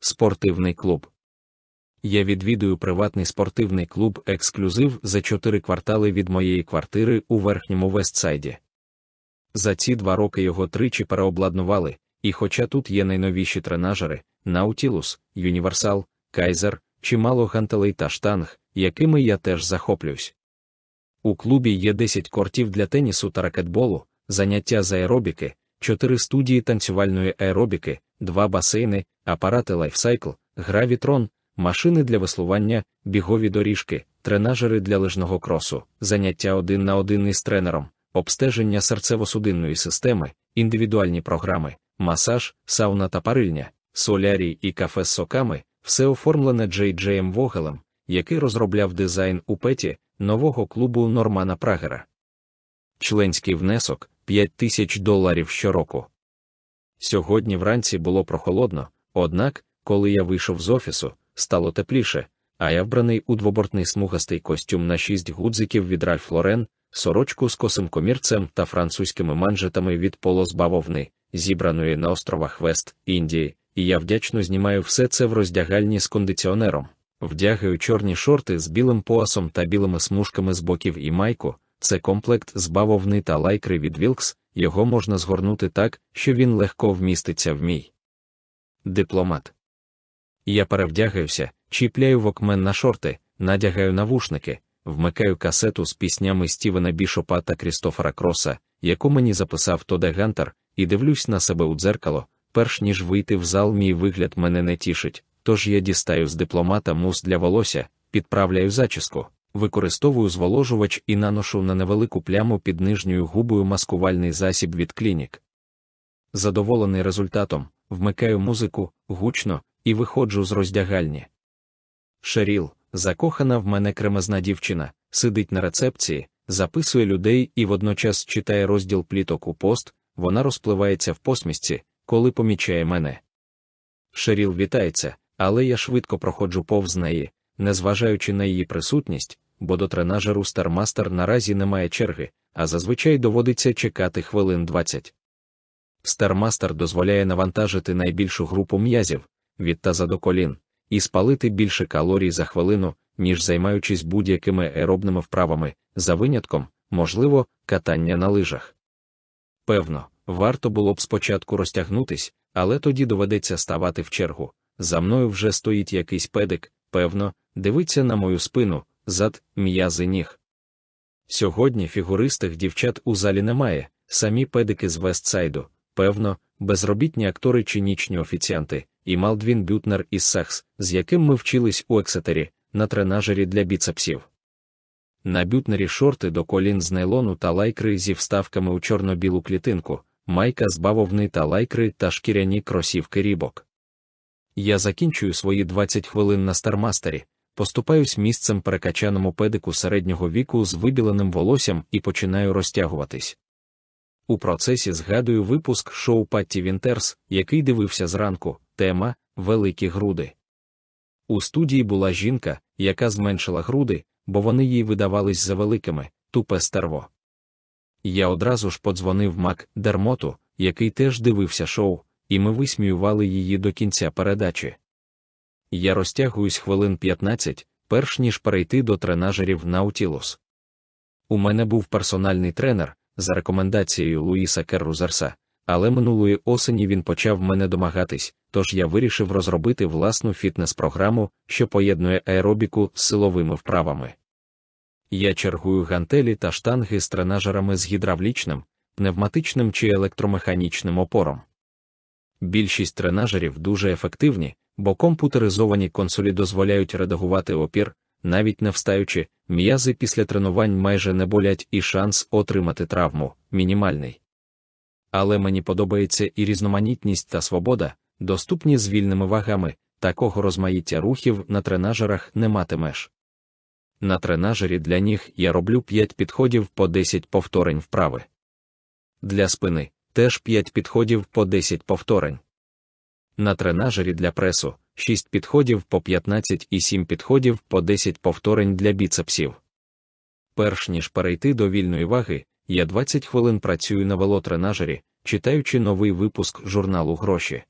спортивний клуб. Я відвідую приватний спортивний клуб Ексклюзив за чотири квартали від моєї квартири у верхньому Вестсайді. За ці два роки його тричі переобладнували, і хоча тут є найновіші тренажери, Nautilus, Universal, Kaiser, чимало гантелей та штанг, якими я теж захоплююсь. У клубі є 10 кортів для тенісу та ракетболу, заняття з аеробіки, 4 студії танцювальної аеробіки, 2 басейни, апарати лайфсайкл, гравітрон, машини для веслування, бігові доріжки, тренажери для лижного кросу, заняття один на один із тренером, обстеження серцево-судинної системи, індивідуальні програми, масаж, сауна та парильня, солярій і кафе з соками, все оформлене Джей Джеєм Вогелем, який розробляв дизайн у петі нового клубу Нормана Прагера. Членський внесок 5 тисяч доларів щороку. Сьогодні вранці було прохолодно, однак, коли я вийшов з офісу, стало тепліше, а я вбраний у двобортний смугастий костюм на шість гудзиків від Ральф Лорен, сорочку з косим комірцем та французькими манжетами від полос бавовни, зібраної на островах Вест Індії, і я вдячно знімаю все це в роздягальні з кондиціонером. Вдягаю чорні шорти з білим поясом та білими смужками з боків і майку. Це комплект з бавовни та лайкри від Вілкс, його можна згорнути так, що він легко вміститься в мій. Дипломат. Я перевдягаюся, чіпляю вокмен на шорти, надягаю навушники, вмикаю касету з піснями Стівена Бішопа та Крістофера Кроса, яку мені записав Тоде Гантер, і дивлюсь на себе у дзеркало, перш ніж вийти в зал, мій вигляд мене не тішить, тож я дістаю з дипломата мус для волосся, підправляю зачіску, використовую зволожувач і наношу на невелику пляму під нижньою губою маскувальний засіб від клінік. Задоволений результатом, вмикаю музику гучно і виходжу з роздягальні. Шеріл, закохана в мене кремезна дівчина, сидить на рецепції, записує людей і водночас читає розділ пліток у пост, вона розпливається в посмішці, коли помічає мене. Шеріл вітається, але я швидко проходжу повз неї, незважаючи на її присутність, бо до тренажеру Стармастер наразі немає черги, а зазвичай доводиться чекати хвилин 20. Стармастер дозволяє навантажити найбільшу групу м'язів від таза до колін, і спалити більше калорій за хвилину, ніж займаючись будь-якими аеробними вправами, за винятком, можливо, катання на лижах. Певно, варто було б спочатку розтягнутись, але тоді доведеться ставати в чергу. За мною вже стоїть якийсь педик, певно, дивиться на мою спину, зад, м'язи ніг. Сьогодні фігуристих дівчат у залі немає, самі педики з Вестсайду, певно, безробітні актори чи нічні офіціанти, і Малдвін Бютнер із Сакс, з яким ми вчились у Ексетері, на тренажері для біцепсів. На бютнері шорти до колін з нейлону та лайкри зі вставками у чорно-білу клітинку, майка з бавовни та лайкри та шкіряні кросівки рібок. Я закінчую свої 20 хвилин на стармастері, поступаюсь місцем перекачаному педику середнього віку з вибіленим волоссям і починаю розтягуватись. У процесі згадую випуск шоу Патті Вінтерс, який дивився зранку, тема Великі груди. У студії була жінка, яка зменшила груди, бо вони їй видавались за великими, тупе стерво. Я одразу ж подзвонив Мак Дермоту, який теж дивився шоу, і ми висміювали її до кінця передачі. Я розтягуюсь хвилин 15, перш ніж перейти до тренажерів Наутілус. У мене був персональний тренер за рекомендацією Луїса Керрузерса, але минулої осені він почав мене домагатись, тож я вирішив розробити власну фітнес-програму, що поєднує аеробіку з силовими вправами. Я чергую гантелі та штанги з тренажерами з гідравлічним, пневматичним чи електромеханічним опором. Більшість тренажерів дуже ефективні, бо комп'ютеризовані консолі дозволяють редагувати опір, навіть не встаючи, м'язи після тренувань майже не болять і шанс отримати травму мінімальний. Але мені подобається і різноманітність та свобода, доступні з вільними вагами, такого розмаїття рухів на тренажерах не матимеш. На тренажері для ніг я роблю 5 підходів по 10 повторень вправи. Для спини теж 5 підходів по 10 повторень. На тренажері для пресу 6 підходів по 15 і 7 підходів по 10 повторень для біцепсів. Перш ніж перейти до вільної ваги, я 20 хвилин працюю на велотренажері, читаючи новий випуск журналу Гроші.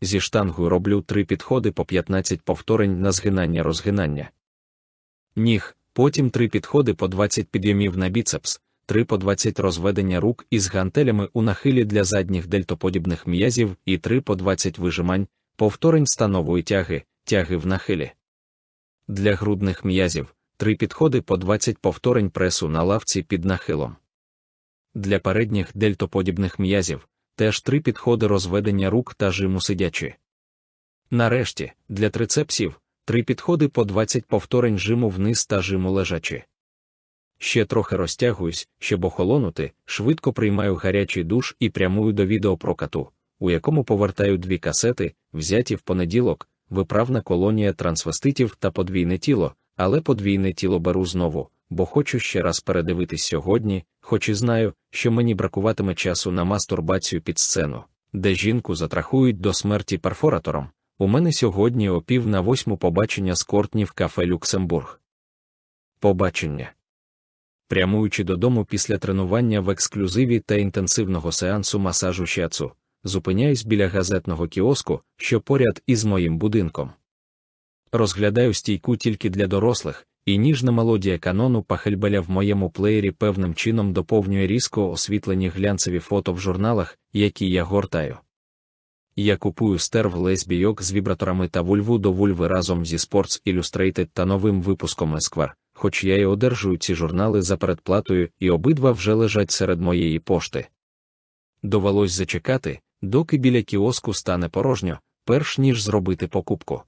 зі штангою роблю три підходи по 15 повторень на згинання розгинання. Ніг, потім три підходи по 20 підйомів на біцепс, 3 по 20 розведення рук із гантелями у нахилі для задніх дельтоподібних м'язів і 3 по 20 вижимань, повторень станової тяги, тяги в нахилі. Для грудних м'язів 3 підходи по 20 повторень пресу на лавці під нахилом. Для передніх дельтоподібних м'язів теж 3 підходи розведення рук та жиму сидячи. Нарешті, для трицепсів 3 підходи по 20 повторень жиму вниз та жиму лежачи. Ще трохи розтягуюсь, щоб охолонути, швидко приймаю гарячий душ і прямую до відеопрокату, у якому повертаю дві касети, взяті в понеділок, виправна колонія трансвеститів та подвійне тіло, але подвійне тіло беру знову, бо хочу ще раз передивитись сьогодні, хоч і знаю, що мені бракуватиме часу на мастурбацію під сцену, де жінку затрахують до смерті перфоратором. У мене сьогодні о пів на восьму побачення з Кортні в кафе Люксембург. Побачення. Прямуючи додому після тренування в ексклюзиві та інтенсивного сеансу масажу щацу, зупиняюсь біля газетного кіоску, що поряд із моїм будинком. Розглядаю стійку тільки для дорослих, і ніжна мелодія канону Пахельбеля в моєму плеєрі певним чином доповнює різко освітлені глянцеві фото в журналах, які я гортаю. Я купую стерв лесбійок з вібраторами та вульву до вульви разом зі Sports Illustrated та новим випуском Esquire, хоч я й одержую ці журнали за передплатою, і обидва вже лежать серед моєї пошти. Довелось зачекати, доки біля кіоску стане порожньо, перш ніж зробити покупку.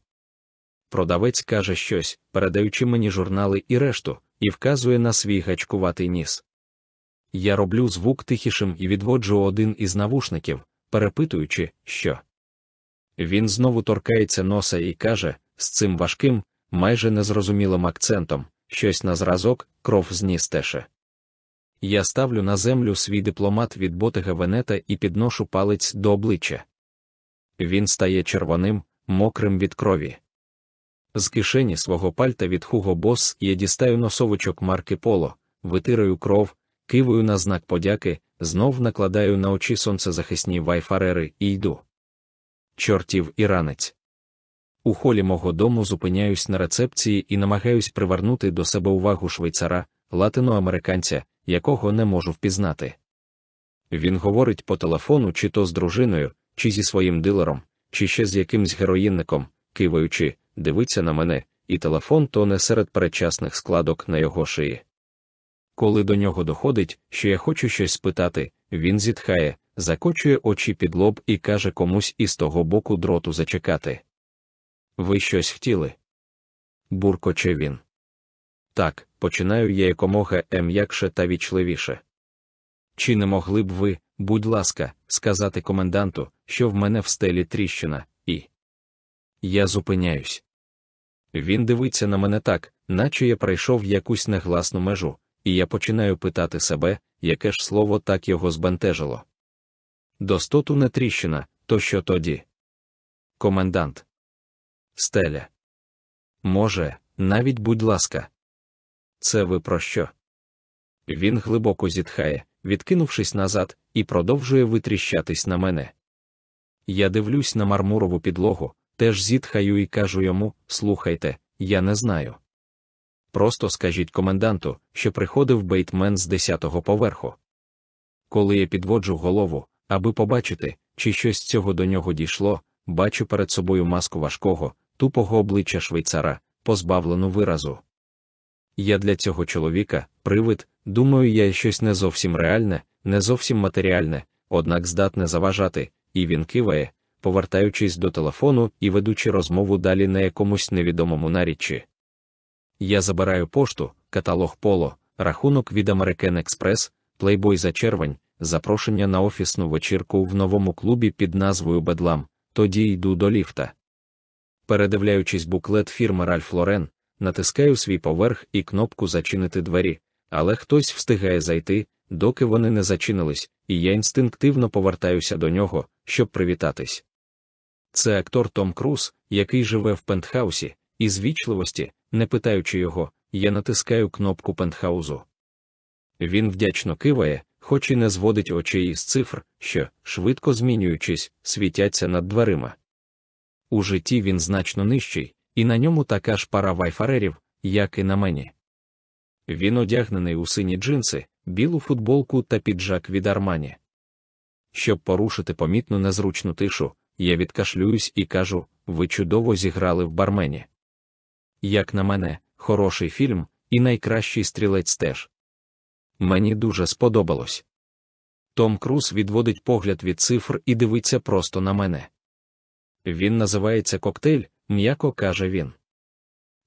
Продавець каже щось, передаючи мені журнали і решту, і вказує на свій гачкуватий ніс. Я роблю звук тихішим і відводжу один із навушників, перепитуючи, що. Він знову торкається носа і каже, з цим важким, майже незрозумілим акцентом, щось на зразок, кров з теше. Я ставлю на землю свій дипломат від ботига Венета і підношу палець до обличчя. Він стає червоним, мокрим від крові. З кишені свого пальта від Hugo Boss я дістаю носовичок марки Поло, витираю кров, киваю на знак подяки, знов накладаю на очі сонцезахисні вайфарери і йду. Чортів іранець. У холі мого дому зупиняюсь на рецепції і намагаюсь привернути до себе увагу швейцара, латиноамериканця, якого не можу впізнати. Він говорить по телефону чи то з дружиною, чи зі своїм дилером, чи ще з якимсь героїнником, киваючи, дивиться на мене, і телефон тоне серед передчасних складок на його шиї. Коли до нього доходить, що я хочу щось спитати, він зітхає, закочує очі під лоб і каже комусь із того боку дроту зачекати. Ви щось хотіли? Буркоче він. Так, починаю я якомога м'якше та вічливіше. Чи не могли б ви, будь ласка, сказати коменданту, що в мене в стелі тріщина, і. Я зупиняюсь. Він дивиться на мене так, наче я пройшов якусь негласну межу, і я починаю питати себе, яке ж слово так його збентежило. Достоту не тріщина, то що тоді? Комендант. Стеля. Може, навіть будь ласка. Це ви про що? Він глибоко зітхає, відкинувшись назад, і продовжує витріщатись на мене. Я дивлюсь на мармурову підлогу, теж зітхаю і кажу йому: слухайте, я не знаю. Просто скажіть коменданту, що приходив Бейтмен з десятого поверху. Коли я підводжу голову, аби побачити, чи щось з цього до нього дійшло, бачу перед собою маску важкого, тупого обличчя швейцара, позбавлену виразу. Я для цього чоловіка, привид, думаю, я щось не зовсім реальне, не зовсім матеріальне, однак здатне заважати, і він киває, повертаючись до телефону і ведучи розмову далі на якомусь невідомому наріччі. Я забираю пошту, каталог поло, рахунок від American Express, плейбой за червень, запрошення на офісну вечірку в новому клубі під назвою Бедлам, тоді йду до ліфта. Передивляючись буклет фірми Ральф Лорен, натискаю свій поверх і кнопку Зачинити двері, але хтось встигає зайти, доки вони не зачинились, і я інстинктивно повертаюся до нього, щоб привітатись. Це актор Том Круз, який живе в пентхаусі, і з вічливості, не питаючи його, я натискаю кнопку пентхаузу. Він вдячно киває, хоч і не зводить очей із цифр, що, швидко змінюючись, світяться над дверима. у житті він значно нижчий, і на ньому така ж пара вайфарерів, як і на мені. Він одягнений у сині джинси, білу футболку та піджак від армані. Щоб порушити помітну незручну тишу, я відкашлююсь і кажу: ви чудово зіграли в бармені. Як на мене, хороший фільм і найкращий стрілець теж. Мені дуже сподобалось. Том Круз відводить погляд від цифр і дивиться просто на мене. Він називається коктейль, м'яко каже він.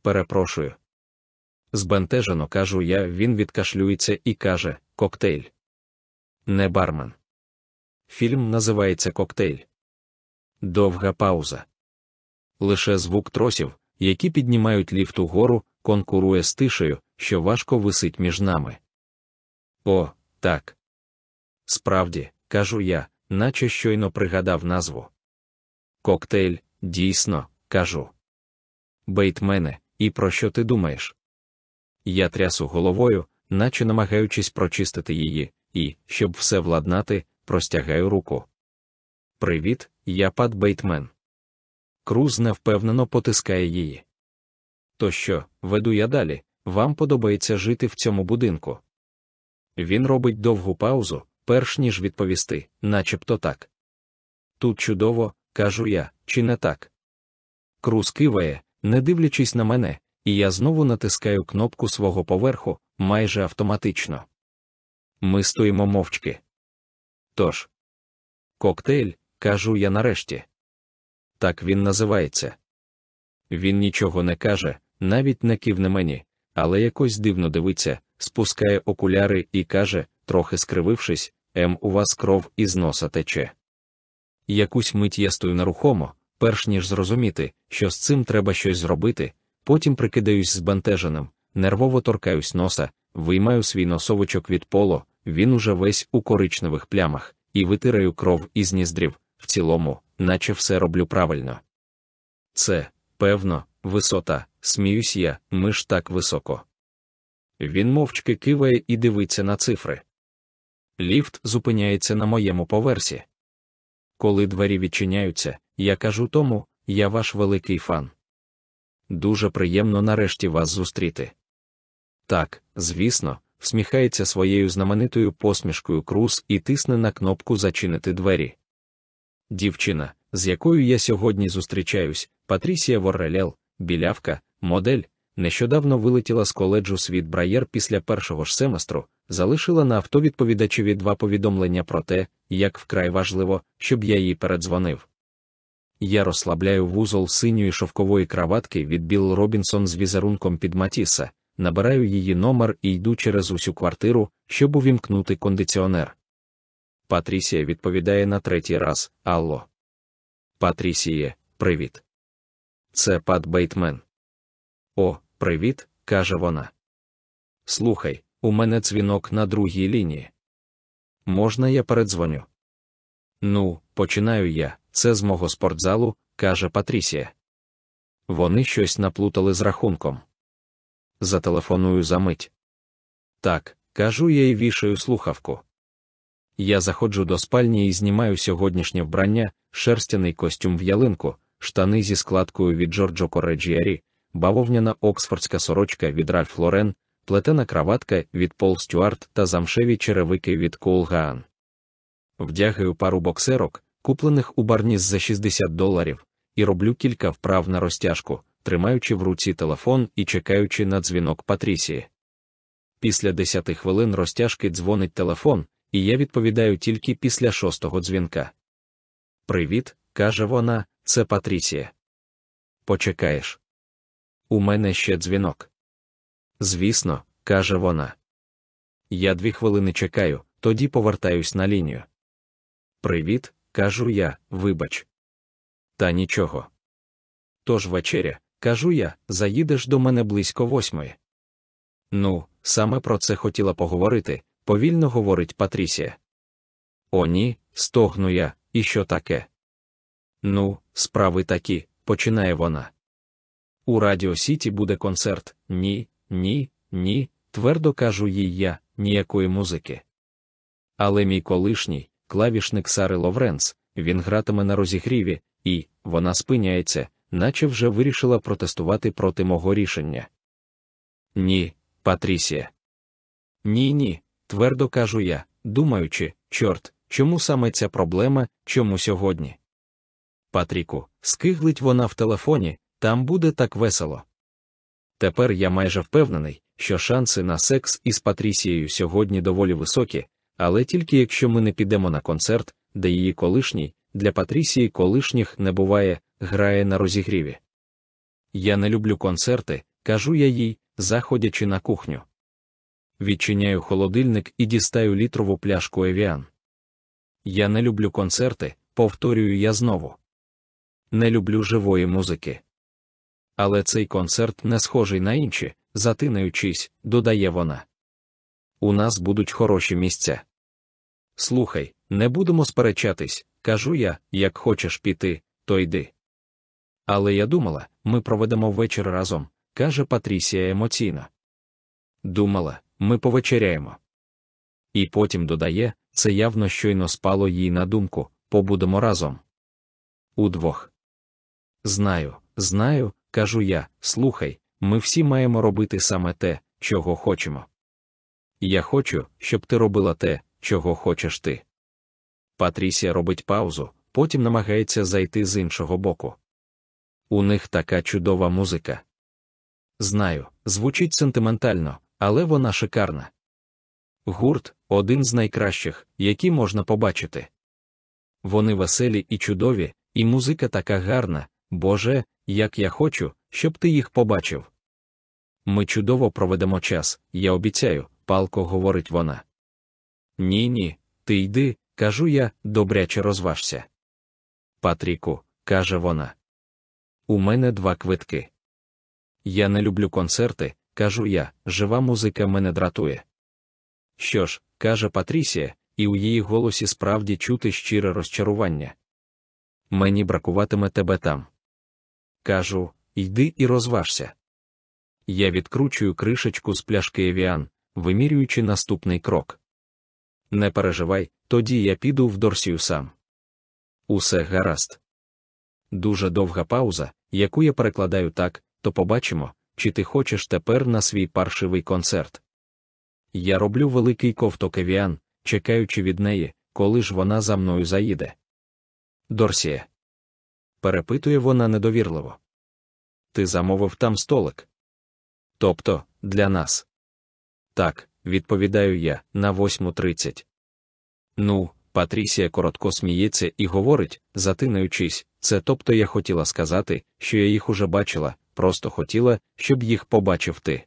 Перепрошую. Збентежено кажу я, він відкашлюється і каже коктейль. Не бармен. Фільм називається Коктейль. Довга пауза. Лише звук тросів, які піднімають ліфт угору, конкурує з тишею, що важко висить між нами. О, так. Справді, кажу я, наче щойно пригадав назву. Коктейль, дійсно, кажу. Бейтмене, і про що ти думаєш? Я трясу головою, наче намагаючись прочистити її, і, щоб все владнати, простягаю руку. Привіт, я Пат Бейтмен. Круз невпевнено потискає її. То що, веду я далі, вам подобається жити в цьому будинку. Він робить довгу паузу, перш ніж відповісти, начебто так. Тут чудово, кажу я, чи не так? Круз киває, не дивлячись на мене, і я знову натискаю кнопку свого поверху майже автоматично. Ми стоїмо мовчки. Тож, коктейль, кажу я нарешті. Так він називається. Він нічого не каже, навіть не кивне мені, але якось дивно дивиться, спускає окуляри і каже, трохи скривившись, Ем, у вас кров із носа тече. Якусь мить я стою нерухомо, перш ніж зрозуміти, що з цим треба щось зробити, потім прикидаюсь збентеженим, нервово торкаюсь носа, виймаю свій носовичок від поло, він уже весь у коричневих плямах, і витираю кров із ніздрів, в цілому, наче все роблю правильно. Це, певно, висота, сміюсь я, ми ж так високо. Він мовчки киває і дивиться на цифри. Ліфт зупиняється на моєму поверсі. Коли двері відчиняються, я кажу тому, я ваш великий фан. Дуже приємно нарешті вас зустріти. Так, звісно, всміхається своєю знаменитою посмішкою Круз і тисне на кнопку Зачинити двері. Дівчина, з якою я сьогодні зустрічаюсь, Патрісія Воррелел, білявка, модель, нещодавно вилетіла з коледжу світ Браєр після першого ж семестру, залишила на автовідповідачеві два повідомлення про те, як вкрай важливо, щоб я їй передзвонив. Я розслабляю вузол синьої шовкової краватки від Білл Робінсон з візерунком під Матіса, набираю її номер і йду через усю квартиру, щоб увімкнути кондиціонер. Патрісія відповідає на третій раз Алло. Патрісіє, привіт. Це Пат Бейтмен. О, привіт, каже вона. Слухай, у мене дзвінок на другій лінії. Можна я передзвоню? Ну, починаю я, це з мого спортзалу, каже Патрісія. Вони щось наплутали з рахунком. Зателефоную за мить. Так, кажу я і вішаю слухавку. Я заходжу до спальні і знімаю сьогоднішнє вбрання, шерстяний костюм в ялинку, штани зі складкою від Джорджо Корреджіарі, бавовняна оксфордська сорочка від Ральф Лорен, плетена краватка від Пол Стюарт та замшеві черевики від Коулгаан. Вдягаю пару боксерок, куплених у барніс за 60 доларів, і роблю кілька вправ на розтяжку, тримаючи в руці телефон і чекаючи на дзвінок Патрісії. Після 10 хвилин розтяжки дзвонить телефон, і я відповідаю тільки після шостого дзвінка. Привіт, каже вона, це Патрісія. Почекаєш. У мене ще дзвінок. Звісно, каже вона. Я дві хвилини чекаю, тоді повертаюсь на лінію. Привіт, кажу я, вибач. Та нічого. Тож вечеря, кажу я, заїдеш до мене близько восьмої. Ну, саме про це хотіла поговорити, повільно говорить Патрісія. О, ні, стогну я, і що таке? Ну, справи такі, починає вона. У Радіо Сіті буде концерт. Ні, ні, ні, твердо кажу їй я, ніякої музики. Але мій колишній, клавішник Сари Ловренс, він гратиме на розігріві, і вона спиняється, наче вже вирішила протестувати проти мого рішення. Ні, Патрісія. Ні, ні, твердо кажу я, думаючи, чорт, чому саме ця проблема, чому сьогодні? Патріку, скиглить вона в телефоні, там буде так весело. Тепер я майже впевнений, що шанси на секс із Патрісією сьогодні доволі високі, але тільки якщо ми не підемо на концерт, де її колишній, для Патрісії колишніх не буває, грає на розігріві. Я не люблю концерти, кажу я їй, заходячи на кухню. Відчиняю холодильник і дістаю літрову пляшку Евіан. Я не люблю концерти, повторюю я знову. Не люблю живої музики. Але цей концерт не схожий на інші, затинаючись, додає вона. У нас будуть хороші місця. Слухай, не будемо сперечатись, кажу я, як хочеш піти, то йди. Але я думала, ми проведемо вечір разом, каже Патрісія емоційно. Думала, ми повечеряємо. І потім додає, це явно щойно спало їй на думку, побудемо разом. Удвох. Знаю, знаю, кажу я, слухай, ми всі маємо робити саме те, чого хочемо. Я хочу, щоб ти робила те, чого хочеш ти. Патрісія робить паузу, потім намагається зайти з іншого боку. У них така чудова музика. Знаю, звучить сентиментально, але вона шикарна. Гурт один з найкращих, які можна побачити. Вони веселі і чудові, і музика така гарна, Боже, як я хочу, щоб ти їх побачив. Ми чудово проведемо час, я обіцяю, палко говорить вона. Ні, ні, ти йди, кажу я, добряче розважся. Патріку, каже вона. У мене два квитки. Я не люблю концерти, кажу я, жива музика мене дратує. Що ж, каже Патрісія, і у її голосі справді чути щире розчарування. Мені бракуватиме тебе там. Кажу, йди і розважся. Я відкручую кришечку з пляшки Евіан, вимірюючи наступний крок. Не переживай, тоді я піду в Дорсію сам. Усе гаразд. Дуже довга пауза, яку я перекладаю так, то побачимо, чи ти хочеш тепер на свій паршивий концерт. Я роблю великий ковток Евіан, чекаючи від неї, коли ж вона за мною заїде. Дорсія. Перепитує вона недовірливо. Ти замовив там столик. Тобто, для нас. Так, відповідаю я, на 8.30. Ну, Патрісія коротко сміється і говорить, затинаючись, це тобто я хотіла сказати, що я їх уже бачила, просто хотіла, щоб їх побачив ти.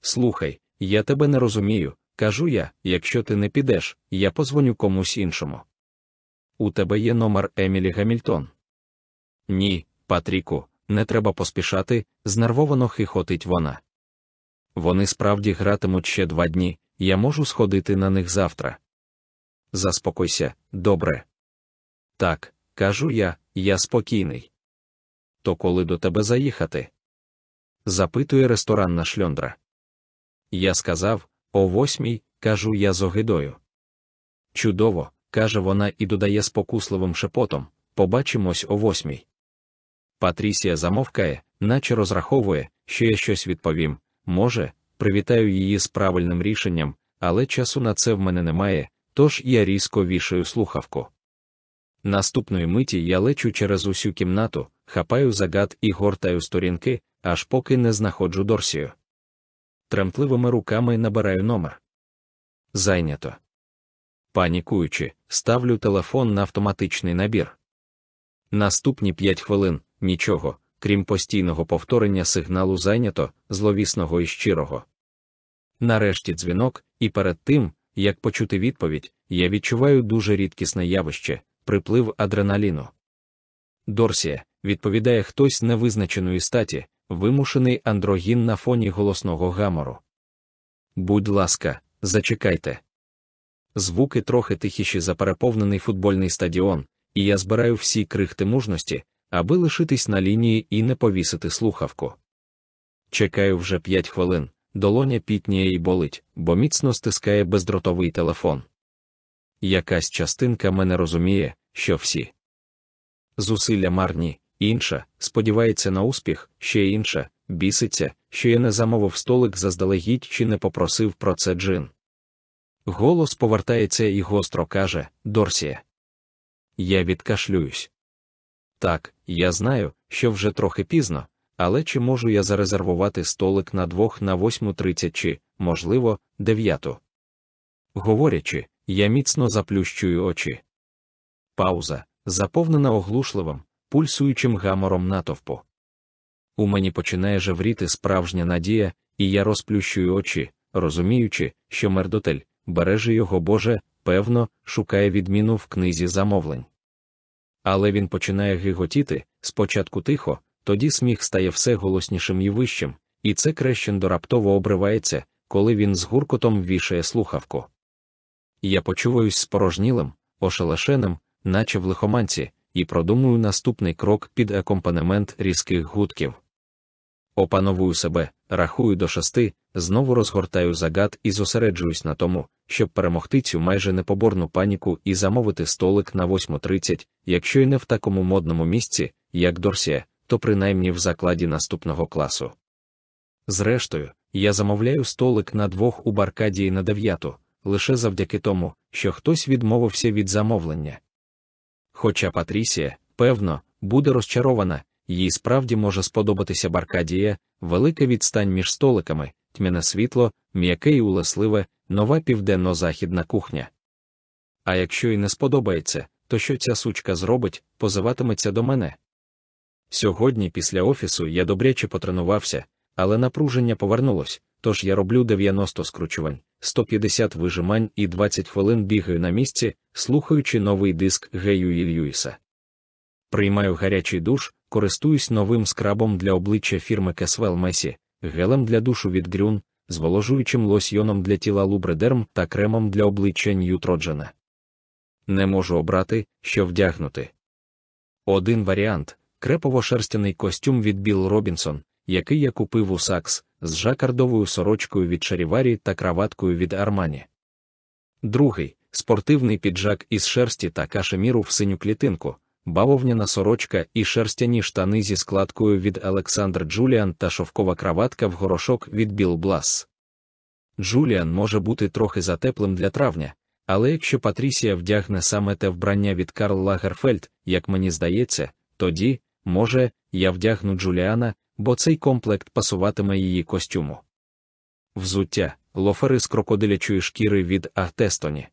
Слухай, я тебе не розумію, кажу я, якщо ти не підеш, я позвоню комусь іншому. У тебе є номер Емілі Гамільтон. Ні, Патріку, не треба поспішати, знервовано хихотить вона. Вони справді гратимуть ще два дні, я можу сходити на них завтра. Заспокойся, добре. Так, кажу я, я спокійний. То коли до тебе заїхати? запитує ресторанна шльондра. Я сказав, о восьмій, кажу я з огидою. Чудово, каже вона і додає спокусливим шепотом побачимось о восьмій. Патрісія замовкає, наче розраховує, що я щось відповім. Може, привітаю її з правильним рішенням, але часу на це в мене немає, тож я різко вішаю слухавку. Наступної миті я лечу через усю кімнату, хапаю загад і гортаю сторінки, аж поки не знаходжу Дорсію. Тремтливими руками набираю номер. Зайнято. Панікуючи, ставлю телефон на автоматичний набір. Наступні п'ять хвилин нічого, крім постійного повторення сигналу зайнято, зловісного і щирого. Нарешті дзвінок, і перед тим, як почути відповідь, я відчуваю дуже рідкісне явище приплив адреналіну. Дорсія, відповідає хтось невизначеної статі, вимушений андрогін на фоні голосного гамору. Будь ласка, зачекайте. Звуки трохи тихіші за переповнений футбольний стадіон, і я збираю всі крихти мужності, аби лишитись на лінії і не повісити слухавку. Чекаю вже п'ять хвилин, долоня пітніє і болить, бо міцно стискає бездротовий телефон. Якась частинка мене розуміє, що всі зусилля марні, інша, сподівається на успіх, ще інша, біситься, що я не замовив столик заздалегідь чи не попросив про це джин. Голос повертається і гостро каже Дорсія. Я відкашлююсь. Так, я знаю, що вже трохи пізно, але чи можу я зарезервувати столик на двох на 8.30 чи, можливо, дев'яту? Говорячи, я міцно заплющую очі. Пауза, заповнена оглушливим, пульсуючим гамором натовпу. У мені починає жевріти справжня надія, і я розплющую очі, розуміючи, що мердотель, бережи його Боже, певно, шукає відміну в книзі замовлень. Але він починає гиготіти, спочатку тихо, тоді сміх стає все голоснішим і вищим, і це крещендо раптово обривається, коли він з гуркотом вішає слухавку. Я почуваюсь спорожнілим, ошелешеним, наче в лихоманці, і продумую наступний крок під акомпанемент різких гудків. Опановую себе, рахую до шести, знову розгортаю загад і зосереджуюсь на тому, щоб перемогти цю майже непоборну паніку і замовити столик на 8.30, якщо й не в такому модному місці, як Дорсія, то принаймні в закладі наступного класу. Зрештою, я замовляю столик на двох у Баркадії на дев'яту, лише завдяки тому, що хтось відмовився від замовлення. Хоча Патрісія, певно, буде розчарована, їй справді може сподобатися Баркадія, велика відстань між столиками, тьмяне світло, м'яке і улесливе, нова південно-західна кухня. А якщо й не сподобається, то що ця сучка зробить, позиватиметься до мене. Сьогодні, після офісу, я добряче потренувався, але напруження повернулось, тож я роблю 90 скручувань, 150 вижимань і 20 хвилин бігаю на місці, слухаючи новий диск Гею і Льюіса. Приймаю гарячий душ, користуюсь новим скрабом для обличчя фірми Кесвел Месі, гелем для душу від Грюн, зволожуючим лосьйоном для тіла Лубредерм та кремом для обличчя Ньютроджена. Не можу обрати, що вдягнути. Один варіант крепово-шерстяний костюм від Біл Робінсон, який я купив у Сакс, з жакардовою сорочкою від Шаріварі та краваткою від Армані. Другий спортивний піджак із шерсті та кашеміру в синю клітинку, бавовняна сорочка і шерстяні штани зі складкою від Олександр Джуліан та шовкова краватка в горошок від Біл Блас. Джуліан може бути трохи затеплим для травня, але якщо Патрісія вдягне саме те вбрання від Карл Лагерфельд, як мені здається, тоді, може, я вдягну Джуліана, бо цей комплект пасуватиме її костюму. Взуття, лофери з крокодилячої шкіри від Ахтестоні.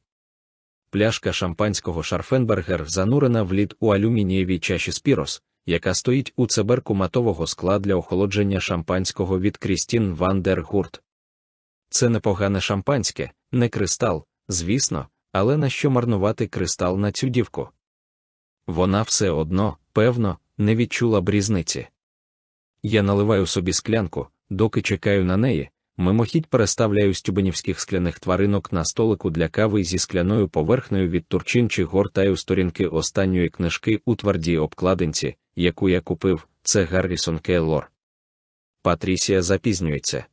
Пляшка шампанського Шарфенбергер занурена в лід у алюмінієвій чаші спірос, яка стоїть у цеберку матового скла для охолодження шампанського від Крістін Ван дер Гурт. Це непогане шампанське, не кристал, звісно, але на що марнувати кристал на цю дівку? Вона все одно, певно, не відчула б різниці. Я наливаю собі склянку, доки чекаю на неї, мимохідь переставляю стюбенівських скляних тваринок на столику для кави зі скляною поверхнею від Турчин чи гортаю сторінки останньої книжки у твердій обкладинці, яку я купив, це Гаррісон Кейлор. Патрісія запізнюється.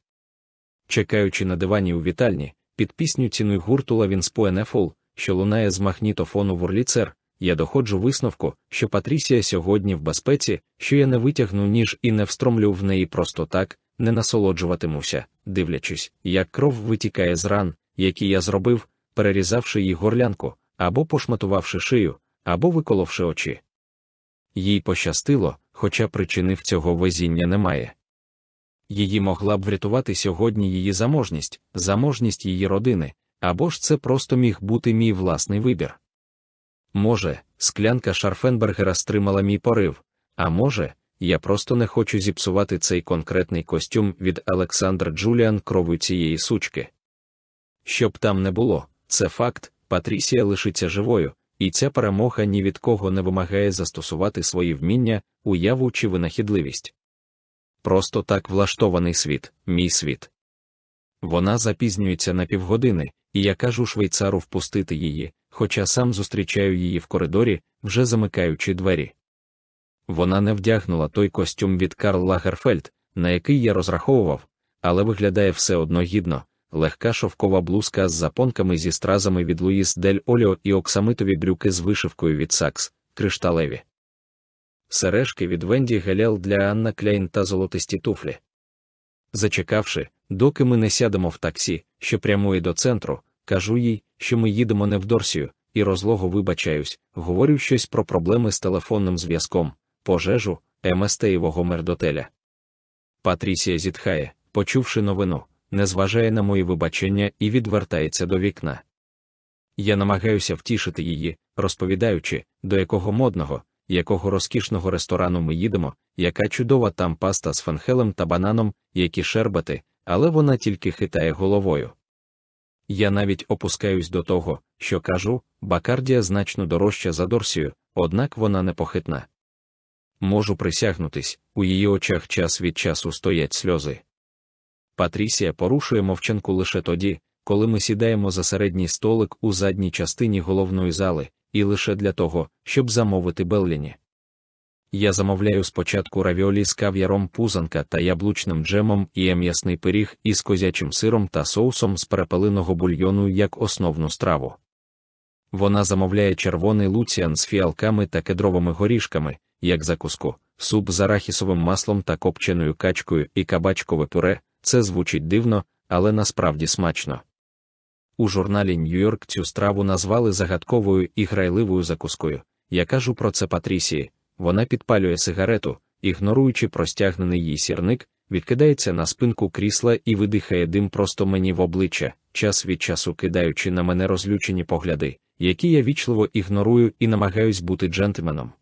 Чекаючи на дивані у вітальні, під пісню ціни гурту Lovin' Spoonful, що лунає з магнітофону Вурліцер, я доходжу висновку, що Патрісія сьогодні в безпеці, що я не витягну ніж і не встромлю в неї просто так, не насолоджуватимуся, дивлячись, як кров витікає з ран, які я зробив, перерізавши їй горлянку, або пошматувавши шию, або виколовши очі. Їй пощастило, хоча причини в цього везіння немає. Її могла б врятувати сьогодні її заможність, заможність її родини, або ж це просто міг бути мій власний вибір. Може, склянка Шарфенбергера стримала мій порив, а може, я просто не хочу зіпсувати цей конкретний костюм від Олександра Джуліан крову цієї сучки. Щоб там не було, це факт, Патрісія лишиться живою, і ця перемога ні від кого не вимагає застосувати свої вміння, уяву чи винахідливість. Просто так влаштований світ, мій світ. Вона запізнюється на півгодини, і я кажу швейцару впустити її, хоча сам зустрічаю її в коридорі, вже замикаючи двері. Вона не вдягнула той костюм від Карл Лагерфельд, на який я розраховував, але виглядає все одно гідно, легка шовкова блузка з запонками зі стразами від Луїс Дель Оліо і оксамитові брюки з вишивкою від Сакс, кришталеві. сережки від Венді Гелел для Анна Кляйн та золотисті туфлі. Зачекавши, доки ми не сядемо в таксі, що прямує до центру, кажу їй, що ми їдемо не в Дорсію, і розлого вибачаюсь, говорю щось про проблеми з телефонним зв'язком, пожежу, МСТєвого мердотеля. Патрісія зітхає, почувши новину, не зважає на мої вибачення і відвертається до вікна. Я намагаюся втішити її, розповідаючи, до якого модного, якого розкішного ресторану ми їдемо, яка чудова там паста з фенхелем та бананом, які шербати, але вона тільки хитає головою. Я навіть опускаюсь до того, що кажу, бакардія значно дорожча за Дорсію, однак вона непохитна. Можу присягнутись, у її очах час від часу стоять сльози. Патрісія порушує мовчанку лише тоді, коли ми сідаємо за середній столик у задній частині головної зали, і лише для того, щоб замовити Белліні. Я замовляю спочатку равіолі з кав'яром пузанка та яблучним джемом і м'ясний пиріг із козячим сиром та соусом з перепелиного бульйону як основну страву. Вона замовляє червоний луціан з фіалками та кедровими горішками, як закуску, суп з арахісовим маслом та копченою качкою і кабачкове пюре. Це звучить дивно, але насправді смачно. У журналі Нью-Йорк цю страву назвали загадковою і грайливою закускою. Я кажу про це Патрісії. Вона підпалює сигарету, ігноруючи простягнений їй сірник, відкидається на спинку крісла і видихає дим просто мені в обличчя, час від часу кидаючи на мене розлючені погляди, які я вічливо ігнорую і намагаюсь бути джентльменом.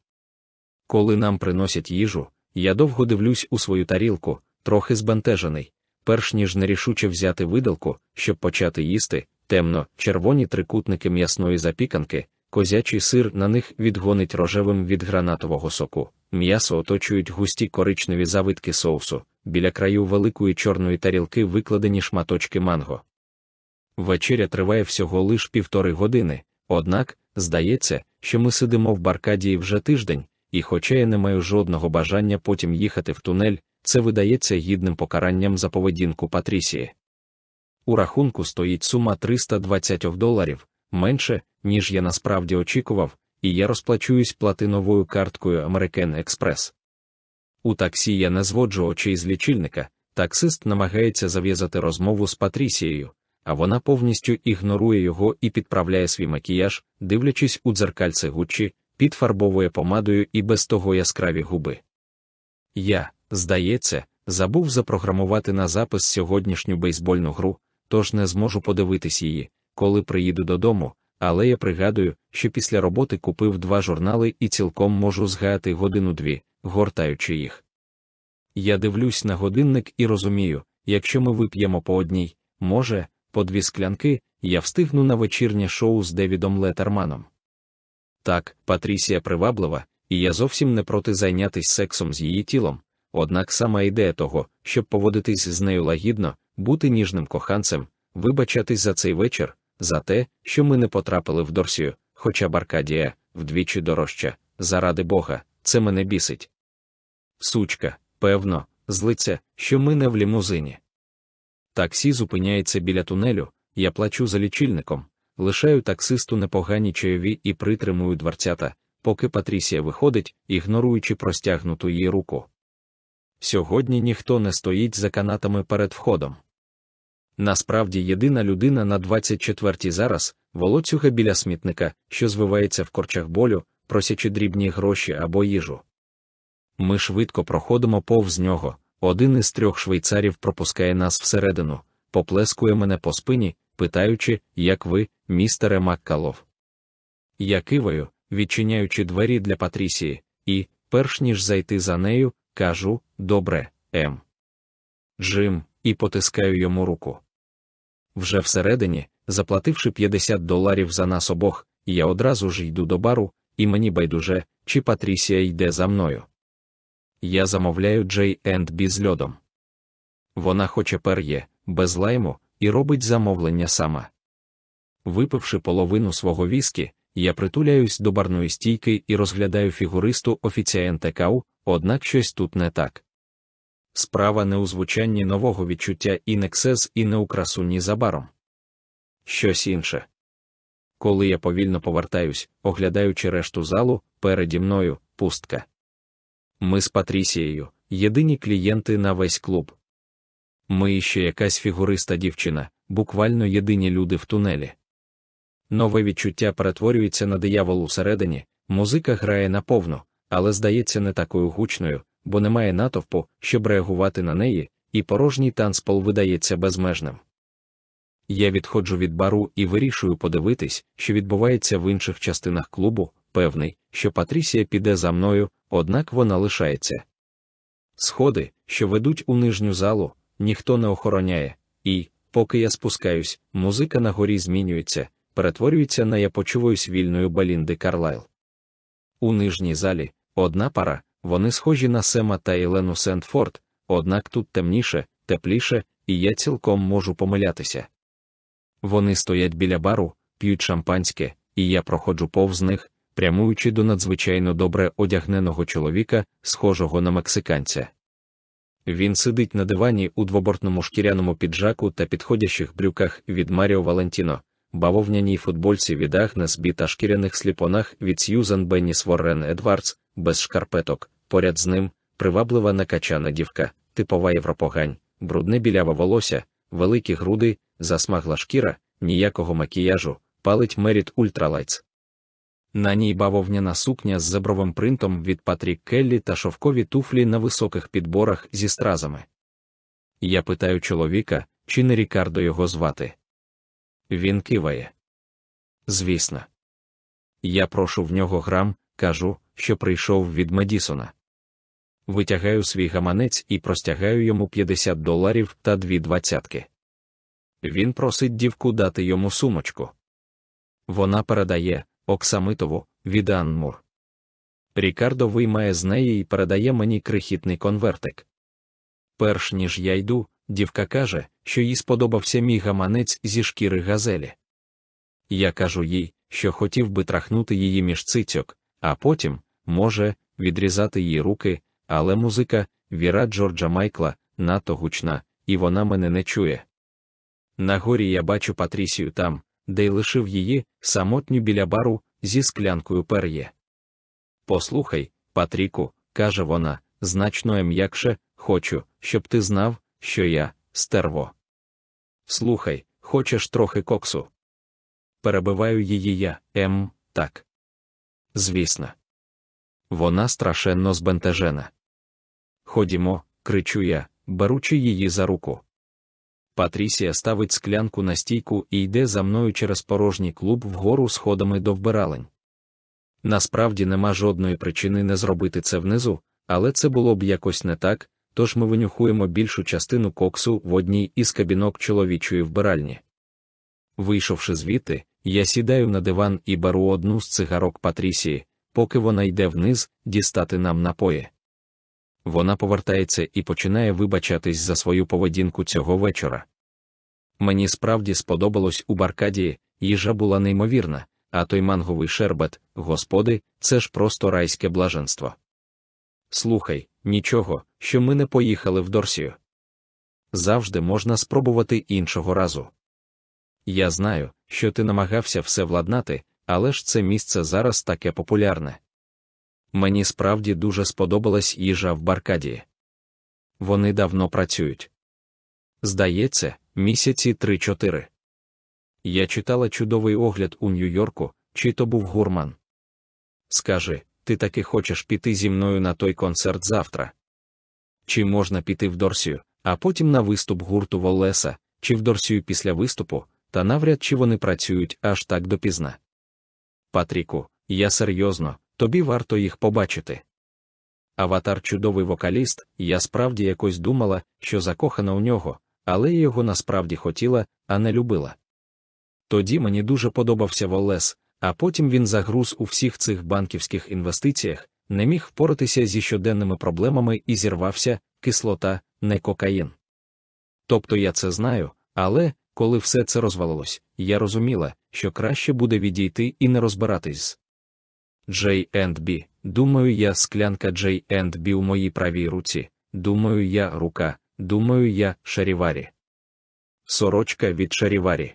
Коли нам приносять їжу, я довго дивлюсь у свою тарілку, трохи збентежений, перш ніж нерішуче взяти видалку, щоб почати їсти, темно, червоні трикутники м'ясної запіканки, козячий сир на них відгонить рожевим від гранатового соку, м'ясо оточують густі коричневі завитки соусу, біля краю великої чорної тарілки викладені шматочки манго. Вечеря триває всього лиш півтори години, однак, здається, що ми сидимо в Баркадії вже тиждень, і хоча я не маю жодного бажання потім їхати в тунель, це видається гідним покаранням за поведінку Патрісії. У рахунку стоїть сума 320 доларів, менше, ніж я насправді очікував, і я розплачуюсь платиновою карткою American Express. У таксі я не зводжу очей з лічильника, таксист намагається зав'язати розмову з Патрісією, а вона повністю ігнорує його і підправляє свій макіяж, дивлячись у дзеркальце Гуччі, підфарбовує помадою і без того яскраві губи. Я, здається, забув запрограмувати на запис сьогоднішню бейсбольну гру, тож не зможу подивитись її, коли приїду додому, але я пригадую, що після роботи купив два журнали і цілком можу згаяти годину-дві, гортаючи їх. Я дивлюсь на годинник і розумію, якщо ми вип'ємо по одній, може, по дві склянки, я встигну на вечірнє шоу з Девідом Летерманом. Так, Патрісія приваблива, і я зовсім не проти зайнятися сексом з її тілом, однак сама ідея того, щоб поводитись з нею лагідно, бути ніжним коханцем, вибачатись за цей вечір, за те, що ми не потрапили в Дорсію, хоча Баркадія вдвічі дорожча, заради Бога, це мене бісить. Сучка, певно, злиться, що ми не в лімузині. Таксі зупиняється біля тунелю, я плачу за лічильником, лишаю таксисту непогані чайові і притримую дверцята, поки Патрісія виходить, ігноруючи простягнуту її руку. Сьогодні ніхто не стоїть за канатами перед входом. Насправді єдина людина на 24-й зараз волоцюга біля смітника, що звивається в корчах болю, просячи дрібні гроші або їжу. Ми швидко проходимо повз нього. Один із трьох швейцарів пропускає нас всередину, поплескує мене по спині, питаючи, як ви, містере Маккалов. Я киваю, відчиняючи двері для Патрісії, і, перш ніж зайти за нею, кажу добре, М. Джим, і потискаю йому руку. Вже всередині, заплативши 50 доларів за нас обох, я одразу ж йду до бару, і мені байдуже, чи Патрісія йде за мною. Я замовляю Бі з льодом. Вона хоче пер'є, без лайму, і робить замовлення сама. Випивши половину свого віскі, я притуляюсь до барної стійки і розглядаю фігуристу офіціанта Кау, однак щось тут не так. Справа не у звучанні нового відчуття і нексез і не у красуні за. Щось інше. Коли я повільно повертаюсь, оглядаючи решту залу, переді мною пустка. Ми з Патрісією, єдині клієнти на весь клуб. Ми ще якась фігуриста дівчина, буквально єдині люди в тунелі. Нове відчуття перетворюється на диявол усередині, музика грає наповну, але здається не такою гучною, бо немає натовпу, щоб реагувати на неї, і порожній танцпол видається безмежним. Я відходжу від бару і вирішую подивитись, що відбувається в інших частинах клубу, певний, що Патрісія піде за мною, однак вона лишається. Сходи, що ведуть у нижню залу, ніхто не охороняє, і, поки я спускаюсь, музика на горі змінюється, перетворюється на я почуваюсь вільною Балінди Карлайл. У нижній залі одна пара, вони схожі на Сема та Елену Сентфорд, однак тут темніше, тепліше, і я цілком можу помилятися. Вони стоять біля бару, п'ють шампанське, і я проходжу повз них, прямуючи до надзвичайно добре одягненого чоловіка, схожого на мексиканця. Він сидить на дивані у двобортному шкіряному піджаку та підходящих брюках від Маріо Валентіно, бавовняній футбольці від Агнес Бі та шкіряних сліпонах від Сьюзан Бенніс Воррен Едвардс, без шкарпеток, поряд з ним, приваблива накачана дівка, типова європогань, брудне біляве волосся, великі груди, засмагла шкіра, ніякого макіяжу, палить Merit Ultra Lights. На ній бавовняна сукня з зебровим принтом від Патрік Келлі та шовкові туфлі на високих підборах зі стразами. Я питаю чоловіка, чи не Рікардо його звати. Він киває. Звісно. Я прошу в нього грам, кажу, що прийшов від Медісона. Витягаю свій гаманець і простягаю йому 50 доларів та дві двадцятки. Він просить дівку дати йому сумочку. Вона передає Оксамитову від Анмур. Рікардо виймає з неї і передає мені крихітний конвертик. Перш ніж я йду, дівка каже, що їй сподобався мій гаманець зі шкіри газелі. Я кажу їй, що хотів би трахнути її між цицьок, а потім, може, відрізати їй руки, але музика, віра Джорджа Майкла, надто гучна, і вона мене не чує. На горі я бачу Патрісію там, де й лишив її, самотню біля бару, зі склянкою пер'є. Послухай, Патріку, каже вона, значно м'якше, хочу, щоб ти знав, що я стерво. Слухай, хочеш трохи коксу? Перебиваю її я, ем, так. Звісно. Вона страшенно збентежена. Ходімо, кричу я, беручи її за руку. Патрісія ставить склянку на стійку і йде за мною через порожній клуб вгору сходами до вбиралень. Насправді нема жодної причини не зробити це внизу, але це було б якось не так, тож ми винюхуємо більшу частину коксу в одній із кабінок чоловічої вбиральні. Вийшовши звідти, я сідаю на диван і беру одну з цигарок Патрісії, поки вона йде вниз дістати нам напої. Вона повертається і починає вибачатись за свою поведінку цього вечора. Мені справді сподобалось у Баркадії, їжа була неймовірна, а той манговий шербет, господи, це ж просто райське блаженство. Слухай, нічого, що ми не поїхали в Дорсію. Завжди можна спробувати іншого разу. Я знаю, що ти намагався все владнати, але ж це місце зараз таке популярне. Мені справді дуже сподобалась їжа в Баркадії. Вони давно працюють. Здається, місяці три-чотири. Я читала чудовий огляд у Нью-Йорку, чи то був гурман. Скажи, ти таки хочеш піти зі мною на той концерт завтра? Чи можна піти в Дорсію, а потім на виступ гурту Волеса, чи в Дорсію після виступу, та навряд чи вони працюють аж так допізна. Патріку, я серйозно, тобі варто їх побачити. Аватар чудовий вокаліст, я справді якось думала, що закохана у нього, але його насправді хотіла, а не любила. Тоді мені дуже подобався Волес, а потім він загруз у всіх цих банківських інвестиціях, не міг впоратися зі щоденними проблемами і зірвався кислота, не кокаїн. Тобто я це знаю, але, коли все це розвалилось, я розуміла, що краще буде відійти і не розбиратись J&B. Думаю, я склянка J&B у моїй правій руці, думаю, я рука, думаю, я шаріварі. Сорочка від Шаріварі.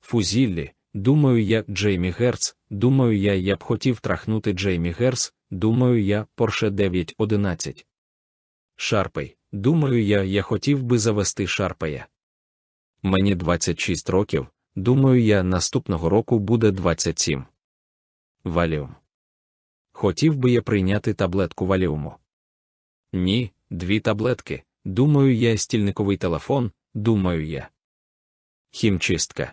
Фузіллі, думаю, я Джеймі Герц, думаю, я я б хотів трахнути Джеймі Герц, думаю я, Porsche 911. Шарпей, думаю я, я хотів би завести Шарпея. Мені 26 років, думаю я, наступного року буде 27. Валіум. Хотів би я прийняти таблетку валіуму. Ні, дві таблетки. Думаю я, стільниковий телефон, думаю я. Хімчистка.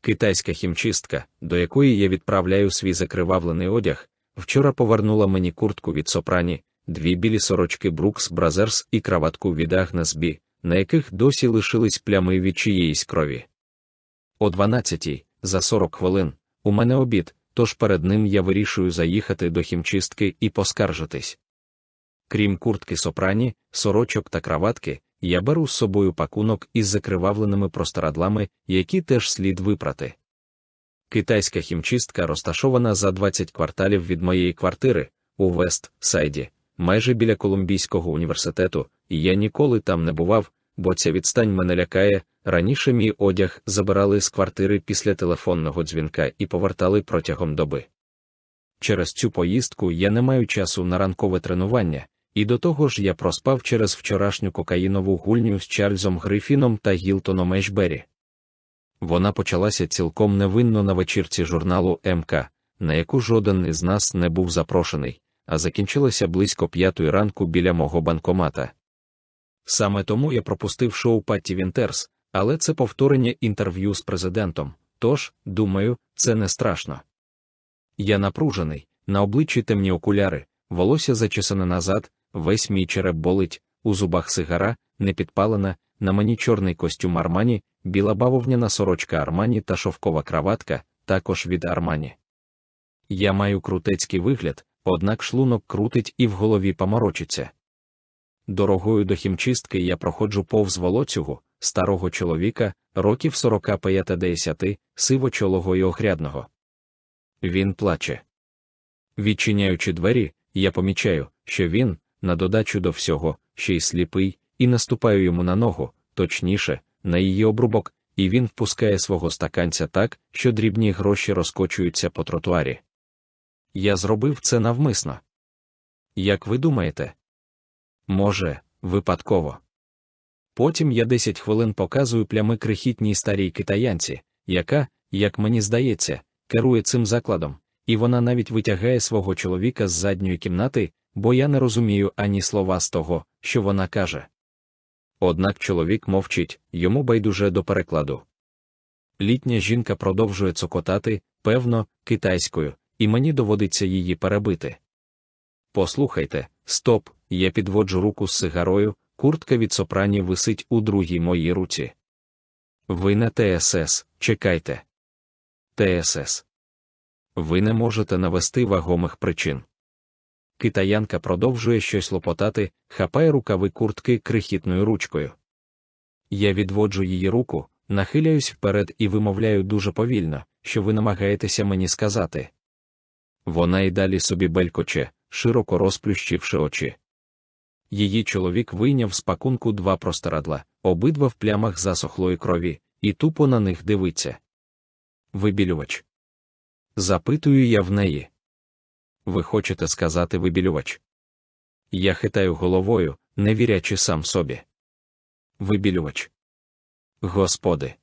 Китайська хімчистка, до якої я відправляю свій закривавлений одяг, вчора повернула мені куртку від сопрані, дві білі сорочки Брукс Бразерс і краватку від Агнесбі, на яких досі лишились плями від чиєїсь крові. О 12 за 40 хвилин, у мене обід, тож перед ним я вирішую заїхати до хімчистки і поскаржитись. Крім куртки сопрані, сорочок та краватки, я беру з собою пакунок із закривавленими простирадлами, які теж слід випрати. Китайська хімчистка розташована за 20 кварталів від моєї квартири у Вест Сайді, майже біля Колумбійського університету, і я ніколи там не бував, бо ця відстань мене лякає. Раніше мій одяг забирали з квартири після телефонного дзвінка і повертали протягом доби. Через цю поїздку я не маю часу на ранкове тренування, і до того ж я проспав через вчорашню кокаїнову гульню з Чарльзом Грифіном та Гілтоном Ейшбері. Вона почалася цілком невинно на вечірці журналу МК, на яку жоден із нас не був запрошений, а закінчилася близько п'ятої ранку біля мого банкомата. Саме тому я пропустив шоу Патті Вінтерс, але це повторення інтерв'ю з президентом, тож, думаю, це не страшно. Я напружений, на обличчі темні окуляри, волосся зачесане назад, весь мій череп болить, у зубах сигара, не підпалена, на мені чорний костюм Армані, біла бавовняна сорочка Армані та шовкова краватка, також від Армані. Я маю крутецький вигляд, однак шлунок крутить і в голові поморочиться. Дорогою до хімчистки я проходжу повз волоцюгу, старого чоловіка, років 45-10, сивочолого і охрядного. Він плаче. Відчиняючи двері, я помічаю, що він, на додачу до всього, ще й сліпий, і наступаю йому на ногу, точніше, на її обрубок, і він впускає свого стаканця так, що дрібні гроші розкочуються по тротуарі. Я зробив це навмисно. Як ви думаєте? Може, випадково. Потім я 10 хвилин показую плями крихітній старій китаянці, яка, як мені здається, керує цим закладом, і вона навіть витягає свого чоловіка з задньої кімнати, бо я не розумію ані слова з того, що вона каже. Однак чоловік мовчить, йому байдуже до перекладу. Літня жінка продовжує цокотати, певно, китайською, і мені доводиться її перебити. Послухайте, стоп, я підводжу руку з сигарою, куртка від сопрані висить у другій моїй руці. Ви не ТСС, чекайте. ТСС. Ви не можете навести вагомих причин. Китаянка продовжує щось лопотати, хапає рукави куртки крихітною ручкою. Я відводжу її руку, нахиляюсь вперед і вимовляю дуже повільно, що ви намагаєтеся мені сказати. Вона й далі собі белькоче, широко розплющивши очі. Її чоловік вийняв з пакунку два простирадла, обидва в плямах засохлої крові, і тупо на них дивиться. Вибілювач. Запитую я в неї. Ви хочете сказати вибілювач? Я хитаю головою, не вірячи сам собі. Вибілювач. Господи.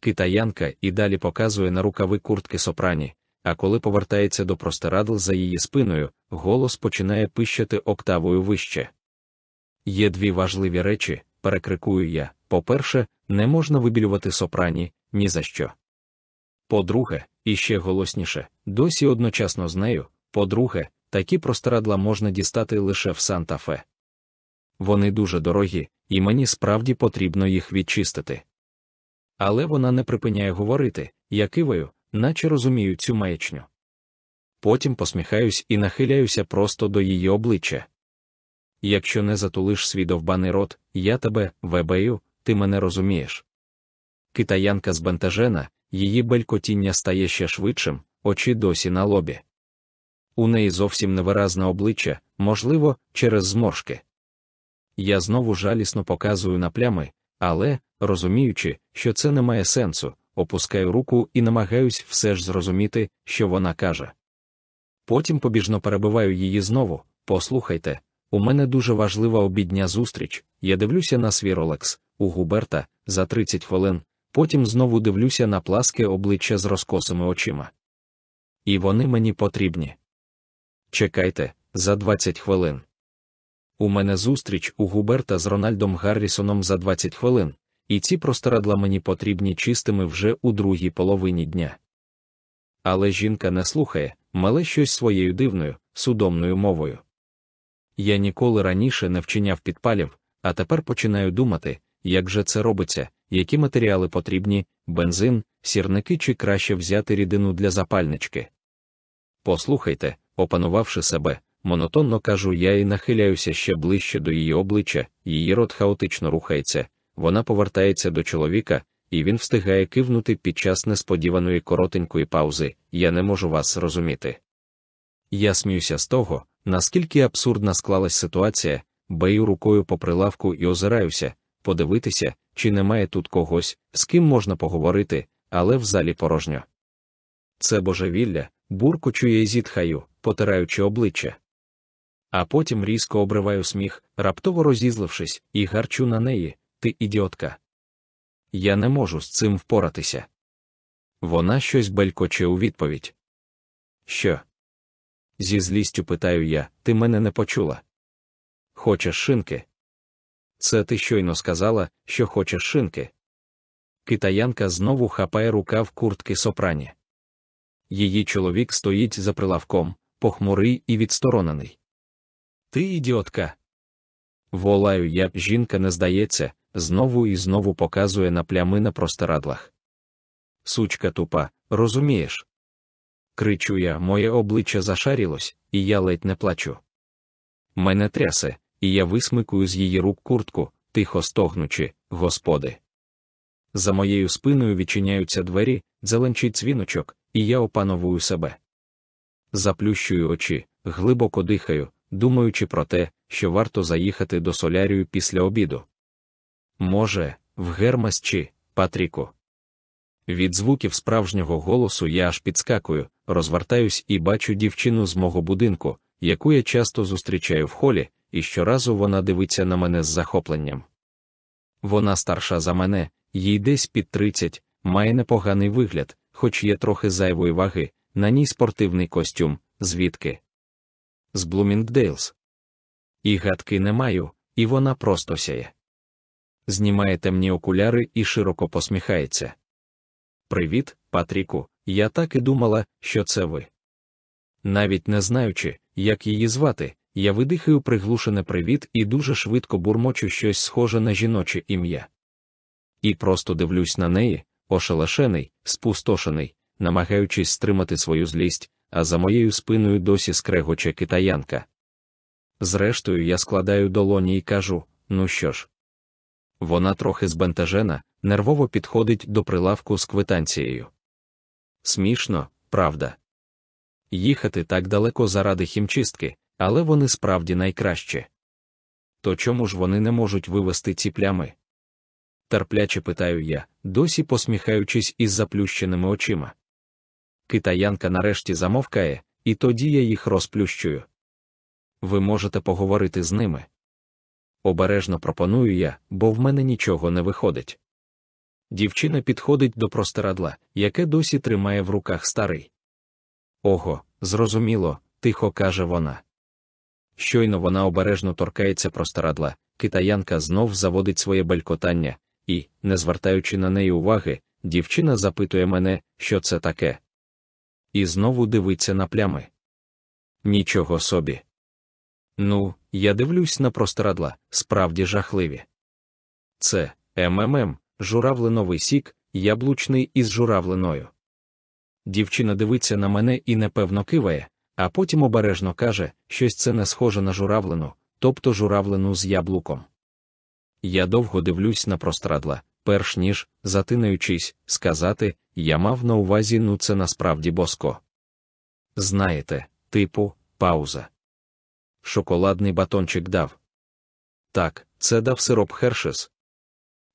Китаянка і далі показує на рукави куртки сопрані, а коли повертається до простирадл за її спиною, голос починає пищати октавою вище. Є дві важливі речі, перекрикую я. По-перше, не можна вибілювати сопрані ні за що. По-друге, і ще голосніше, досі одночасно з нею, по-друге, такі простирадла можна дістати лише в Санта-Фе. Вони дуже дорогі, і мені справді потрібно їх відчистити. Але вона не припиняє говорити, я киваю, наче розумію цю маячню. Потім посміхаюсь і нахиляюся просто до її обличчя. Якщо не затулиш свій довбаний рот, я тебе, вебею, ти мене розумієш. Китаянка збентежена, її белькотіння стає ще швидшим, очі досі на лобі. У неї зовсім невиразне обличчя, можливо, через зморшки. Я знову жалісно показую на плями, але, розуміючи, що це не має сенсу, опускаю руку і намагаюсь все ж зрозуміти, що вона каже. Потім побіжно перебиваю її знову. Послухайте, у мене дуже важлива обідня зустріч. Я дивлюся на свій ролекс у Губерта за 30 хвилин, потім знову дивлюся на пласке обличчя з розкосими очима. І вони мені потрібні. Чекайте, за 20 хвилин. У мене зустріч у Губерта з Рональдом Гаррісоном за 20 хвилин, і ці простирадла мені потрібні чистими вже у другій половині дня. Але жінка не слухає, мале щось своєю дивною, судомною мовою. Я ніколи раніше не вчиняв підпалів, а тепер починаю думати, як же це робиться, які матеріали потрібні, бензин, сірники чи краще взяти рідину для запальнички. Послухайте, опанувавши себе, монотонно кажу я і нахиляюся ще ближче до її обличчя, її рот хаотично рухається, вона повертається до чоловіка, і він встигає кивнути під час несподіваної коротенької паузи я не можу вас зрозуміти. Я сміюся з того, наскільки абсурдна склалась ситуація, бею рукою по прилавку і озираюся, подивитися, чи немає тут когось, з ким можна поговорити, але в залі порожньо. Це божевілля, буркочу й зітхаю, потираючи обличчя. А потім різко обриваю сміх, раптово розізлившись, і гарчу на неї, ти ідіотка. Я не можу з цим впоратися. Вона щось белькоче у відповідь. Що? Зі злістю питаю я, ти мене не почула. Хочеш шинки? Це ти щойно сказала, що хочеш шинки. Китаянка знову хапає рукав куртки сопрані. Її чоловік стоїть за прилавком, похмурий і відсторонений. Ти ідіотка. Волаю я, жінка не здається, знову і знову показує на плями на простирадлах. Сучка тупа, розумієш? Кричу я, моє обличчя зашарілось, і я ледь не плачу. Мене трясе, і я висмикую з її рук куртку, тихо стогнучи, господи. За моєю спиною відчиняються двері, зеленчить дзвіночок, і я опановую себе. Заплющую очі, глибоко дихаю, думаючи про те, що варто заїхати до солярію після обіду. Може, в Гермас чи, Патріку. Від звуків справжнього голосу я аж підскакую, розвертаюсь і бачу дівчину з мого будинку, яку я часто зустрічаю в холі, і щоразу вона дивиться на мене з захопленням. Вона старша за мене, їй десь під тридцять, має непоганий вигляд, хоч є трохи зайвої ваги, на ній спортивний костюм, звідки? З Блумінгдейлс. І гадки не маю, і вона просто сяє. Знімає темні окуляри і широко посміхається. Привіт, Патріку, я так і думала, що це ви. Навіть не знаючи, як її звати, я видихаю приглушене привіт і дуже швидко бурмочу щось схоже на жіноче ім'я. І просто дивлюсь на неї, ошелешений, спустошений, намагаючись стримати свою злість, а за моєю спиною досі скрегоче китаянка. Зрештою, я складаю долоні і кажу: ну що ж. Вона трохи збентежена, нервово підходить до прилавку з квитанцією. Смішно, правда. Їхати так далеко заради хімчистки, але вони справді найкраще. То чому ж вони не можуть вивести ці плями? Терпляче питаю я, досі посміхаючись із заплющеними очима. Китаянка нарешті замовкає, і тоді я їх розплющую. Ви можете поговорити з ними. Обережно пропоную я, бо в мене нічого не виходить. Дівчина підходить до простирадла, яке досі тримає в руках старий. Ого, зрозуміло, тихо каже вона. Щойно вона обережно торкається простирадла, китаянка знов заводить своє белькотання, і, не звертаючи на неї уваги, дівчина запитує мене, що це таке. І знову дивиться на плями. Нічого собі. Ну, я дивлюсь на простирадла, справді жахливі. Це МММ, журавлиновий сік, яблучний із журавлиною. Дівчина дивиться на мене і непевно киває, а потім обережно каже, щось це не схоже на журавлину, тобто журавлину з яблуком. Я довго дивлюсь на прострадла, перш ніж, затинаючись, сказати, я мав на увазі, ну це насправді боско. Знаєте, типу, пауза. Шоколадний батончик дав. Так, це дав сироп Хершес.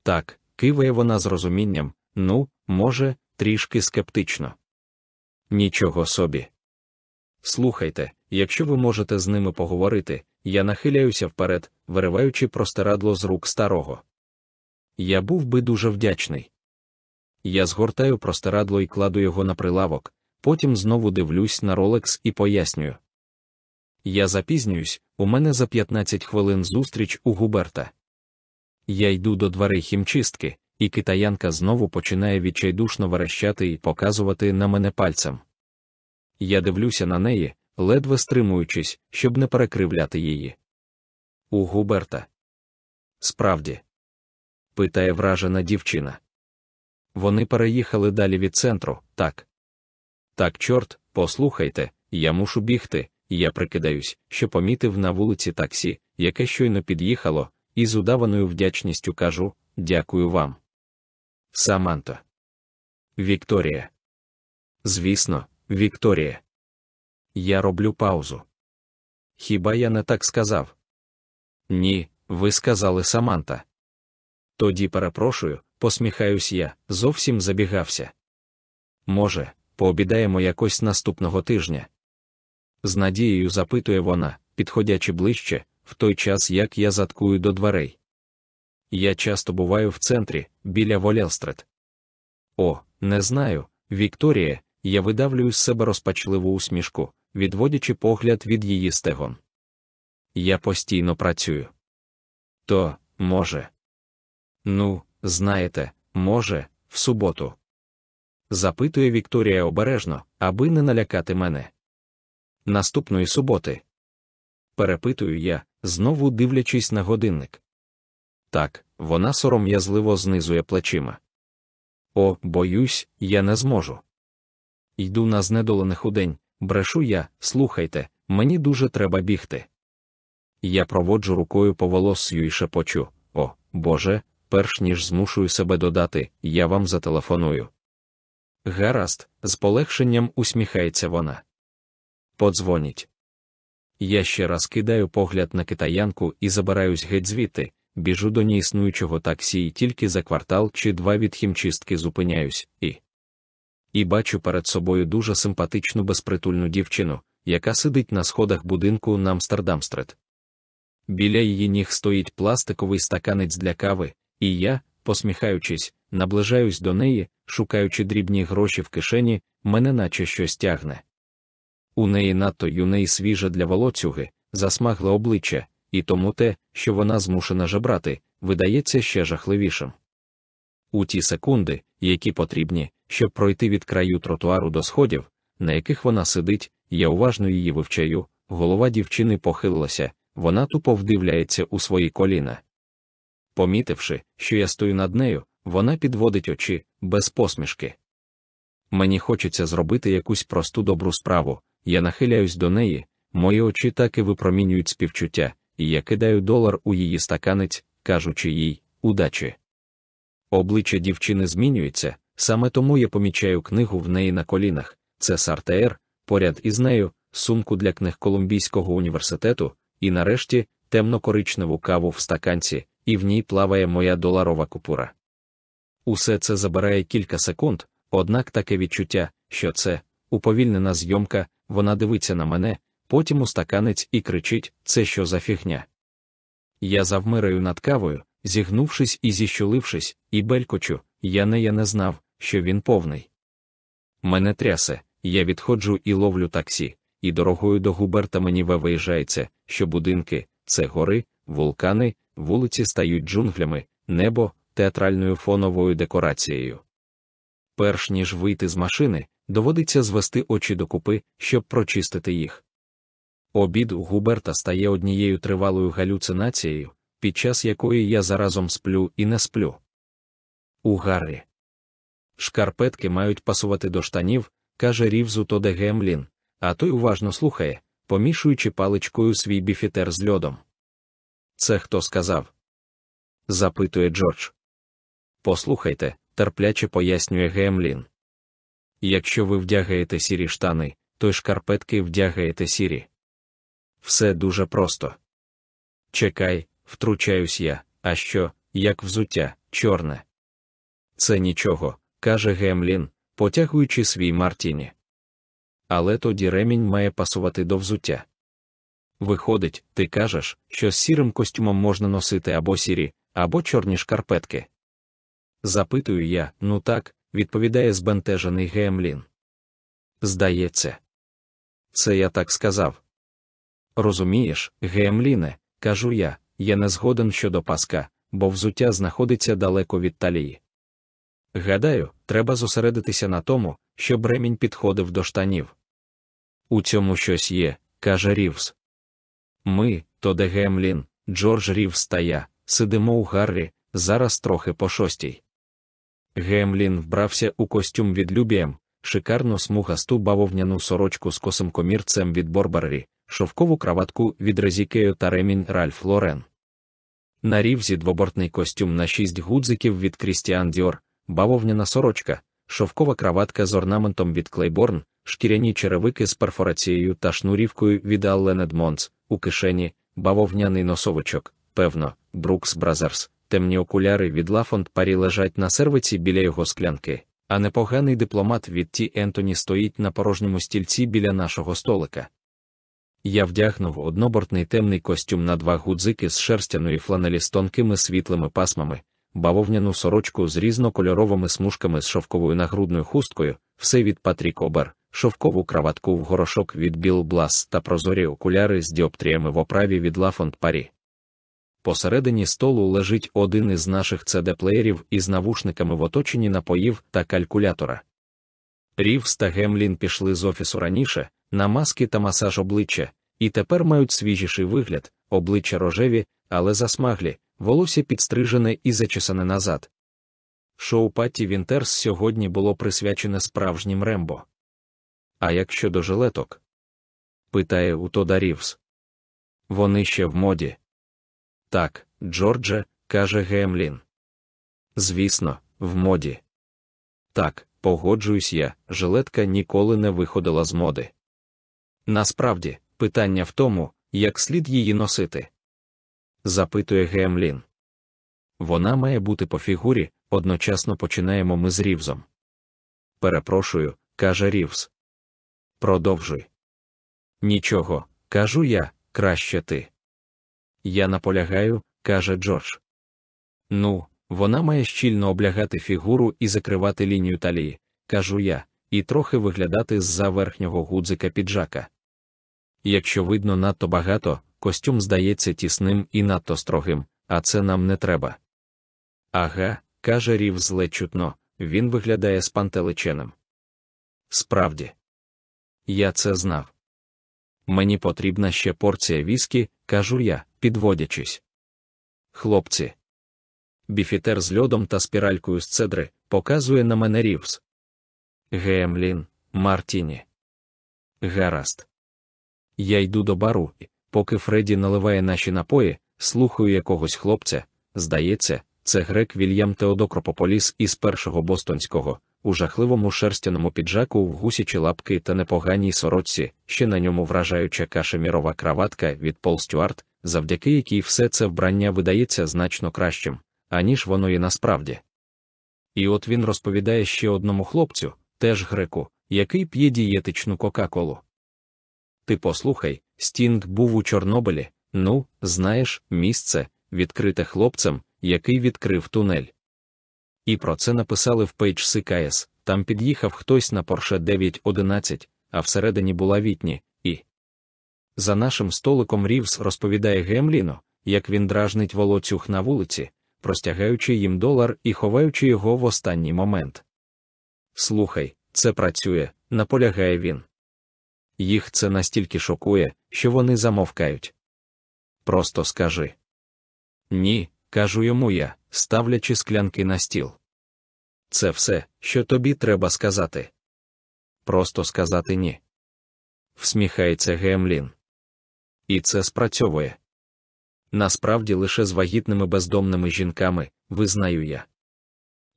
Так, киває вона з розумінням, ну, може, трішки скептично. Нічого собі. Слухайте, якщо ви можете з ними поговорити, я нахиляюся вперед, вириваючи простирадло з рук старого. Я був би дуже вдячний. Я згортаю простирадло і кладу його на прилавок, потім знову дивлюсь на Ролекс і пояснюю. Я запізнююсь, у мене за 15 хвилин зустріч у Губерта. Я йду до дверей хімчистки, і китаянка знову починає відчайдушно верещати і показувати на мене пальцем. Я дивлюся на неї, ледве стримуючись, щоб не перекривляти її. У Губерта. Справді, питає вражена дівчина. Вони переїхали далі від центру, так. Так, чорт, послухайте, я мушу бігти, я прикидаюсь, що помітив на вулиці таксі, яке щойно під'їхало, і з удаваною вдячністю кажу дякую вам. Саманта. Вікторія. Звісно, Вікторія. Я роблю паузу. Хіба я не так сказав? Ні, ви сказали Саманта. Тоді перепрошую, посміхаюсь я, зовсім забігався. Може, пообідаємо якось наступного тижня. З надією запитує вона, підходячи ближче, в той час як я заткую до дверей. Я часто буваю в центрі, біля Волелстрет. О, не знаю, Вікторія, я видавлюю з себе розпачливу усмішку, відводячи погляд від її стегон. Я постійно працюю. То, може. Ну, знаєте, може, в суботу. Запитує Вікторія обережно, аби не налякати мене. Наступної суботи. Перепитую я, знову дивлячись на годинник. Так, вона сором'язливо знизує плечима. О, боюсь, я не зможу. Йду на знедолених удень, брешу я, слухайте, мені дуже треба бігти. Я проводжу рукою по волоссю і шепочу О, Боже, перш ніж змушую себе додати, я вам зателефоную. Гаразд, з полегшенням усміхається вона. Подзвоніть. Я ще раз кидаю погляд на китаянку і забираюсь геть звідти, біжу до неіснуючого таксі і тільки за квартал чи два від хімчистки зупиняюсь, і І бачу перед собою дуже симпатичну безпритульну дівчину, яка сидить на сходах будинку на Амстердамстрет. Біля її ніг стоїть пластиковий стаканець для кави, і я, посміхаючись, наближаюсь до неї, шукаючи дрібні гроші в кишені, мене наче щось тягне. У неї надто юне і свіже для волоцюги, засмагле обличчя, і тому те, що вона змушена жебрати, видається ще жахливішим. У ті секунди, які потрібні, щоб пройти від краю тротуару до сходів, на яких вона сидить, я уважно її вивчаю, голова дівчини похилилася, вона тупо вдивляється у свої коліна. Помітивши, що я стою над нею, вона підводить очі без посмішки. Мені хочеться зробити якусь просту добру справу, я нахиляюсь до неї, мої очі так і випромінюють співчуття, і я кидаю долар у її стаканець, кажучи їй удачі. Обличчя дівчини змінюється, саме тому я помічаю книгу в неї на колінах, це Сартеер, поряд із нею, сумку для книг Колумбійського університету, і нарешті темно-коричневу каву в стаканці, і в ній плаває моя доларова купура. Усе це забирає кілька секунд, однак таке відчуття, що це уповільнена зйомка, вона дивиться на мене, потім у стаканець і кричить: це що за фігня? Я завмираю над кавою, зігнувшись і зіщулившись, і белькочу, я не я не знав, що він повний. Мене трясе, я відходжу і ловлю таксі, і дорогою до Губерта мені виїжджається, що будинки, це гори, вулкани, вулиці стають джунглями, небо театральною фоновою декорацією. Перш ніж вийти з машини, доводиться звести очі докупи, щоб прочистити їх. Обід у Губерта стає однією тривалою галюцинацією, під час якої я заразом сплю і не сплю. У Гаррі. Шкарпетки мають пасувати до штанів, каже Рівзу Тоде Гемлін, а той уважно слухає, помішуючи паличкою свій біфітер з льодом. Це хто сказав? запитує Джордж. Послухайте, терпляче пояснює Гемлін. Якщо ви вдягаєте сірі штани, то й шкарпетки вдягаєте сірі. Все дуже просто. Чекай, втручаюсь я, а що, як взуття, чорне. Це нічого, каже Гемлін, потягуючи свій Мартіні. Але тоді ремінь має пасувати до взуття. Виходить, ти кажеш, що з сірим костюмом можна носити або сірі, або чорні шкарпетки. Запитую я, ну так, відповідає збентежений Гемлін. Здається, це я так сказав. Розумієш, Гемліне, кажу я, я не згоден щодо паска, бо взуття знаходиться далеко від талії. Гадаю, треба зосередитися на тому, щоб ремінь підходив до штанів. У цьому щось є, каже Рівс. Ми, то де Гемлін, Джордж Рівс та я, сидимо у Гаррі, зараз трохи по шостій. Гемлін вбрався у костюм від Любієм, шикарну смугасту бавовняну сорочку з косим комірцем від Барбаррі, шовкову краватку від Резікею та ремінь Ральф Лорен. На Рівзі двобортний костюм на шість гудзиків від Крістіан Діор, бавовняна сорочка, шовкова краватка з орнаментом від Клейборн, шкіряні черевики з перфорацією та шнурівкою від Аллен Едмонс, у кишені, бавовняний носовичок, певно, Брукс Бразерс, темні окуляри від Лафонд Парі лежать на серветці біля його склянки, а непоганий дипломат від Ті Ентоні стоїть на порожньому стільці біля нашого столика. Я вдягнув однобортний темний костюм на два гудзики з шерстяної фланелі з тонкими світлими пасмами, бавовняну сорочку з різнокольоровими смужками з шовковою нагрудною хусткою, все від Патрік Обер, шовкову краватку в горошок від Біл Блас та прозорі окуляри з діоптріями в оправі від Лафонд Парі. Посередині столу лежить один із наших CD-плеєрів із навушниками в оточенні напоїв та калькулятора. Рівс та Гемлін пішли з офісу раніше, на маски та масаж обличчя, і тепер мають свіжіший вигляд, обличчя рожеві, але засмаглі, волосся підстрижене і зачесане назад. Шоу Патті Вінтерс сьогодні було присвячене справжнім Рембо. А як щодо жилеток? питає у Тода Рівс. Вони ще в моді. Так, Джордже, каже Гемлін. Звісно, в моді. Так, погоджуюсь я, жилетка ніколи не виходила з моди. Насправді, питання в тому, як слід її носити. Запитує Гемлін. Вона має бути по фігурі, одночасно починаємо ми з Рівзом. Перепрошую, каже Рівз. Продовжуй. Нічого, кажу я, краще ти. Я наполягаю, каже Джордж. Ну, вона має щільно облягати фігуру і закривати лінію талії, кажу я, і трохи виглядати з-за верхнього гудзика піджака. Якщо видно надто багато, костюм здається тісним і надто строгим, а це нам не треба. Ага, каже Рів зле чутно, він виглядає спантеличеним. Справді, я це знав. Мені потрібна ще порція віскі, кажу я, підводячись. Хлопці. Біфітер з льодом та спіралькою з цедри показує на мене Рівс. Гемлін, Мартіні. Гаразд. Я йду до бару, і, поки Фредді наливає наші напої, слухаю якогось хлопця. Здається, це грек Вільям Теодокропополіс із першого бостонського, у жахливому шерстяному піджаку в гусячі лапки та непоганій сорочці, ще на ньому вражаюча кашемірова краватка від Пол Стюарт, завдяки якій все це вбрання видається значно кращим, аніж воно є насправді. І от він розповідає ще одному хлопцю, теж греку, який п'є дієтичну Кока-Колу. Ти послухай, Стінг був у Чорнобилі, ну, знаєш, місце, відкрите хлопцем, який відкрив тунель. І про це написали в Page CKS, там під'їхав хтось на Porsche 911, а всередині була вітні, і. За нашим столиком Рівс розповідає Гемліну, як він дражнить волоцюг на вулиці, простягаючи їм долар і ховаючи його в останній момент. Слухай, це працює, наполягає він. Їх це настільки шокує, що вони замовкають. Просто скажи. Ні, кажу йому я, ставлячи склянки на стіл. Це все, що тобі треба сказати. Просто сказати ні. Всміхається Гемлін. І це спрацьовує. Насправді лише з вагітними бездомними жінками, визнаю я.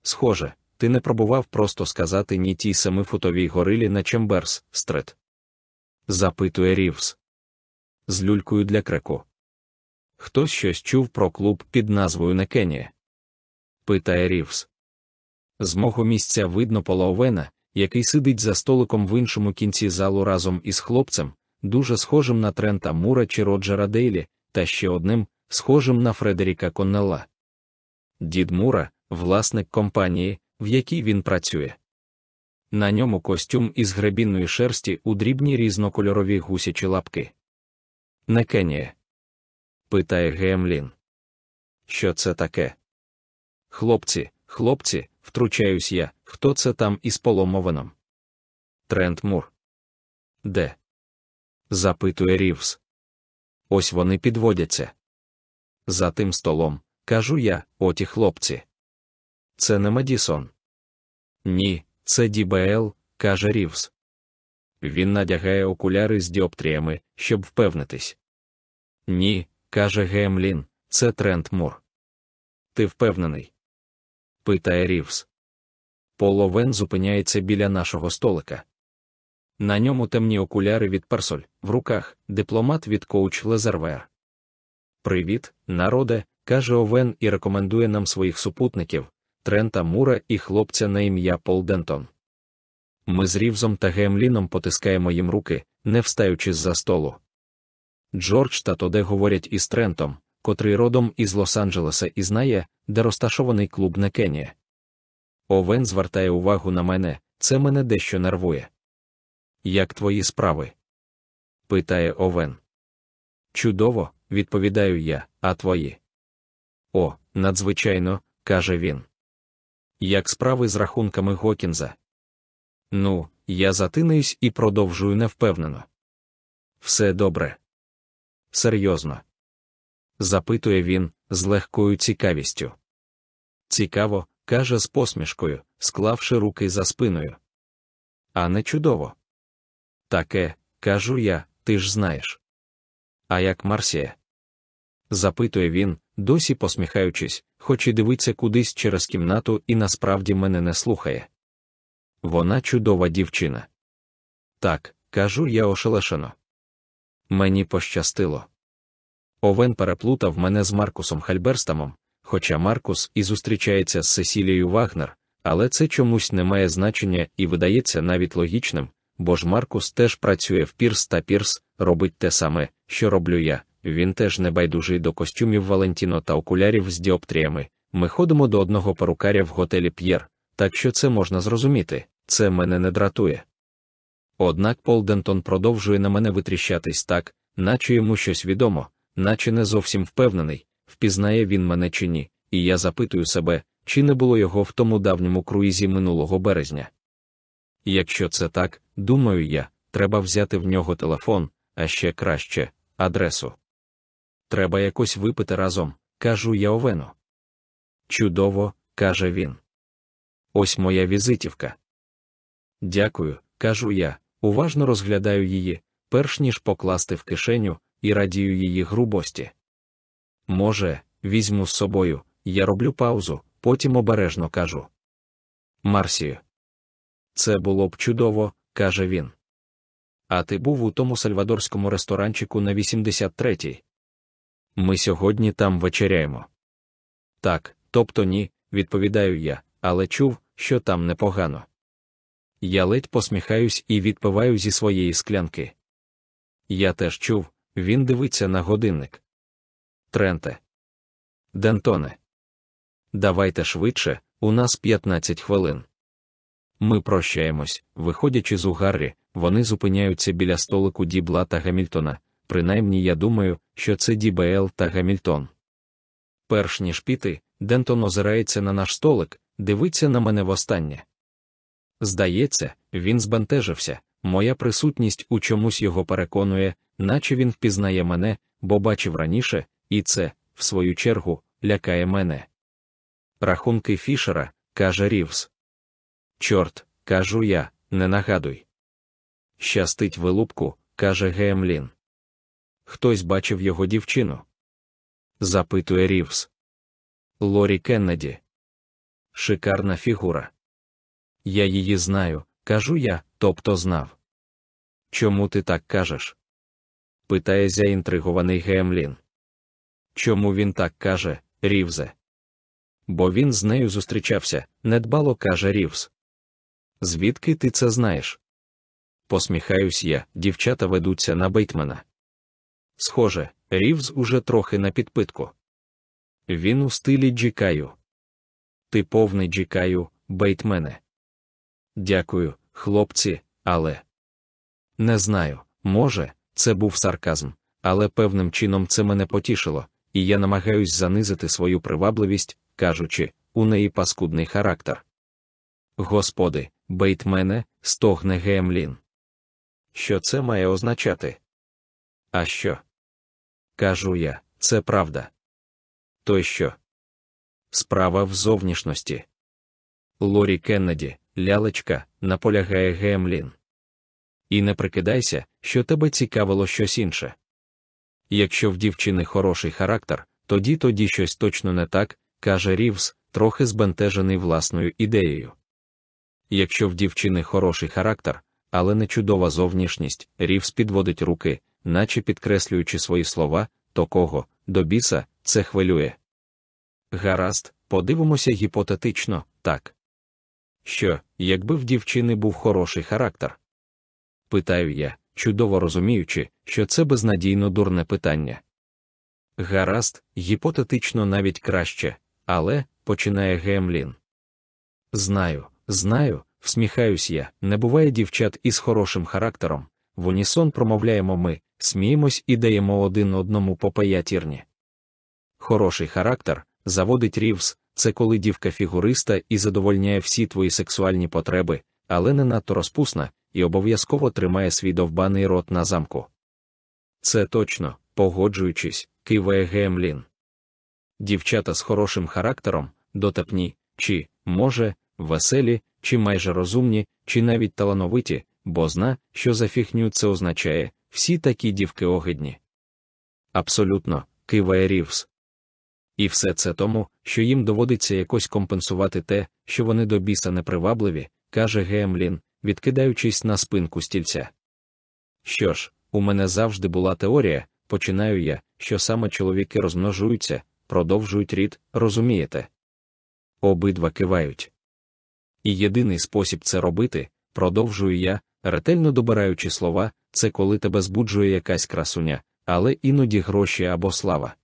Схоже, ти не пробував просто сказати ні тій семифутовій горилі на Чемберс, стрит. Запитує Рівс. З люлькою для креку. Хтось щось чув про клуб під назвою Некенія? Питає Рівс. З мого місця видно Пола Овена, який сидить за столиком в іншому кінці залу разом із хлопцем, дуже схожим на Трента Мура чи Роджера Дейлі, та ще одним, схожим на Фредеріка Коннелла. Дід Мура, власник компанії, в якій він працює. На ньому костюм із гребінної шерсті у дрібні різнокольорові гусячі лапки. Не Кенія? питає Гемлін. Що це таке? Хлопці, хлопці, втручаюсь я, хто це там із поломованим? Трент Мур. Де? Запитує Рівс. Ось вони підводяться. За тим столом, кажу я, оті хлопці. Це не Медісон. Ні, це ДБЛ, каже Рівс. Він надягає окуляри з діоптріями, щоб впевнитись. Ні, каже Гемлін, це Трент Мур. Ти впевнений? питає Рівс. Половен зупиняється біля нашого столика. На ньому темні окуляри від парсоль, в руках дипломат від коуч Лезервер. Привіт, народе, каже Овен і рекомендує нам своїх супутників Трента Мура і хлопця на ім'я Пол Дентон. Ми з Рівзом та Гемліном потискаємо їм руки, не встаючи з за столу. Джордж та Тоде говорять із Трентом, котрий родом із Лос-Анджелеса і знає, де розташований клуб Некенія. Овен звертає увагу на мене, це мене дещо нервує. Як твої справи? питає Овен. Чудово, відповідаю я, а твої? О, надзвичайно, каже він. Як справи з рахунками Гокінза? Ну, я затинаюсь і продовжую невпевнено. Все добре. Серйозно. запитує він з легкою цікавістю. Цікаво, каже з посмішкою, склавши руки за спиною. А не чудово. Таке, кажу я, ти ж знаєш. А як Марсія? запитує він, досі посміхаючись, хоч і дивиться кудись через кімнату і насправді мене не слухає. Вона чудова дівчина. Так, кажу я ошелешено. Мені пощастило. Овен переплутав мене з Маркусом Хальберстамом, хоча Маркус і зустрічається з Сесілією Вагнер, але це чомусь не має значення і видається навіть логічним, бо ж Маркус теж працює в Пірс та Пірс, робить те саме, що роблю я. Він теж не байдужий до костюмів Валентіно та окулярів з діоптріями. Ми ходимо до одного перукаря в готелі П'єр, так що це можна зрозуміти, це мене не дратує. Однак Пол Дентон продовжує на мене витріщатись так, наче йому щось відомо, наче не зовсім впевнений, впізнає він мене чи ні, і я запитую себе, чи не було його в тому давньому круїзі минулого березня. Якщо це так, думаю я, треба взяти в нього телефон, а ще краще адресу. Треба якось випити разом, кажу я Овену. Чудово, каже він. Ось моя візитівка. Дякую, кажу я, уважно розглядаю її, перш ніж покласти в кишеню, і радію її грубості. Може, візьму з собою, я роблю паузу, потім обережно кажу. Марсію. Це було б чудово, каже він. А ти був у тому сальвадорському ресторанчику на 83-й. Ми сьогодні там вечеряємо. Так, тобто ні, відповідаю я, але чув, що там непогано. Я ледь посміхаюсь і відпиваю зі своєї склянки. Я теж чув, він дивиться на годинник. Тренте. Дентоне. Давайте швидше, у нас 15 хвилин. Ми прощаємось, виходячи з угаррі, вони зупиняються біля столику Дібла та Гамільтона. Принаймні я думаю, що це Дібел та Гамільтон. Перш ніж піти, Дентон озирається на наш столик, дивиться на мене востаннє. Здається, він збентежився, моя присутність у чомусь його переконує, наче він впізнає мене, бо бачив раніше, і це, в свою чергу, лякає мене. Рахунки Фішера, каже Рівс. Чорт, кажу я, не нагадуй. Щастить вилупку, каже Гемлін. Хтось бачив його дівчину? запитує Рівс. Лорі Кеннеді. Шикарна фігура. Я її знаю, кажу я, тобто знав. Чому ти так кажеш? питає заінтригований Гемлін. Чому він так каже, Рівзе? Бо він з нею зустрічався, недбало каже Рівз. Звідки ти це знаєш? Посміхаюсь я, дівчата ведуться на Бейтмена. Схоже, Рівз уже трохи на підпитку. Він у стилі Джікаю. Ти повний Джікаю, Бейтмене. Дякую, хлопці, але не знаю, може, це був сарказм, але певним чином це мене потішило, і я намагаюсь занизити свою привабливість, кажучи, у неї паскудний характер. Господи, Бейтмене, стогне Гемлін. Що це має означати? А що? Кажу я, це правда. То що? Справа в зовнішності. Лорі Кеннеді, лялечка, наполягає Гемлін. І не прикидайся, що тебе цікавило щось інше. Якщо в дівчини хороший характер, тоді тоді щось точно не так, каже Рівс, трохи збентежений власною ідеєю. Якщо в дівчини хороший характер, але не чудова зовнішність, Рівс підводить руки, наче підкреслюючи свої слова, то кого, до біса, це хвилює. Гаразд, подивимося гіпотетично, так. Що, якби в дівчини був хороший характер? Питаю я, чудово розуміючи, що це безнадійно дурне питання. Гаразд, гіпотетично навіть краще, але, починає Гемлін. Знаю, знаю, всміхаюсь я, не буває дівчат із хорошим характером. В унісон промовляємо ми, сміємось і даємо один одному по паятірні. Хороший характер, заводить Рівс, це коли дівка фігуриста і задовольняє всі твої сексуальні потреби, але не надто розпусна, і обов'язково тримає свій довбаний рот на замку. Це точно, погоджуючись, киває Гемлін. Дівчата з хорошим характером, дотепні, чи, може, веселі, чи майже розумні, чи навіть талановиті, бо зна, що за фіхню це означає всі такі дівки огидні. Абсолютно, киває Рівс. І все це тому, що їм доводиться якось компенсувати те, що вони до біса непривабливі, каже Гемлін, відкидаючись на спинку стільця. Що ж, у мене завжди була теорія, починаю я, що саме чоловіки розмножуються, продовжують рід, розумієте? Обидва кивають. І єдиний спосіб це робити, продовжую я, ретельно добираючи слова, це коли тебе збуджує якась красуня, але іноді гроші або слава.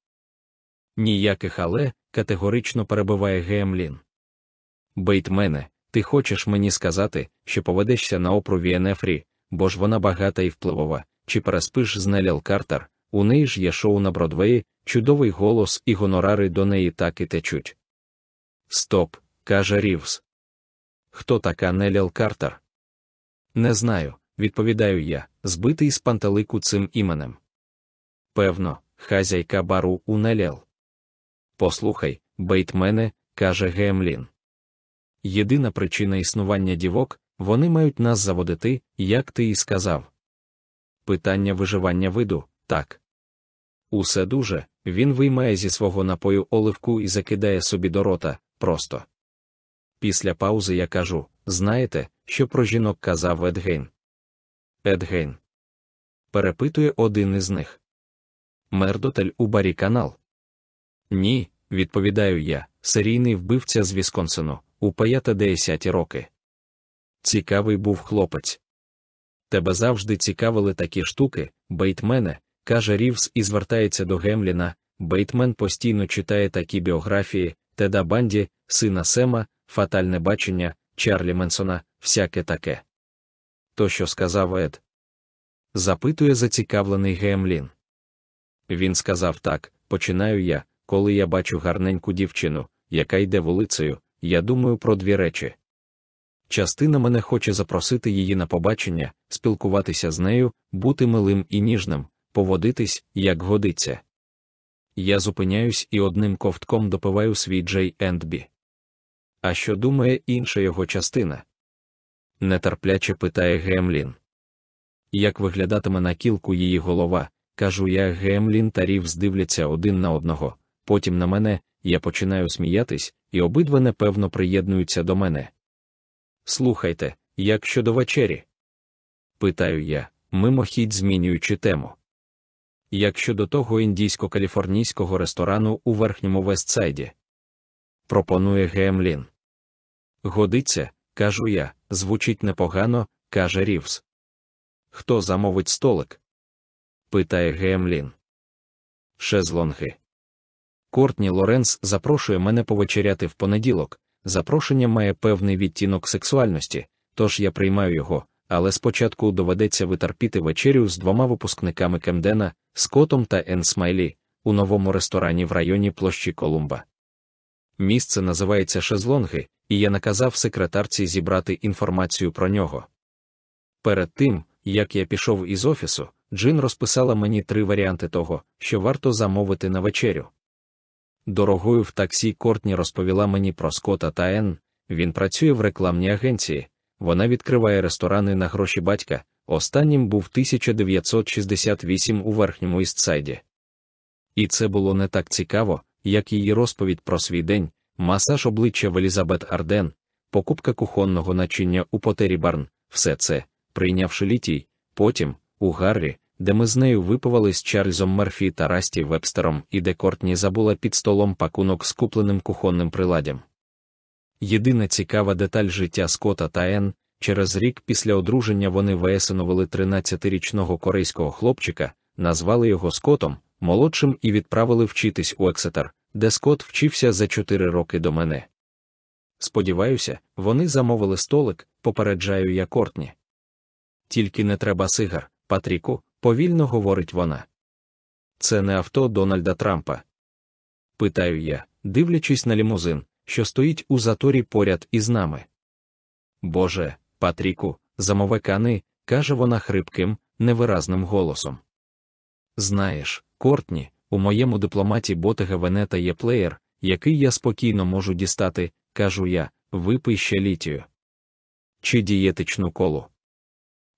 Ніяких але, категорично перебиває Гемлін. Бейтмене, ти хочеш мені сказати, що поведешся на опру Віенефрі, бо ж вона багата і впливова, чи переспиш з Неліл Картер, у неї ж є шоу на Бродвеї, чудовий голос і гонорари до неї так і течуть. Стоп, каже Рівс. Хто така Неліл Картер? Не знаю, відповідаю я, збитий з пантелику цим іменем. Певно, хазяйка бару у Неліл. Послухай, бейтмене, каже Гемлін. Єдина причина існування дівок вони мають нас заводити, як ти і сказав. Питання виживання виду так. Усе дуже, він виймає зі свого напою оливку і закидає собі до рота, просто. Після паузи я кажу знаєте, що про жінок казав Едгейн? Едгейн. Перепитує один із них. Мердотель у барі канал. Ні, відповідаю я, серійний вбивця з Вісконсину, у паята десяті роки. Цікавий був хлопець. Тебе завжди цікавили такі штуки, Бейтмене, каже Рівс і звертається до Гемліна. Бейтмен постійно читає такі біографії Теда Банді, сина Сема, Фатальне бачення, Чарлі Менсона, всяке таке. То, що сказав Ед? Запитує зацікавлений Гемлін. Він сказав так: починаю я, коли я бачу гарненьку дівчину, яка йде вулицею, я думаю про дві речі. Частина мене хоче запросити її на побачення, спілкуватися з нею, бути милим і ніжним, поводитись, як годиться. Я зупиняюсь і одним ковтком допиваю свій Джей Бі. А що думає інша його частина? нетерпляче питає Гемлін. Як виглядатиме на кілку її голова, кажу я Гемлін та Рівз дивляться один на одного, потім на мене, я починаю сміятись, і обидва непевно приєднуються до мене. Слухайте, як щодо вечері? Питаю я, мимохідь змінюючи тему. Як щодо того індійсько-каліфорнійського ресторану у верхньому Вестсайді? Пропонує Гемлін. Годиться, кажу я, звучить непогано, каже Рівс. Хто замовить столик? питає Гемлін. Шезлонги. Кортні Лоренс запрошує мене повечеряти в понеділок. Запрошення має певний відтінок сексуальності, тож я приймаю його, але спочатку доведеться витерпіти вечерю з двома випускниками Кемдена, Скотом та Ен Смайлі, у новому ресторані в районі площі Колумба. Місце називається Шезлонги, і я наказав секретарці зібрати інформацію про нього. Перед тим, як я пішов із офісу, Джин розписала мені три варіанти того, що варто замовити на вечерю. Дорогою в таксі Кортні розповіла мені про Скота та Ен, він працює в рекламній агенції, вона відкриває ресторани на гроші батька. Останнім був 1968 у верхньому Істсайді. І це було не так цікаво, як її розповідь про свій день, масаж обличчя в Елізабет Арден, покупка кухонного начиння у Потері Барн, все це, прийнявши літій, потім, у Гаррі, де ми з нею випивали з Чарльзом Мерфі та Расті Вебстером, і де Кортні забула під столом пакунок з купленим кухонним приладдям. Єдина цікава деталь життя Скота та Ен, через рік після одруження вони виесиновили 13-річного корейського хлопчика, назвали його Скотом, молодшим і відправили вчитись у Ексетер, де Скот вчився за 4 роки до мене. Сподіваюся, вони замовили столик, попереджаю я Кортні. Тільки не треба сигар, Патріку, повільно говорить вона. Це не авто Дональда Трампа. Питаю я, дивлячись на лімузин, що стоїть у заторі поряд із нами. Боже, Патріку, замове кани, каже вона хрипким, невиразним голосом. Знаєш, Кортні, у моєму дипломаті Ботега Венета є плеєр, який я спокійно можу дістати, кажу я, випий ще літію. Чи дієтичну колу.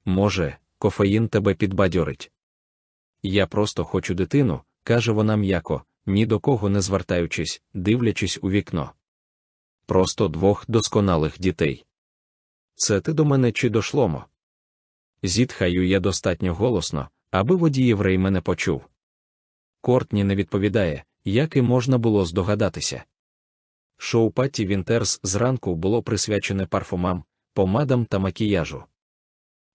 Може, кофеїн тебе підбадьорить. Я просто хочу дитину, каже вона м'яко, ні до кого не звертаючись, дивлячись у вікно. Просто двох досконалих дітей. Це ти до мене чи дошломо? Зітхаю я достатньо голосно, аби водій єврей мене почув. Кортні не відповідає, як і можна було здогадатися. Шоу Патті Вінтерс зранку було присвячене парфумам, помадам та макіяжу.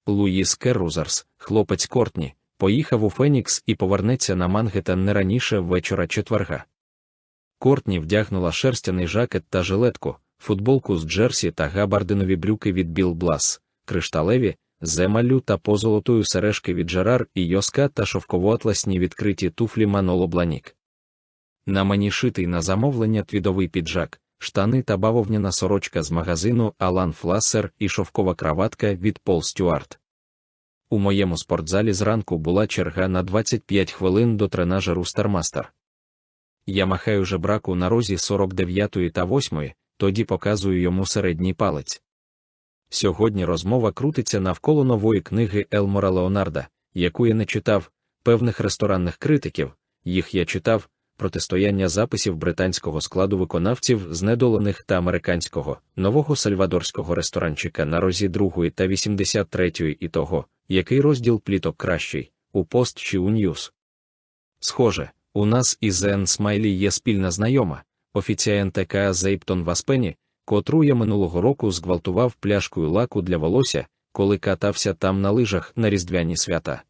Луїс Керрузерс, хлопець Кортні, поїхав у Фенікс і повернеться на Мангеттен не раніше вечора четверга. Кортні вдягнула шерстяний жакет та жилетку, футболку з Джерсі та габардинові брюки від Біл Блас, кришталеві, з емаллю та позолотою сережки від Жерар і Йоска та шовково-атласні відкриті туфлі Маноло Бланік. На мені шитий на замовлення твідовий піджак, штани та бавовняна сорочка з магазину Алан Флассер і шовкова краватка від Пол Стюарт. У моєму спортзалі зранку була черга на 25 хвилин до тренажеру Стармастер. Я махаю жебраку на розі 49 та 8, тоді показую йому середній палець. Сьогодні розмова крутиться навколо нової книги Елмора Леонарда, яку я не читав, певних ресторанних критиків, їх я читав, протистояння записів британського складу виконавців знедолених та американського нового сальвадорського ресторанчика на розі 2 та 83 і того, який розділ пліток кращий, у пост чи у ньюс. Схоже, у нас із Ен Смайлі є спільна знайома, офіціантка Зейптон Васпені, котру я минулого року зґвалтував пляшкою лаку для волосся, коли катався там на лижах на різдвяні свята.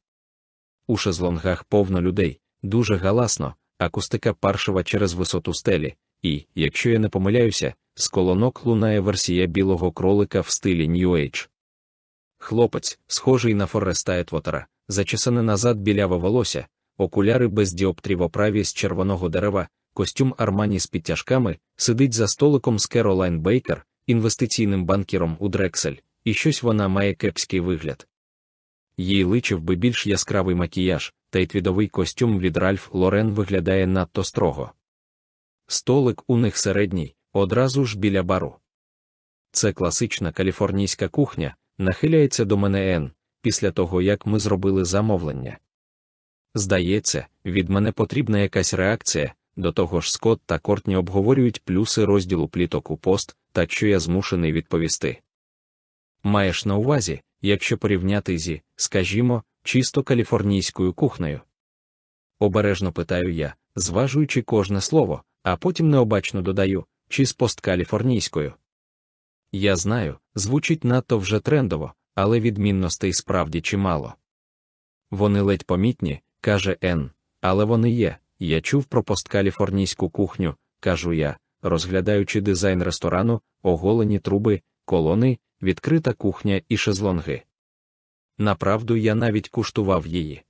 У шезлонгах повно людей, дуже галасно, акустика паршива через висоту стелі, і, якщо я не помиляюся, з колонок лунає версія білого кролика в стилі Age. Хлопець, схожий на Фореста Етвотера, зачесане назад біляве волосся, окуляри без діоптрій в оправі з червоного дерева, костюм Армані з підтяжками, сидить за столиком з Керолайн Бейкер, інвестиційним банкіром у Дрексель, і щось вона має кепський вигляд. Їй личив би більш яскравий макіяж, та й твідовий костюм від Ральф Лорен виглядає надто строго. Столик у них середній, одразу ж біля бару. Це класична каліфорнійська кухня, нахиляється до мене Ен, після того як ми зробили замовлення. Здається, від мене потрібна якась реакція, до того ж Скотт та Кортні обговорюють плюси розділу пліток у пост, так що я змушений відповісти. Маєш на увазі, якщо порівняти зі, скажімо, чисто каліфорнійською кухнею? Обережно питаю я, зважуючи кожне слово, а потім необачно додаю, чи з посткаліфорнійською. Я знаю, звучить надто вже трендово, але відмінностей справді чимало. Вони ледь помітні, каже Ен, але вони є. Я чув про посткаліфорнійську кухню, кажу я, розглядаючи дизайн ресторану, оголені труби, колони, відкрита кухня і шезлонги. Направду я навіть куштував її.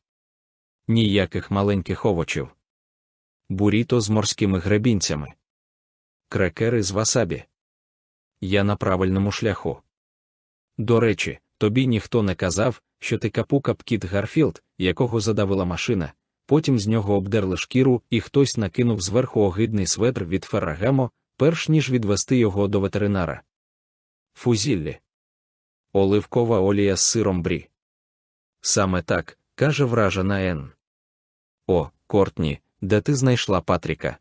Ніяких маленьких овочів. Буріто з морськими гребінцями. Крекери з васабі. Я на правильному шляху. До речі, тобі ніхто не казав, що ти капукап кіт Гарфілд, якого задавила машина, потім з нього обдерли шкіру, і хтось накинув зверху огидний светр від Феррагемо, перш ніж відвести його до ветеринара. Фузіллі. Оливкова олія з сиром брі. Саме так, каже вражена Ен. О, Кортні, де ти знайшла Патріка?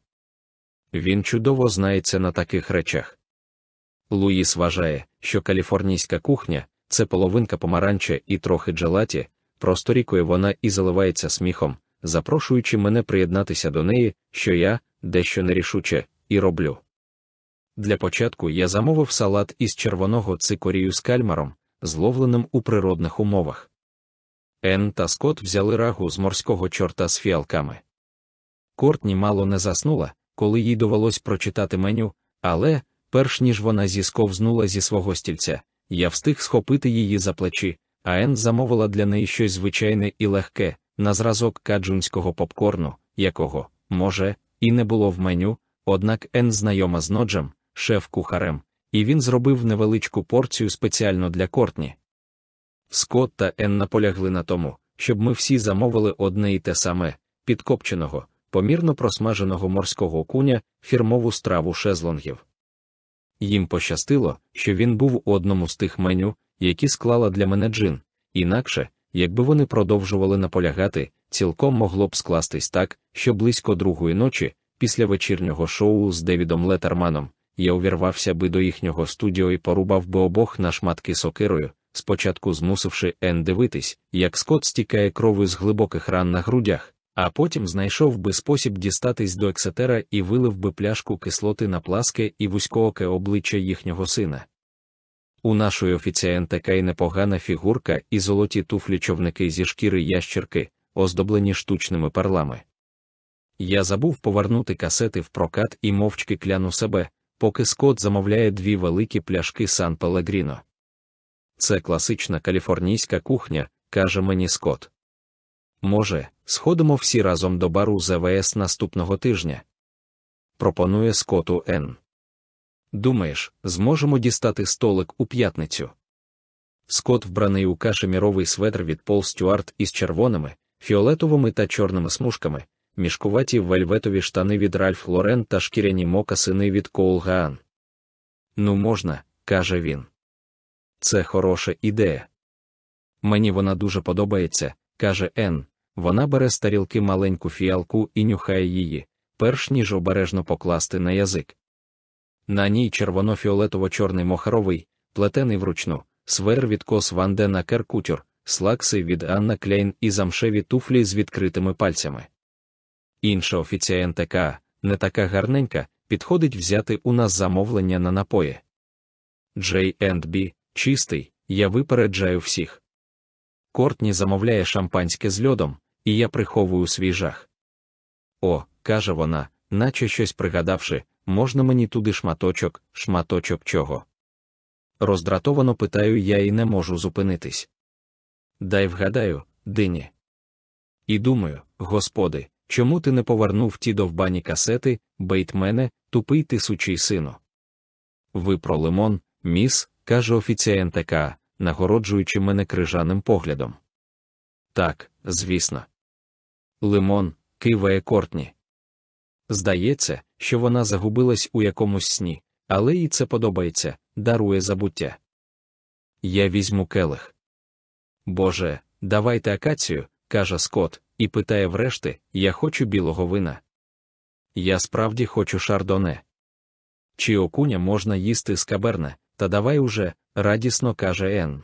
Він чудово знається на таких речах. Луїс вважає, що каліфорнійська кухня це половинка помаранча і трохи джелаті, просто рікує вона і заливається сміхом, запрошуючи мене приєднатися до неї, що я, дещо нерішуче, і роблю. Для початку я замовив салат із червоного цикорію з кальмаром, зловленим у природних умовах. Ен та Скот взяли рагу з морського чорта з фіалками. Кортні мало не заснула, коли їй довелось прочитати меню, але, перш ніж вона зісковзнула зі свого стільця, я встиг схопити її за плечі, а Ен замовила для неї щось звичайне і легке, на зразок каджунського попкорну, якого, може, і не було в меню, однак Ен знайома з Ноджем, шеф-кухарем, і він зробив невеличку порцію спеціально для Кортні. Скотт та Ен наполягли на тому, щоб ми всі замовили одне і те саме підкопченого, помірно просмаженого морського куня, фірмову страву шезлонгів. Їм пощастило, що він був у одному з тих меню, які склала для мене джин, інакше, якби вони продовжували наполягати, цілком могло б скластись так, що близько другої ночі, після вечірнього шоу з Девідом Летерманом, я увірвався би до їхнього студіо і порубав би обох на шматки сокирою, спочатку змусивши Ен дивитись, як Скот стікає кров'ю з глибоких ран на грудях, а потім знайшов би спосіб дістатись до Ексетера і вилив би пляшку кислоти на пласке і вузькооке обличчя їхнього сина. У нашої офіціантика й непогана фігурка і золоті туфлі човники зі шкіри ящерки, оздоблені штучними перлами. Я забув повернути касети в прокат і мовчки кляну себе, поки Скот замовляє дві великі пляшки Сан Пелегріно. Це класична каліфорнійська кухня, каже мені Скот. Може, сходимо всі разом до бару ЗВС наступного тижня. Пропонує Скоту Н. Думаєш, зможемо дістати столик у п'ятницю? Скот вбраний у кашеміровий светр від Пол Стюарт із червоними, фіолетовими та чорними смужками, мішкуваті вельветові штани від Ральф Лорен та шкіряні мокасини від Коул Гаан. Ну, можна, каже він. Це хороша ідея. Мені вона дуже подобається, каже Ен. Вона бере з тарілки маленьку фіалку і нюхає її, перш ніж обережно покласти на язик. На ній червоно-фіолетово-чорний мохаровий, плетений вручну, свер від кос Вандена Керкутюр, слакси від Анна Кляйн і замшеві туфлі з відкритими пальцями. Інша офіціантка, не така гарненька, підходить взяти у нас замовлення на напої. J&B, чистий, я випереджаю всіх. Кортні замовляє шампанське з льодом, і я приховую свій жах. О, каже вона, наче щось пригадавши, можна мені туди шматочок, шматочок чого. Роздратовано питаю я і не можу зупинитись. Дай вгадаю, дині. І думаю, господи, чому ти не повернув ті довбані касети, бейтмене, тупий ти сучий сину? Ви про лимон, міс, каже офіціантка, нагороджуючи мене крижаним поглядом. Так, звісно. Лимон, киває Кортні. Здається, що вона загубилась у якомусь сні, але їй це подобається, дарує забуття. Я візьму келих. Боже, давайте акацію, каже Скот, і питає врешті, я хочу білого вина. Я справді хочу шардоне. Чи окуня можна їсти з каберне, та давай уже, радісно каже Ен.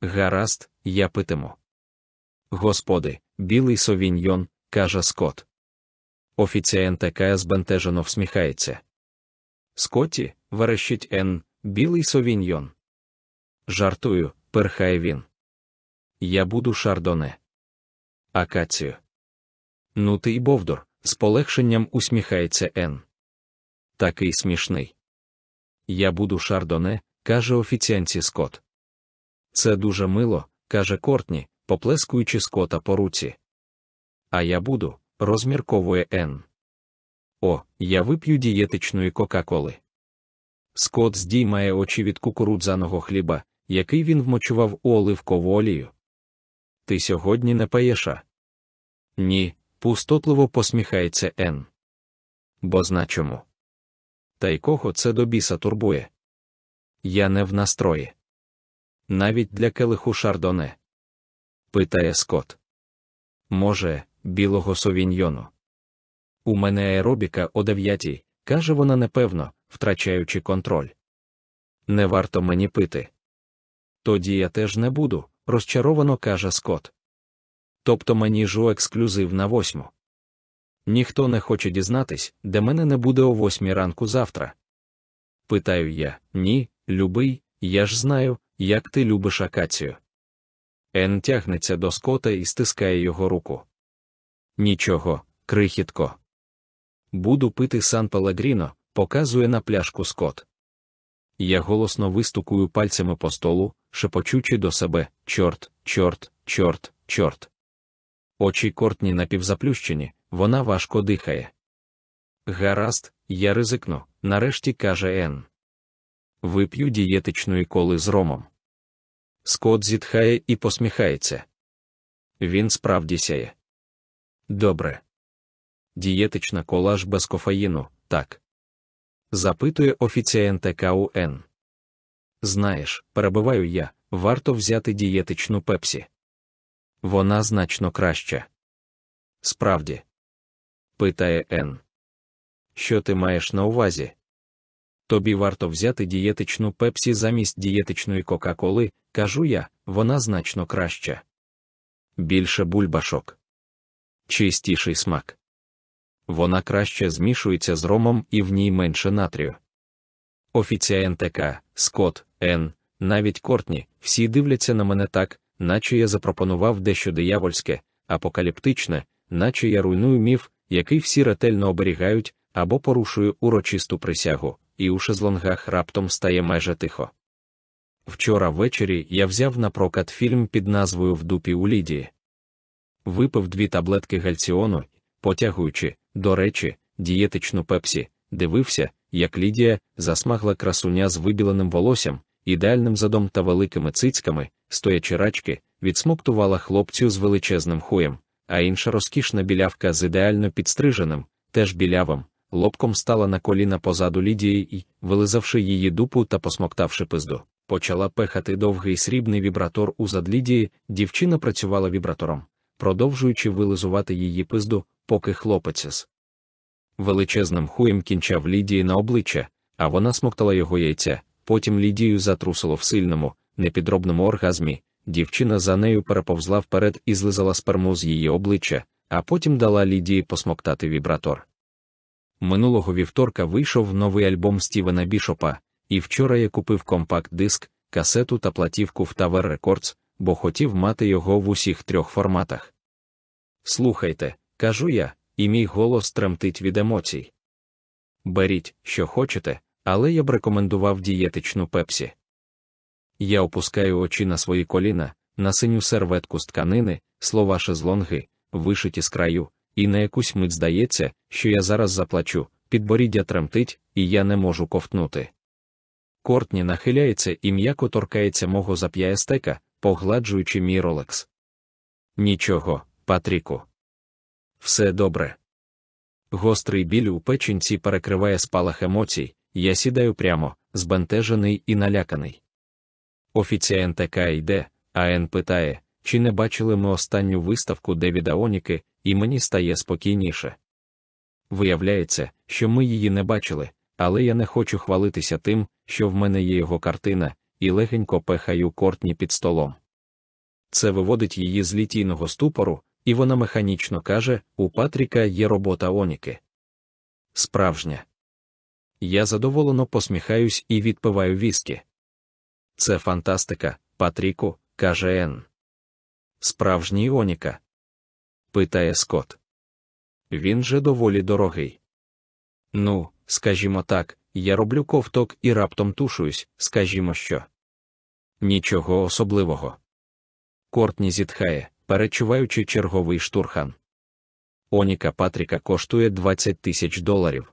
Гаразд, я питиму. Господи, білий совіньйон, каже Скот. Офіціантка збентежено всміхається. Скотті, верещить Ен, білий совіньйон. Жартую, перхає він. Я буду шардоне. Акацію. Ну ти й бовдур, з полегшенням усміхається Ен. Такий смішний. Я буду шардоне, каже офіціанці Скот. Це дуже мило, каже Кортні, поплескуючи скота по руці. А я буду, розмірковує Ен. О, я вип'ю дієтичної Кока-Коли. Скот здіймає очі від кукурудзаного хліба, який він вмочував у оливкову олію. Ти сьогодні не паєша? Ні, пустотливо посміхається Ен. Бо значому. Та й кого це до біса турбує? Я не в настрої. Навіть для келиху шардоне. Питає Скот. Може, білого совіньйону. У мене аеробіка о дев'ятій, каже вона непевно, втрачаючи контроль. Не варто мені пити. Тоді я теж не буду, розчаровано каже Скот. Тобто мені жу ексклюзив на восьму. Ніхто не хоче дізнатись, де мене не буде о восьмій ранку завтра. Питаю я ні, любий, я ж знаю, як ти любиш акацію. Ен тягнеться до скота і стискає його руку. Нічого, крихітко. Буду пити сан Пелагріно, показує на пляшку скот. Я голосно вистукую пальцями по столу, шепочучи до себе чорт, чорт, чорт, чорт. Очі кортні напівзаплющені, вона важко дихає. Гаразд, я ризикну, нарешті каже Ен. Вип'ю дієтичної коли з ромом. Скот зітхає і посміхається. Він справді сяє. Добре. Дієтична кола ж без кофеїну, так. Запитує офіціант КУН. Знаєш, перебиваю я, варто взяти дієтичну пепсі. Вона значно краща. Справді. Питає Н. Що ти маєш на увазі? Тобі варто взяти дієтичну пепсі замість дієтичної Кока-Коли, кажу я, вона значно краща. Більше бульбашок. Чистіший смак. Вона краще змішується з ромом і в ній менше натрію. Офіціант ТК, Скот, Н, навіть Кортні, всі дивляться на мене так, наче я запропонував дещо диявольське, апокаліптичне, наче я руйную міф, який всі ретельно оберігають, або порушую урочисту присягу, і у шезлонгах раптом стає майже тихо. Вчора ввечері я взяв на прокат фільм під назвою В дупі у Лідії. Випив дві таблетки гальціону, потягуючи, до речі, дієтичну пепсі, дивився, як Лідія засмагла красуня з вибіленим волоссям, ідеальним задом та великими цицьками, стоячи рачки, відсмоктувала хлопцю з величезним хуєм, а інша розкішна білявка з ідеально підстриженим, теж білявим, лобком стала на коліна позаду Лідії і, вилизавши її дупу та посмоктавши пизду, почала пехати довгий срібний вібратор у зад Лідії, дівчина працювала вібратором, продовжуючи вилизувати її пизду, поки хлопець з величезним хуєм кінчав Лідії на обличчя, а вона смоктала його яйця, потім Лідію затрусило в сильному, непідробному оргазмі, дівчина за нею переповзла вперед і злизала сперму з її обличчя, а потім дала Лідії посмоктати вібратор. Минулого вівторка вийшов новий альбом Стівена Бішопа, і вчора я купив компакт-диск, касету та платівку в Tower Records, бо хотів мати його в усіх трьох форматах. Слухайте, кажу я, і мій голос тремтить від емоцій. Беріть, що хочете, але я б рекомендував дієтичну пепсі. Я опускаю очі на свої коліна, на синю серветку з тканини, слова шезлонги, вишиті з краю, і на якусь мить здається, що я зараз заплачу, підборіддя тремтить, і я не можу ковтнути. Кортні нахиляється і м'яко торкається мого зап'ястека, погладжуючи мій ролекс. Нічого, Патріку. Все добре. Гострий біль у печінці перекриває спалах емоцій, я сідаю прямо, збентежений і наляканий. Офіціант ТК йде, а Ен питає, чи не бачили ми останню виставку Девіда Оніки, і мені стає спокійніше. Виявляється, що ми її не бачили, але я не хочу хвалитися тим, що в мене є його картина, і легенько пехаю кортні під столом. Це виводить її з літійного ступору, і вона механічно каже: у Патріка є робота Оніки. Справжня. Я задоволено посміхаюсь і відпиваю віскі. Це фантастика, Патріку, каже Ен. Справжній Оніка? питає Скот. Він же доволі дорогий. Ну, скажімо так, я роблю ковток і раптом тушуюсь, скажімо що. Нічого особливого. Кортні зітхає, перечуваючи черговий штурхан. Оніка Патріка коштує 20 тисяч доларів.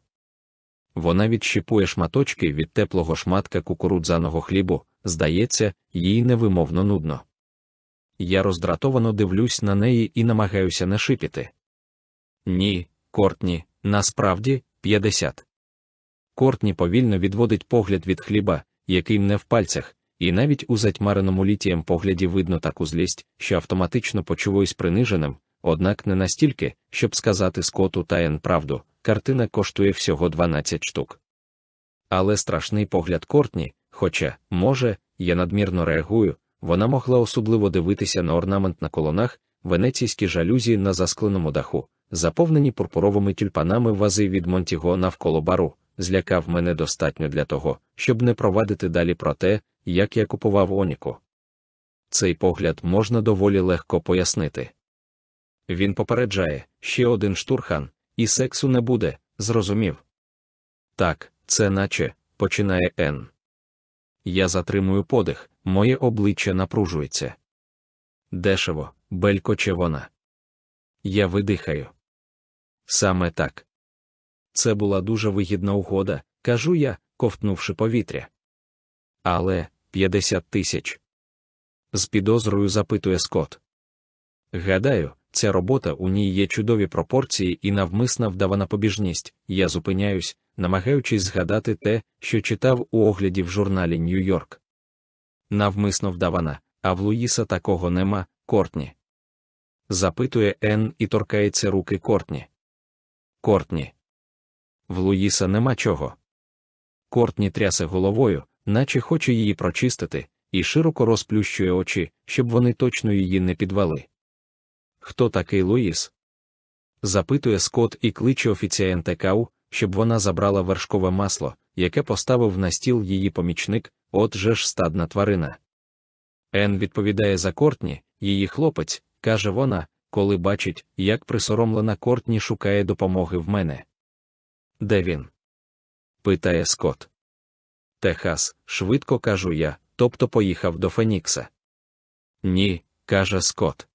Вона відщіпує шматочки від теплого шматка кукурудзаного хлібу, здається, їй невимовно нудно. Я роздратовано дивлюсь на неї і намагаюся не шипіти. Ні, Кортні, насправді 50. Кортні повільно відводить погляд від хліба, який мне в пальцях, і навіть у затьмареному літієм погляді видно таку злість, що автоматично почуваюсь приниженим, однак не настільки, щоб сказати скоту та Ен правду, картина коштує всього 12 штук. Але страшний погляд Кортні, хоча, може, я надмірно реагую, вона могла особливо дивитися на орнамент на колонах, венеційські жалюзі на заскленому даху, заповнені пурпуровими тюльпанами вази від Монтіго навколо бару, злякав мене достатньо для того, щоб не провадити далі про те, як я купував Оніку. Цей погляд можна доволі легко пояснити. Він попереджає ще один штурхан, і сексу не буде, зрозумів. Так, це наче починає Н. Я затримую подих, моє обличчя напружується. Дешево, белькоче вона. Я видихаю. Саме так. Це була дуже вигідна угода, кажу я, ковтнувши повітря. Але 50 тисяч. З підозрою запитує Скот. Гадаю, ця робота у ній є чудові пропорції і навмисна вдавана побіжність. Я зупиняюсь, намагаючись згадати те, що читав у огляді в журналі Нью-Йорк. Навмисно вдавана, а в Луїса такого нема, Кортні. Запитує Енн і торкається руки Кортні. Кортні. В Луїса нема чого. Кортні трясе головою, наче хоче її прочистити, і широко розплющує очі, щоб вони точно її не підвали. Хто такий Луїс? Запитує Скот і кличе офіціанта Кау, щоб вона забрала вершкове масло, яке поставив на стіл її помічник, от же ж стадна тварина. Ен відповідає за Кортні, її хлопець, каже вона, коли бачить, як присоромлена Кортні шукає допомоги в мене. Де він? питає Скот. Техас, швидко кажу я, тобто поїхав до Фенікса. Ні, каже Скот.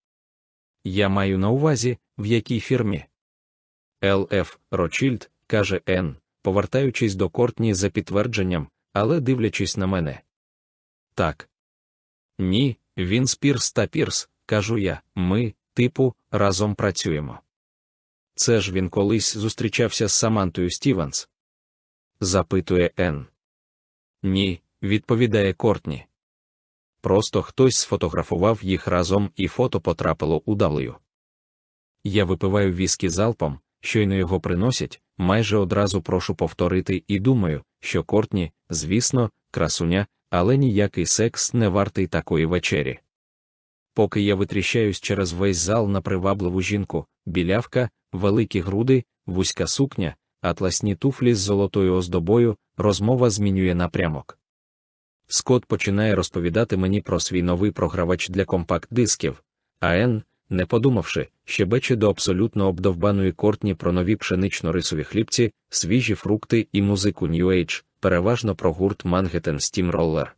Я маю на увазі, в якій фірмі. Л.Ф. Рочільд, каже Ен, повертаючись до Кортні за підтвердженням, але дивлячись на мене. Так. Ні, він з Пірс та Пірс, кажу я, ми, типу, разом працюємо. Це ж він колись зустрічався з Самантою Стівенс? запитує Ен. Ні, відповідає Кортні. Просто хтось сфотографував їх разом і фото потрапило у давлею. Я випиваю віскі залпом, щойно його приносять, майже одразу прошу повторити і думаю, що Кортні, звісно, красуня, але ніякий секс не вартий такої вечері. Поки я витріщаюсь через весь зал на привабливу жінку, білявка, великі груди, вузька сукня, атласні туфлі з золотою оздобою, розмова змінює напрямок. Скот починає розповідати мені про свій новий програвач для компакт-дисків, а Ен, не подумавши, щебече до абсолютно обдовбаної кортні про нові пшенично-рисові хлібці, свіжі фрукти і музику New Age, переважно про гурт Manhattan Steamroller.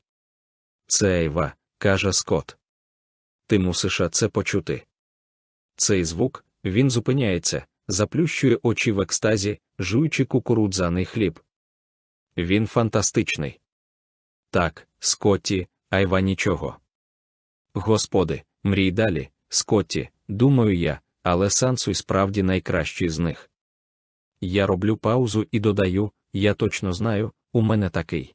Це Айва, каже Скот. Ти мусиш це почути. Цей звук, він зупиняється, заплющує очі в екстазі, жуючи кукурудзаний хліб. Він фантастичний. Так, Скотті, айва нічого. Господи, мрій далі, Скотті, думаю я, але Сансуй справді найкращий з них. Я роблю паузу і додаю, я точно знаю, у мене такий.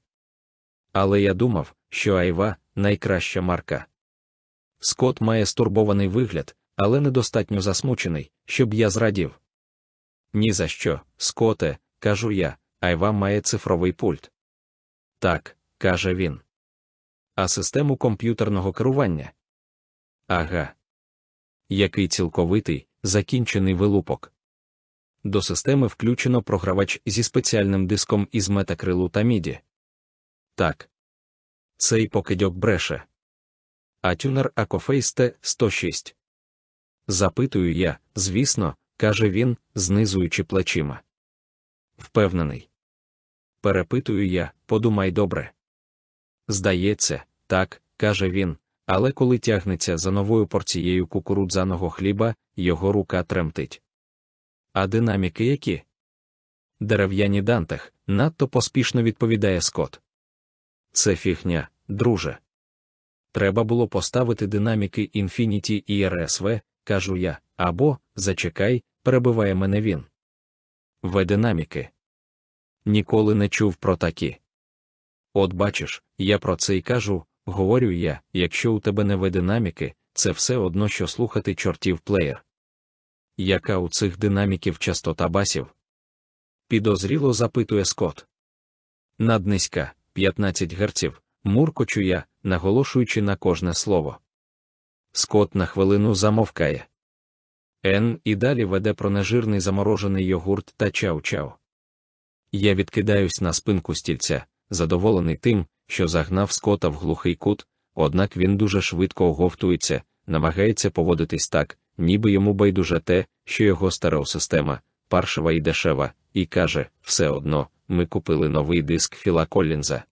Але я думав, що Айва найкраща марка. Скот має стурбований вигляд, але недостатньо засмучений, щоб я зрадів. Ні за що, Скоте, кажу я, Айва має цифровий пульт. Так, каже він. А систему комп'ютерного керування? Ага. Який цілковитий, закінчений вилупок. До системи включено програвач зі спеціальним диском із метакрилу та міді. Так. Цей покидьок бреше. А тюнер Акюфейс Т-106. Запитую я, звісно, каже він, знизуючи плечима. Впевнений. Перепитую я, подумай добре. Здається, так, каже він, але коли тягнеться за новою порцією кукурудзаного хліба, його рука тремтить. А динаміки які? Дерев'яні дантах, надто поспішно відповідає Скот. Це фігня, друже. Треба було поставити динаміки Infinity і RSV, кажу я, або, зачекай, перебиває мене він. В динаміки. Ніколи не чув про такі. От бачиш, я про це й кажу, говорю я, якщо у тебе не в динаміки, це все одно, що слухати чортів плеєр. Яка у цих динаміків частота басів? Підозріло запитує Скот. Наднизька, 15 герців, муркочу я, наголошуючи на кожне слово. Скот на хвилину замовкає. Ен і далі веде про нежирний заморожений йогурт та чау-чау. Я відкидаюсь на спинку стільця, задоволений тим, що загнав скота в глухий кут, однак він дуже швидко оговтується, намагається поводитись так, ніби йому байдуже те, що його стереосистема, паршива і дешева, і каже: все одно, ми купили новий диск Філа Коллінза.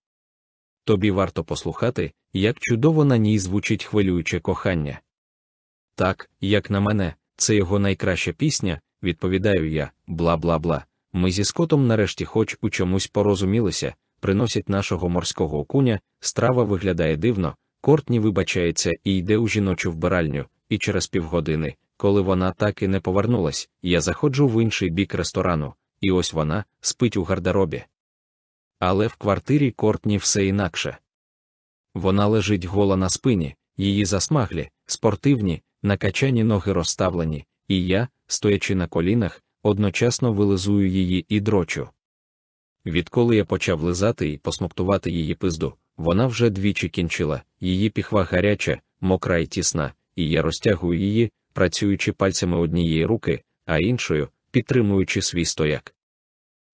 Тобі варто послухати, як чудово на ній звучить хвилююче кохання. Так, як на мене, це його найкраща пісня, відповідаю я, бла бла бла. Ми зі скотом нарешті хоч у чомусь порозумілися, приносять нашого морського окуня, страва виглядає дивно, Кортні вибачається і йде у жіночу вбиральню, і через півгодини, коли вона так і не повернулась, я заходжу в інший бік ресторану, і ось вона спить у гардеробі. Але в квартирі Кортні все інакше. Вона лежить гола на спині, її засмаглі, спортивні, накачані ноги розставлені, і я, стоячи на колінах, одночасно вилизую її і дрочу. Відколи я почав лизати і посмоктувати її пизду, вона вже двічі кінчила, її піхва гаряча, мокра і тісна, і я розтягую її, працюючи пальцями однієї руки, а іншою підтримуючи свій стояк.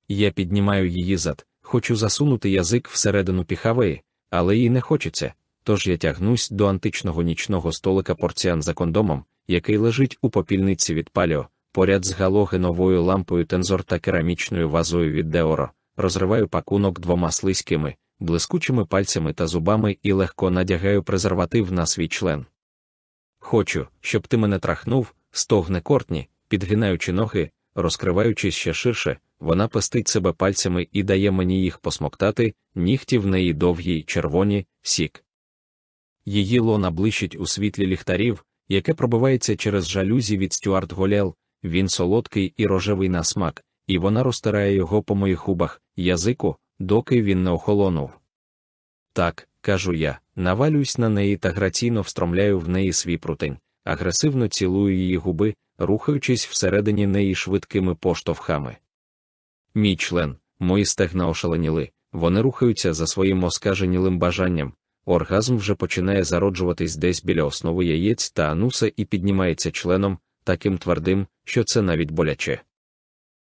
Я піднімаю її зад, хочу засунути язик всередину піхавеї, але їй не хочеться, тож я тягнусь до античного нічного столика порціан за кондомом, який лежить у попільниці від паліо, поряд з галогеновою лампою тензор та керамічною вазою від Деоро, розриваю пакунок двома слизькими, блискучими пальцями та зубами і легко надягаю презерватив на свій член. Хочу, щоб ти мене трахнув, стогне кортні, підгинаючи ноги, розкриваючись ще ширше, вона пестить себе пальцями і дає мені їх посмоктати, нігті в неї довгі червоні, сік. Її лона блищить у світлі ліхтарів, яке пробивається через жалюзі від Стюарт Голел, він солодкий і рожевий на смак, і вона розтирає його по моїх губах, язику, доки він не охолонув. Так, кажу я, навалююсь на неї та граційно встромляю в неї свій прутень, агресивно цілую її губи, рухаючись всередині неї швидкими поштовхами. Мій член, мої стегна ошаленіли, вони рухаються за своїм оскаженілим бажанням, оргазм вже починає зароджуватись десь біля основи яєць та ануса і піднімається членом, таким твердим, що це навіть боляче.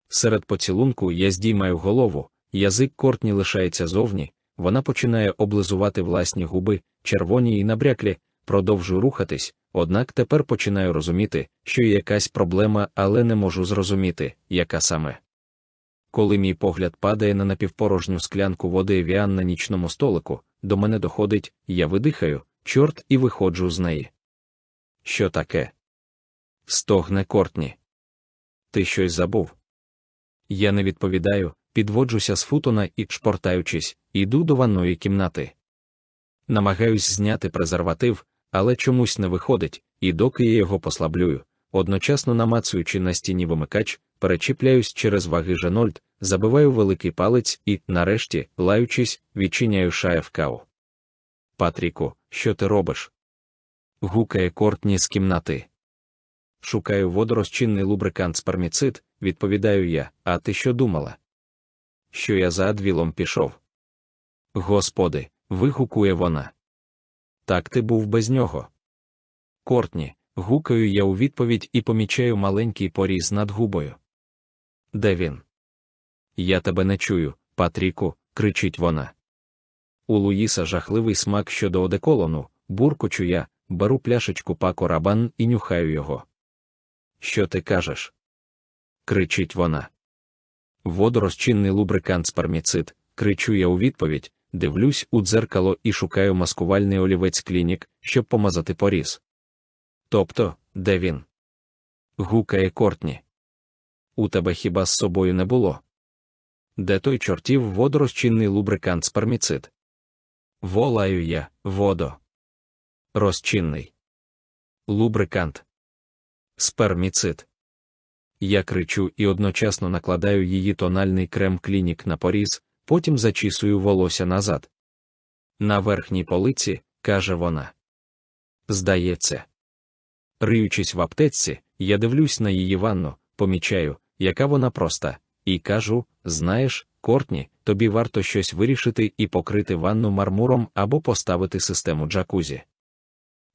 Серед поцілунку я здіймаю голову, язик кортні лишається зовні, вона починає облизувати власні губи, червоні і набряклі, продовжую рухатись, однак тепер починаю розуміти, що є якась проблема, але не можу зрозуміти, яка саме. Коли мій погляд падає на напівпорожню склянку води Евіан на нічному столику, до мене доходить, я видихаю, чорт і виходжу з неї. Що таке? Стогне Кортні. Ти щось забув? Я не відповідаю, підводжуся з футона і, шпортаючись, іду до ванної кімнати. Намагаюсь зняти презерватив, але чомусь не виходить, і доки я його послаблюю, одночасно намацуючи на стіні вимикач, перечіпляюсь через ваги Женольд, забиваю великий палець і, нарешті, лаючись, відчиняю шаєв каву. Патріку, що ти робиш? гукає Кортні з кімнати. Шукаю водорозчинний лубрикант сперміцид, відповідаю я, а ти що думала? Що я за адвілом пішов? Господи, вигукує вона. Так ти був без нього. Кортні, гукаю я у відповідь і помічаю маленький поріз над губою. Де він? Я тебе не чую, Патріку, кричить вона. У Луїса жахливий смак щодо одеколону, буркочу я, беру пляшечку пако рабан і нюхаю його. Що ти кажеш? кричить вона. Водорозчинний лубрикант сперміцид, кричу я у відповідь, дивлюсь у дзеркало і шукаю маскувальний олівець клінік, щоб помазати поріз. Тобто, де він? Гукає Кортні. У тебе хіба з собою не було? Де той чортів водорозчинний лубрикант сперміцид? Волаю я, водо. Розчинний. Лубрикант. Сперміцид. Я кричу і одночасно накладаю її тональний крем клінік на поріз, потім зачісую волосся назад. На верхній полиці, каже вона. Здається. Риючись в аптечці, я дивлюсь на її ванну, помічаю, яка вона проста, і кажу: знаєш, Кортні, тобі варто щось вирішити і покрити ванну мармуром або поставити систему джакузі.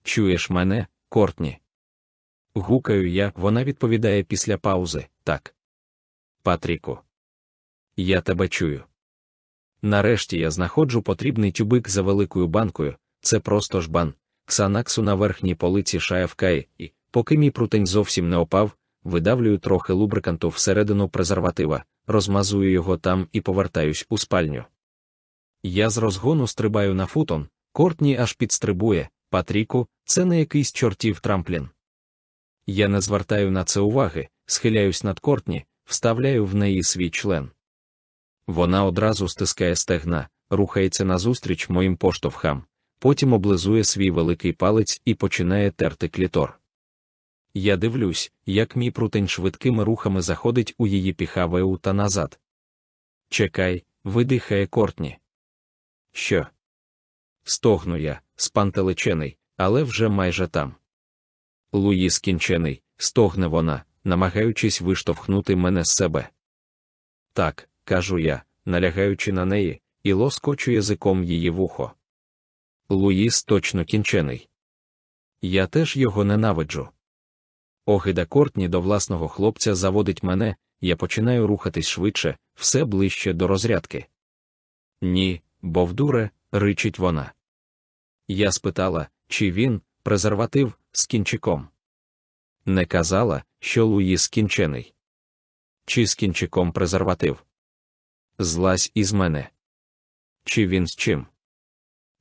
Чуєш мене, Кортні? Гукаю я, вона відповідає після паузи так. Патріку. Я тебе чую. Нарешті я знаходжу потрібний тюбик за великою банкою, це просто жбан, ксанаксу на верхній полиці шаявкає, і, поки мій прутень зовсім не опав, видавлюю трохи лубриканту всередину презерватива, розмазую його там і повертаюсь у спальню. Я з розгону стрибаю на футон, Кортні аж підстрибує, Патріку, це не якийсь чортів трамплін. Я не звертаю на це уваги, схиляюсь над Кортні, вставляю в неї свій член. Вона одразу стискає стегна, рухається назустріч моїм поштовхам, потім облизує свій великий палець і починає терти клітор. Я дивлюсь, як мій прутень швидкими рухами заходить у її піхавеу та назад. Чекай, видихає Кортні. Що? Стогну я, спантеличений, але вже майже там. Луї скінчений, стогне вона, намагаючись виштовхнути мене з себе. Так, кажу я, налягаючи на неї, і лоскочу язиком її вухо. Луїс точно кінчений. Я теж його ненавиджу. Огида Кортні до власного хлопця заводить мене, я починаю рухатись швидше, все ближче до розрядки. Ні, бовдуре, ричить вона. Я спитала, чи він, презерватив, з кінчиком. Не казала, що Луї скінчений. Чи з кінчиком презерватив? Злазь із мене. Чи він з чим?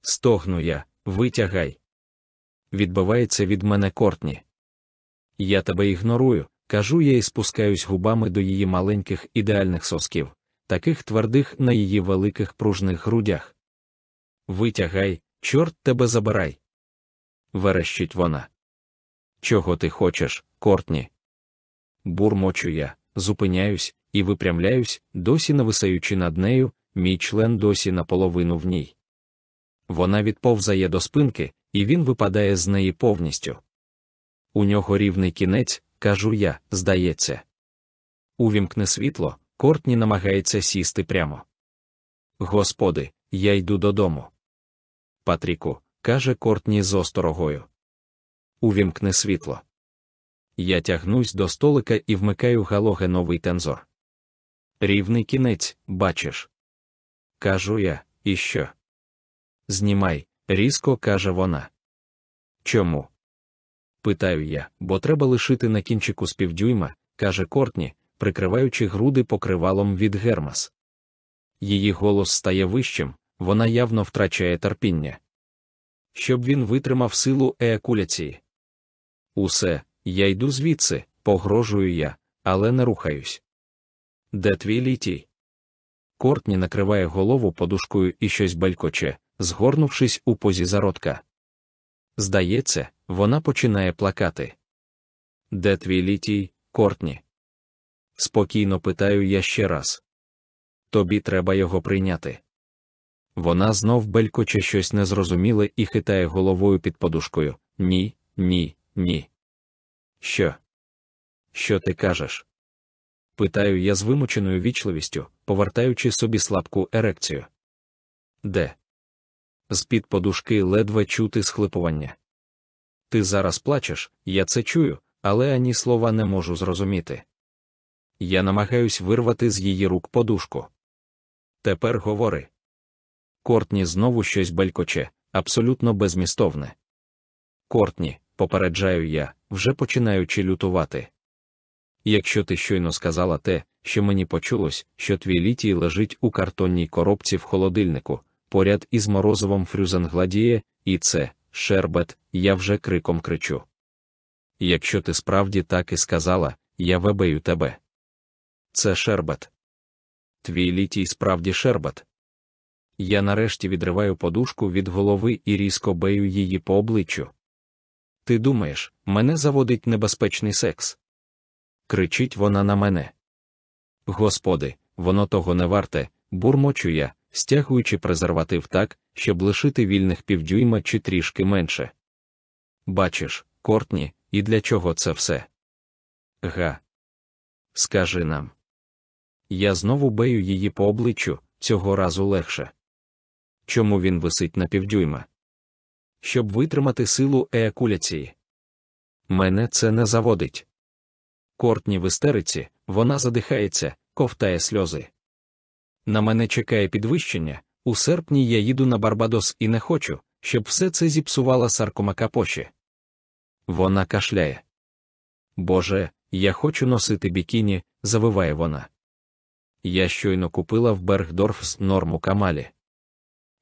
Стогну я, витягай. Відбивається від мене Кортні. Я тебе ігнорую, кажу я і спускаюсь губами до її маленьких ідеальних сосків, таких твердих на її великих пружних грудях. Витягай, чорт тебе забирай. Верещить вона. Чого ти хочеш, Кортні? Бурмочу я, зупиняюсь і випрямляюсь, досі нависаючи над нею, мій член досі наполовину в ній. Вона відповзає до спинки, і він випадає з неї повністю. У нього рівний кінець, кажу я, здається. Увімкне світло, Кортні намагається сісти прямо. Господи, я йду додому. Патріку, каже Кортні з осторогою. Увімкне світло. Я тягнусь до столика і вмикаю галогеновий тензор. Рівний кінець, бачиш. Кажу я, і що? Знімай, різко каже вона. Чому? Питаю я, бо треба лишити на кінчику співдюйма, каже Кортні, прикриваючи груди покривалом від гермас. Її голос стає вищим, вона явно втрачає терпіння. Щоб він витримав силу еякуляції. Усе, я йду звідси, погрожую я, але не рухаюсь. Де твій літій? Кортні накриває голову подушкою і щось белькоче, згорнувшись у позі зародка. Здається, вона починає плакати. Де твій літій, Кортні? Спокійно питаю я ще раз. Тобі треба його прийняти. Вона знов белькоче щось незрозуміле і хитає головою під подушкою. Ні, ні, ні. Що? Що ти кажеш? Питаю я з вимученою вічливістю, повертаючи собі слабку ерекцію. Де? З під подушки ледве чути схлипування. Ти зараз плачеш, я це чую, але ані слова не можу зрозуміти. Я намагаюсь вирвати з її рук подушку. Тепер говори. Кортні знову щось белькоче, абсолютно безмістовне. Кортні, попереджаю я, вже починаючи лютувати. Якщо ти щойно сказала те, що мені почулось, що твій літій лежить у картонній коробці в холодильнику, поряд із морозовом фрюзенгладіє, і це, шербет, я вже криком кричу. Якщо ти справді так і сказала, я вебею тебе. Це шербет. Твій літій справді шербет. Я нарешті відриваю подушку від голови і різко бею її по обличчю. Ти думаєш, мене заводить небезпечний секс? Кричить вона на мене. Господи, воно того не варте, бурмочу я, стягуючи презерватив так, щоб лишити вільних півдюйма чи трішки менше. Бачиш, Кортні, і для чого це все? Га. Скажи нам. Я знову бею її по обличчю, цього разу легше. Чому він висить на півдюйма? Щоб витримати силу еякуляції. Мене це не заводить. Кортні в істериці, вона задихається, ковтає сльози. На мене чекає підвищення. У серпні я їду на Барбадос і не хочу, щоб все це зіпсувала саркомакапоші. Вона кашляє. Боже, я хочу носити бікіні, завиває вона. Я щойно купила в Бергдорфс норму Камалі.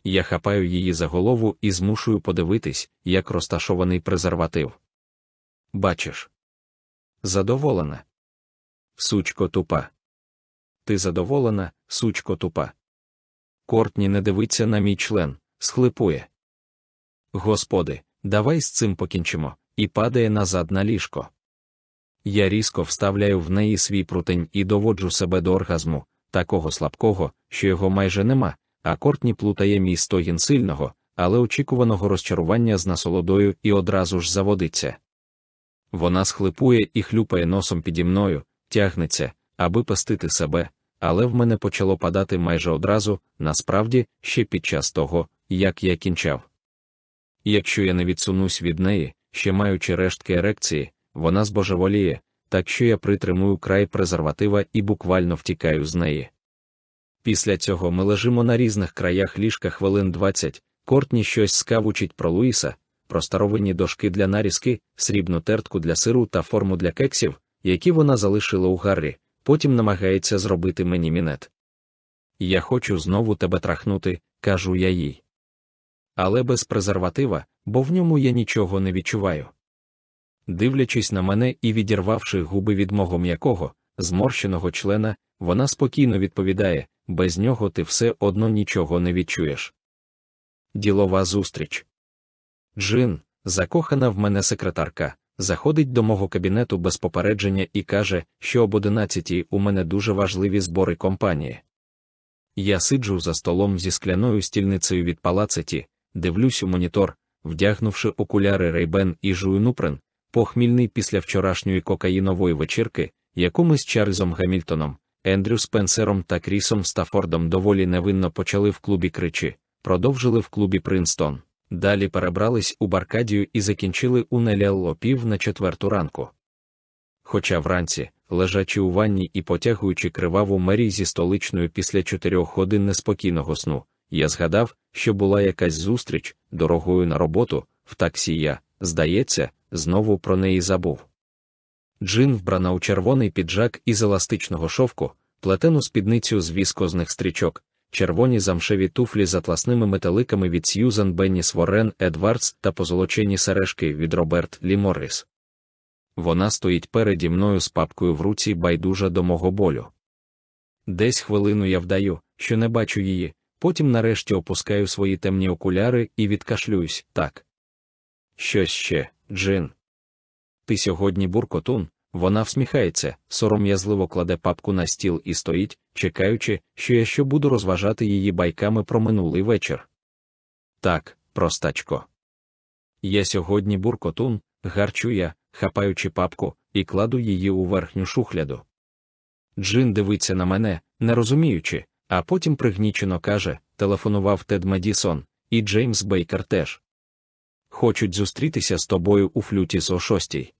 Я хапаю її за голову і змушую подивитись, як розташований презерватив. Бачиш. Задоволена. Сучко тупа. Ти задоволена, сучко тупа. Кортні не дивиться на мій член, схлипує. Господи, давай з цим покінчимо, і падає назад на ліжко. Я різко вставляю в неї свій прутень і доводжу себе до оргазму, такого слабкого, що його майже нема, а Кортні плутає мій стогін сильного, але очікуваного розчарування з насолодою і одразу ж заводиться. Вона схлипує і хлюпає носом піді мною, тягнеться, аби пестити себе, але в мене почало падати майже одразу, насправді, ще під час того, як я кінчав. Якщо я не відсунусь від неї, ще маючи рештки ерекції, вона збожеволіє, так що я притримую край презерватива і буквально втікаю з неї. Після цього ми лежимо на різних краях ліжка хвилин 20, Кортні щось скавучить про Луїса, про старовинні дошки для нарізки, срібну тертку для сиру та форму для кексів, які вона залишила у Гаррі, потім намагається зробити мені мінет. Я хочу знову тебе трахнути, кажу я їй. Але без презерватива, бо в ньому я нічого не відчуваю. Дивлячись на мене і відірвавши губи від мого м'якого, зморщеного члена, вона спокійно відповідає без нього ти все одно нічого не відчуєш. Ділова зустріч. Джин, закохана в мене секретарка, заходить до мого кабінету без попередження і каже, що об одинадцятій у мене дуже важливі збори компанії. Я сиджу за столом зі скляною стільницею від палацеті, дивлюсь у монітор, вдягнувши окуляри Рейбен і Жуйнупрен, похмільний після вчорашньої кокаїнової вечірки, яку ми з Чарльзом Гамільтоном, Ендрю Спенсером та Крісом Стафордом доволі невинно почали в клубі кричі, продовжили в клубі Принстон. Далі перебрались у Баркадію і закінчили у Нелялло пів на четверту ранку. Хоча вранці, лежачи у ванні і потягуючи криваву мері зі столичною після чотирьох годин неспокійного сну, я згадав, що була якась зустріч дорогою на роботу, в таксі я, здається, знову про неї забув. Джин вбрана у червоний піджак із еластичного шовку, плетену спідницю з віскозних стрічок, червоні замшеві туфлі з атласними металиками від Сьюзан Бенніс Ворен Едвардс та позолочені сережки від Роберт Лі Морріс. Вона стоїть переді мною з папкою в руці байдужа до мого болю. Десь хвилину я вдаю, що не бачу її, потім нарешті опускаю свої темні окуляри і відкашлююсь так. Щось ще, Джин. Ти сьогодні буркотун, вона всміхається, сором'язливо кладе папку на стіл і стоїть, чекаючи, що я що буду розважати її байками про минулий вечір. Так, простачко. Я сьогодні буркотун, гарчу я, хапаючи папку, і кладу її у верхню шухляду. Джин дивиться на мене, не розуміючи, а потім пригнічено каже: телефонував Тед Медісон, і Джеймс Бейкер теж. Хочуть зустрітися з тобою у флюті з о шостій.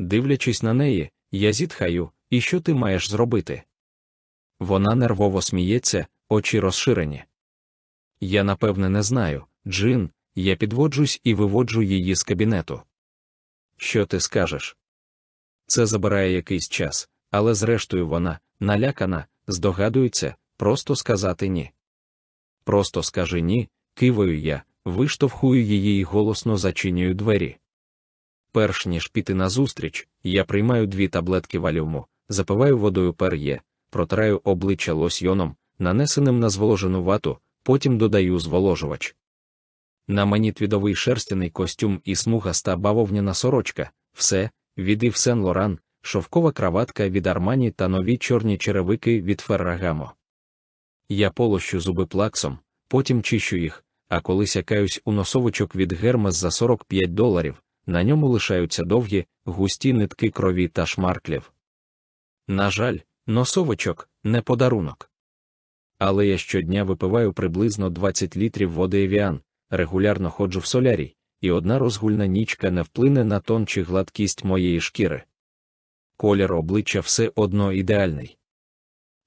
Дивлячись на неї, я зітхаю, І що ти маєш зробити? Вона нервово сміється, очі розширені. Я напевне не знаю, Джин, я підводжусь і виводжу її з кабінету. Що ти скажеш? Це забирає якийсь час, але зрештою вона, налякана, здогадується, просто сказати ні. Просто скажи ні, киваю я, виштовхую її і голосно зачинюю двері. Перш ніж піти назустріч, я приймаю дві таблетки валюму, запиваю водою пер'є, протираю обличчя лосьйоном, нанесеним на зволожену вату, потім додаю зволожувач. На мені твідовий шерстяний костюм і смугаста бавовняна сорочка, все, від Ів Сен Лоран, шовкова краватка від Армані та нові чорні черевики від Феррагамо. Я полощу зуби плаксом, потім чищу їх, а коли сякаюсь у носовичок від Гермес за 45 доларів, на ньому лишаються довгі, густі нитки крові та шмарклів. На жаль, носовичок не подарунок. Але я щодня випиваю приблизно 20 літрів води Евіан, регулярно ходжу в солярій, і одна розгульна нічка не вплине на тон чи гладкість моєї шкіри. Колір обличчя все одно ідеальний.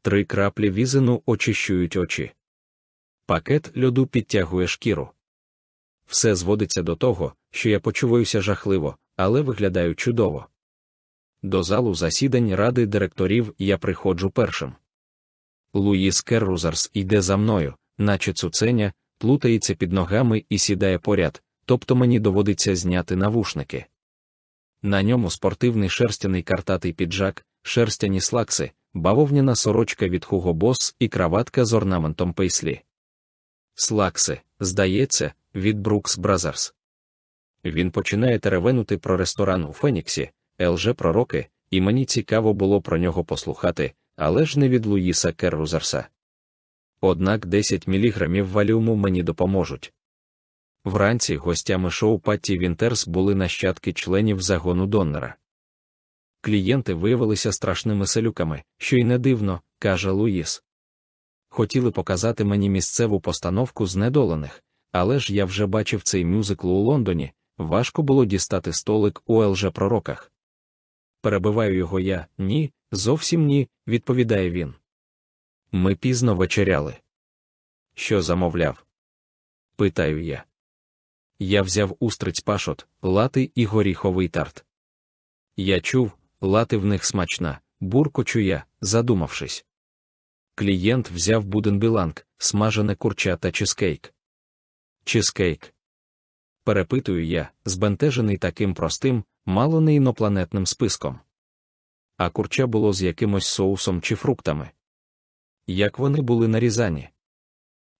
Три краплі візину очищують очі. Пакет льоду підтягує шкіру. Все зводиться до того, що я почуваюся жахливо, але виглядаю чудово. До залу засідань ради директорів я приходжу першим. Луїс Керрузарс йде за мною, наче цуценя, плутається під ногами і сідає поряд, тобто мені доводиться зняти навушники. На ньому спортивний шерстяний картатий піджак, шерстяні слакси, бавовняна сорочка від Boss і краватка з орнаментом пейслі. Слакси, здається, від Brooks Brothers. Він починає теревенути про ресторан у Феніксі, ЛЖ пророки, і мені цікаво було про нього послухати, але ж не від Луїса Керрузерса. Однак 10 міліграмів валюму мені допоможуть. Вранці гостями шоу Патті Вінтерс були нащадки членів загону Доннера. Клієнти виявилися страшними селюками, що й не дивно, каже Луїс. Хотіли показати мені місцеву постановку знедолених, але ж я вже бачив цей мюзикл у Лондоні, важко було дістати столик у ЛЖ пророках. Перебиваю його я, ні, зовсім ні, відповідає він. Ми пізно вечеряли. Що замовляв? Питаю я. Я взяв устриць пашот, лати і горіховий тарт. Я чув, лати в них смачна, буркочу я, задумавшись. Клієнт взяв буденбіланг, смажене курча та чизкейк. Чизкейк. Перепитую я, збентежений таким простим, мало не інопланетним списком. А курча було з якимось соусом чи фруктами. Як вони були нарізані?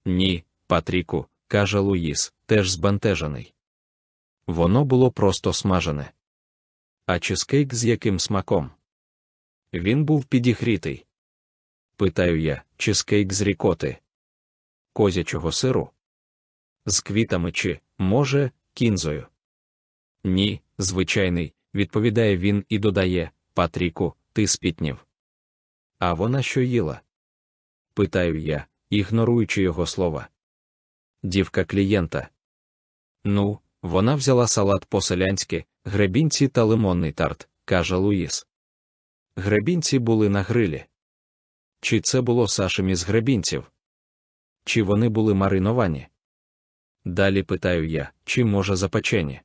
Ні, Патріку, каже Луїс, теж збентежений. Воно було просто смажене. А чизкейк з яким смаком? Він був підігрітий. Питаю я, чизкейк з рікоти, козячого сиру? З квітами чи, може, кінзою? Ні, звичайний, відповідає він і додає Патріку, ти спітнів. А вона що їла? Питаю я, ігноруючи його слова. Дівка клієнта. Ну, вона взяла салат по-селянськи, гребінці та лимонний тарт, каже Луїс. Гребінці були на грилі. Чи це було сашем із гребінців? Чи вони були мариновані? Далі питаю я, чи може запечені?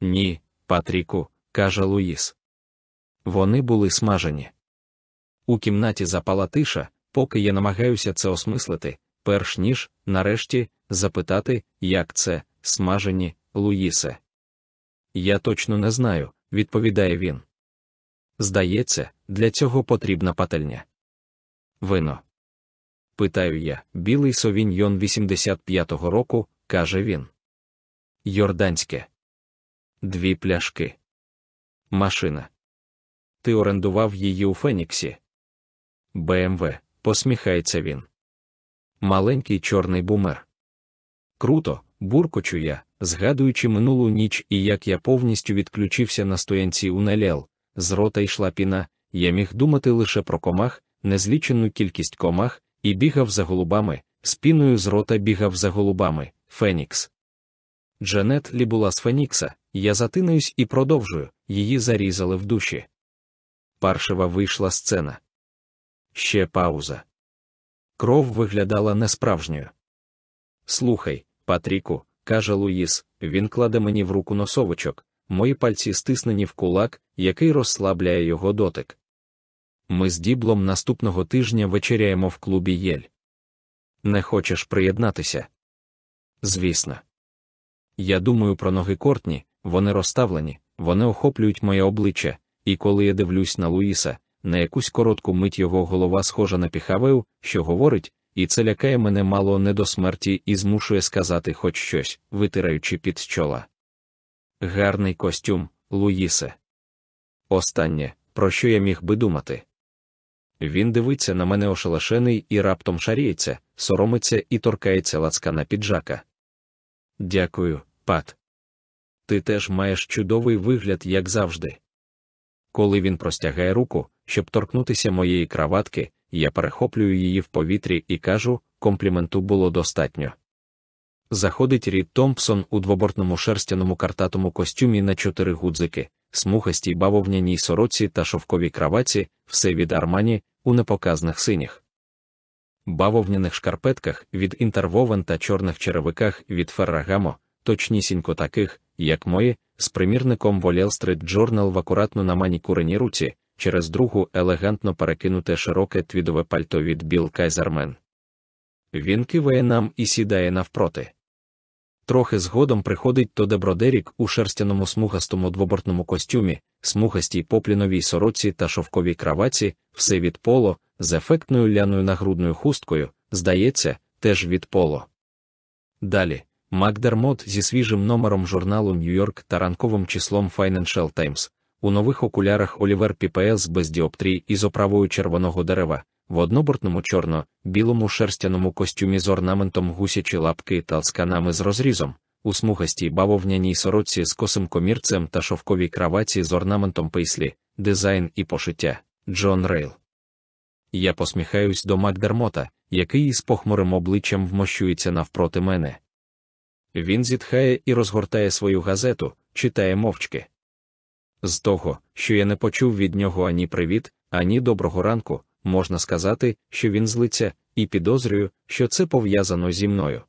Ні, Патріку, каже Луїс. Вони були смажені. У кімнаті запала тиша, поки я намагаюся це осмислити, перш ніж, нарешті, запитати, як це, смажені, Луїсе. Я точно не знаю, відповідає він. Здається, для цього потрібна пательня. Вино. Питаю я, білий совіньйон 85-го року, каже він. Йорданське. Дві пляшки. Машина. Ти орендував її у Феніксі. БМВ, посміхається він. Маленький чорний бумер. Круто, буркочу я, згадуючи минулу ніч і як я повністю відключився на стоянці у Нелел, з рота йшла піна, я міг думати лише про комах, незлічену кількість комах, і бігав за голубами, з піною з рота бігав за голубами, Фенікс. Джанет Лі була з Фенікса, я затинаюсь і продовжую, її зарізали в душі. паршива вийшла сцена. Ще пауза. Кров виглядала несправжньою. Слухай, Патріку, каже Луїс, він кладе мені в руку носовичок, мої пальці стиснені в кулак, який розслабляє його дотик. Ми з діблом наступного тижня вечеряємо в клубі Єль. Не хочеш приєднатися? Звісно. Я думаю про ноги Кортні, вони розставлені, вони охоплюють моє обличчя, і коли я дивлюсь на Луїса, на якусь коротку мить його голова схожа на піхавею, що говорить, і це лякає мене мало не до смерті і змушує сказати хоч щось, витираючи під чола. Гарний костюм, Луїсе. Останнє, про що я міг би думати. Він дивиться на мене ошелешений і раптом шаріється, соромиться і торкається лацкана піджака. Дякую, пат. Ти теж маєш чудовий вигляд, як завжди. Коли він простягає руку, щоб торкнутися моєї краватки, я перехоплюю її в повітрі і кажу, компліменту було достатньо. Заходить Рід Томпсон у двобортному шерстяному картатому костюмі на чотири гудзики, смухастій бавовняній сороці та шовковій краваці, все від армані, у непоказних синіх. Бавовняних шкарпетках від інтервовен та чорних черевиках від Феррагамо, точнісінько таких, як мої, з примірником Волл Стрит Джорнал в акуратно наманікюреній руці, через другу елегантно перекинуте широке твідове пальто від Біл Кайзермен. Він киває нам і сідає навпроти. Трохи згодом приходить Тодд Бродерік у шерстяному смугастому двобортному костюмі, смугастій попліновій сорочці та шовковій краватці, все від Поло, з ефектною лляною нагрудною хусткою, здається, теж від Поло. Далі Макдермот зі свіжим номером журналу Нью-Йорк та ранковим числом Financial Times, у нових окулярах Олівер Піплс без діоптрій із оправою червоного дерева, в однобортному чорно-білому шерстяному костюмі з орнаментом гусячі лапки та лацканами з розрізом, у смугастій бавовняній сорочці з косим комірцем та шовковій краватці з орнаментом пейслі, дизайн і пошиття Джон Рейл. Я посміхаюсь до Макдермота, який із похмурим обличчям вмощується навпроти мене. Він зітхає і розгортає свою газету, читає мовчки. З того, що я не почув від нього ані привіт, ані доброго ранку, можна сказати, що він злиться, і підозрюю, що це пов'язано зі мною.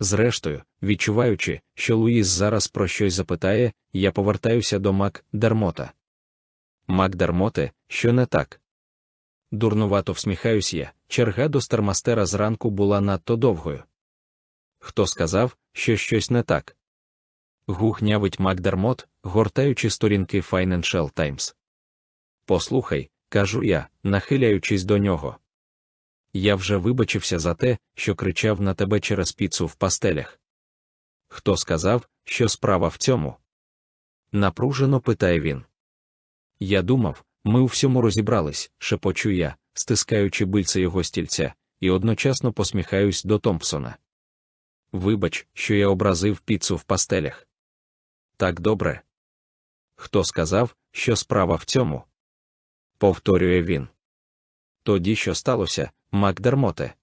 Зрештою, відчуваючи, що Луїс зараз про щось запитає, я повертаюся до Мак Дермота. Мак Дермоте, що не так? Дурнувато всміхаюсь я, черга до стармастера зранку була надто довгою. Хто сказав, що щось не так? Гухнявить Макдермот, гортаючи сторінки Financial Times. Послухай, кажу я, нахиляючись до нього. Я вже вибачився за те, що кричав на тебе через піцу в пастелях. Хто сказав, що справа в цьому? Напружено питає він. Я думав, ми у всьому розібрались, шепочу я, стискаючи бильце його стільця, і одночасно посміхаюсь до Томпсона. Вибач, що я образив піцу в пастелях. Так добре. Хто сказав, що справа в цьому? Повторює він. Тоді що сталося, Макдермоте?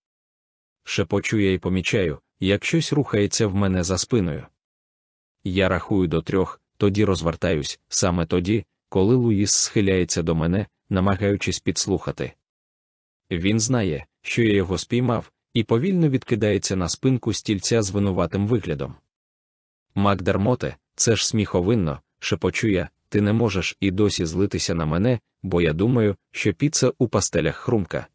Шепочу я і помічаю, як щось рухається в мене за спиною. Я рахую до трьох, тоді розвертаюсь, саме тоді, коли Луїс схиляється до мене, намагаючись підслухати. Він знає, що я його спіймав, і повільно відкидається на спинку стільця з винуватим виглядом. Макдермоте, це ж сміховинно, шепочу я, ти не можеш і досі злитися на мене, бо я думаю, що піца у пастелях хрумка.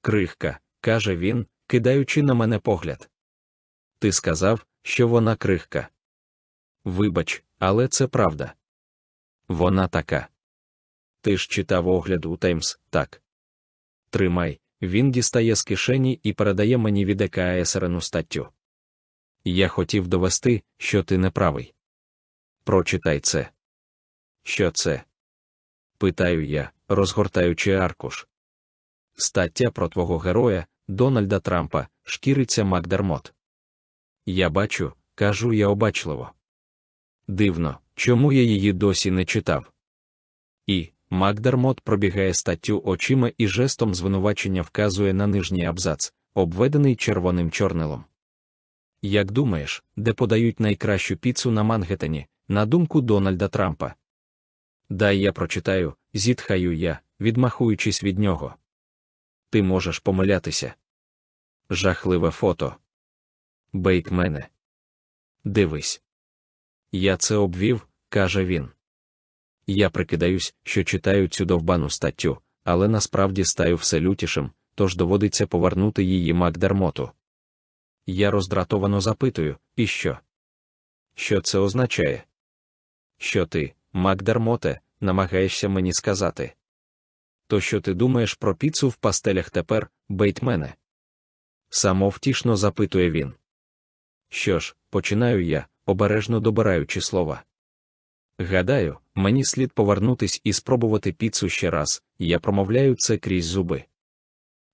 Крихка, каже він, кидаючи на мене погляд. Ти сказав, що вона крихка. Вибач, але це правда. Вона така. Ти ж читав огляд у Таймс, так. Тримай, він дістає з кишені і передає мені від ЕКАСРНу статтю. Я хотів довести, що ти не правий. Прочитай це. Що це? Питаю я, розгортаючи аркуш. Стаття про твого героя, Дональда Трампа, шкіриться Макдермот. Я бачу, кажу я обачливо. Дивно, чому я її досі не читав. І Макдермот пробігає статтю очима і жестом звинувачення вказує на нижній абзац, обведений червоним чорнилом. Як думаєш, де подають найкращу піцу на Мангеттені, на думку Дональда Трампа? Дай я прочитаю, зітхаю я, відмахуючись від нього. Ти можеш помилятися. Жахливе фото. Бейт мене. Дивись. Я це обвів, каже він. Я прикидаюсь, що читаю цю довбану статтю, але насправді стаю все лютішим, тож доводиться повернути її Макдермоту. Я роздратовано запитую, і що? Що це означає? Що ти, Макдермоте, намагаєшся мені сказати? То що ти думаєш про піцу в пастелях тепер, бейтмене? Самовтішно запитує він. Що ж, починаю я, обережно добираючи слова. Гадаю, мені слід повернутись і спробувати піцу ще раз, я промовляю це крізь зуби.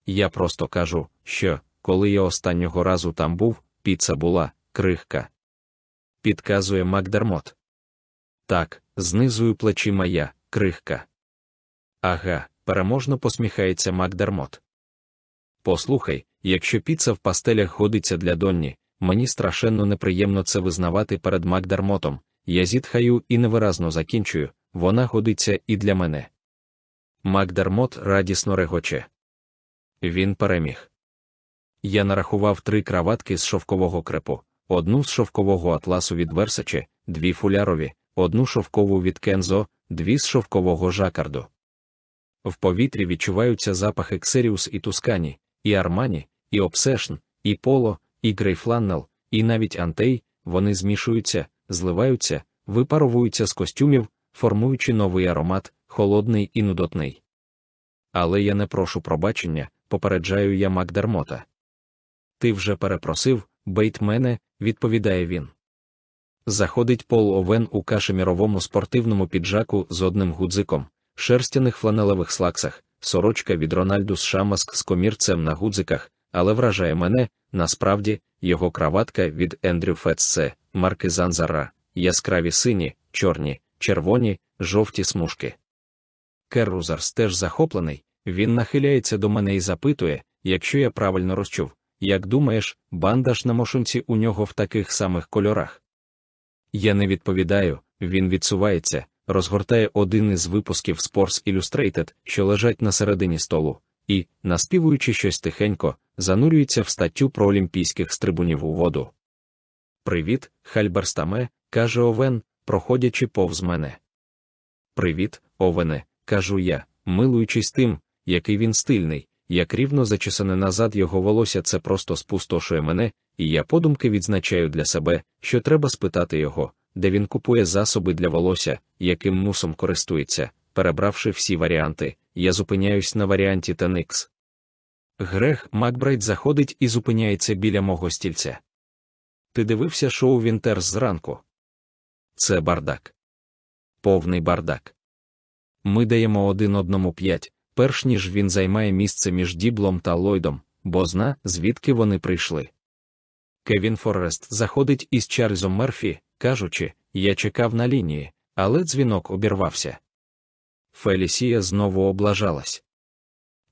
Я просто кажу, що, коли я останнього разу там був, піца була крихка. Підказує Макдермот. Так, знизую плечима я, крихка. Ага, переможно посміхається Макдермот. Послухай, якщо піца в пастелях годиться для Донні, мені страшенно неприємно це визнавати перед Макдермотом. Я зітхаю і невиразно закінчую, вона годиться і для мене. Макдермот радісно регоче. Він переміг. Я нарахував три краватки з шовкового крепу, одну з шовкового атласу від Версаче, дві фулярові, одну шовкову від Кензо, дві з шовкового жакарду. В повітрі відчуваються запахи Ксеріус і Тускані, і Армані, і Обсешн, і Поло, і Грейфланнел, і навіть Антей, вони змішуються, зливаються, випаровуються з костюмів, формуючи новий аромат, холодний і нудотний. Але я не прошу пробачення, попереджаю я Макдермота. Ти вже перепросив, Бейтмене, відповідає він. Заходить Пол Овен у кашеміровому спортивному піджаку з одним гудзиком, шерстяних фланелевих слаксах, сорочка від Рональду з Шамаск з комірцем на гудзиках, але вражає мене, насправді, його краватка від Ендрю Фетсце, марки Занзара, яскраві сині, чорні, червоні, жовті смужки. Керрузарс теж захоплений, він нахиляється до мене і запитує, якщо я правильно розчув, як думаєш, бандаж на мошунці у нього в таких самих кольорах? Я не відповідаю, він відсувається, розгортає один із випусків Sports Illustrated, що лежать на середині столу, і, наспівуючи щось тихенько, занурюється в статтю про олімпійських стрибунів у воду. Привіт, Хальберстаме, каже Овен, проходячи повз мене. Привіт, Овене, кажу я, милуючись тим, який він стильний, як рівно зачесане назад його волосся це просто спустошує мене, і я подумки відзначаю для себе, що треба спитати його, де він купує засоби для волосся, яким мусом користується, перебравши всі варіанти, я зупиняюсь на варіанті Теникс. Грег Макбрайд заходить і зупиняється біля мого стільця. Ти дивився шоу Вінтерс зранку? Це бардак. Повний бардак. Ми даємо один одному п'ять, перш ніж він займає місце між Діблом та Ллойдом, бозна, звідки вони прийшли. Кевін Форест заходить із Чарльзом Мерфі, кажучи, я чекав на лінії, але дзвінок обірвався. Фелісія знову облажалась.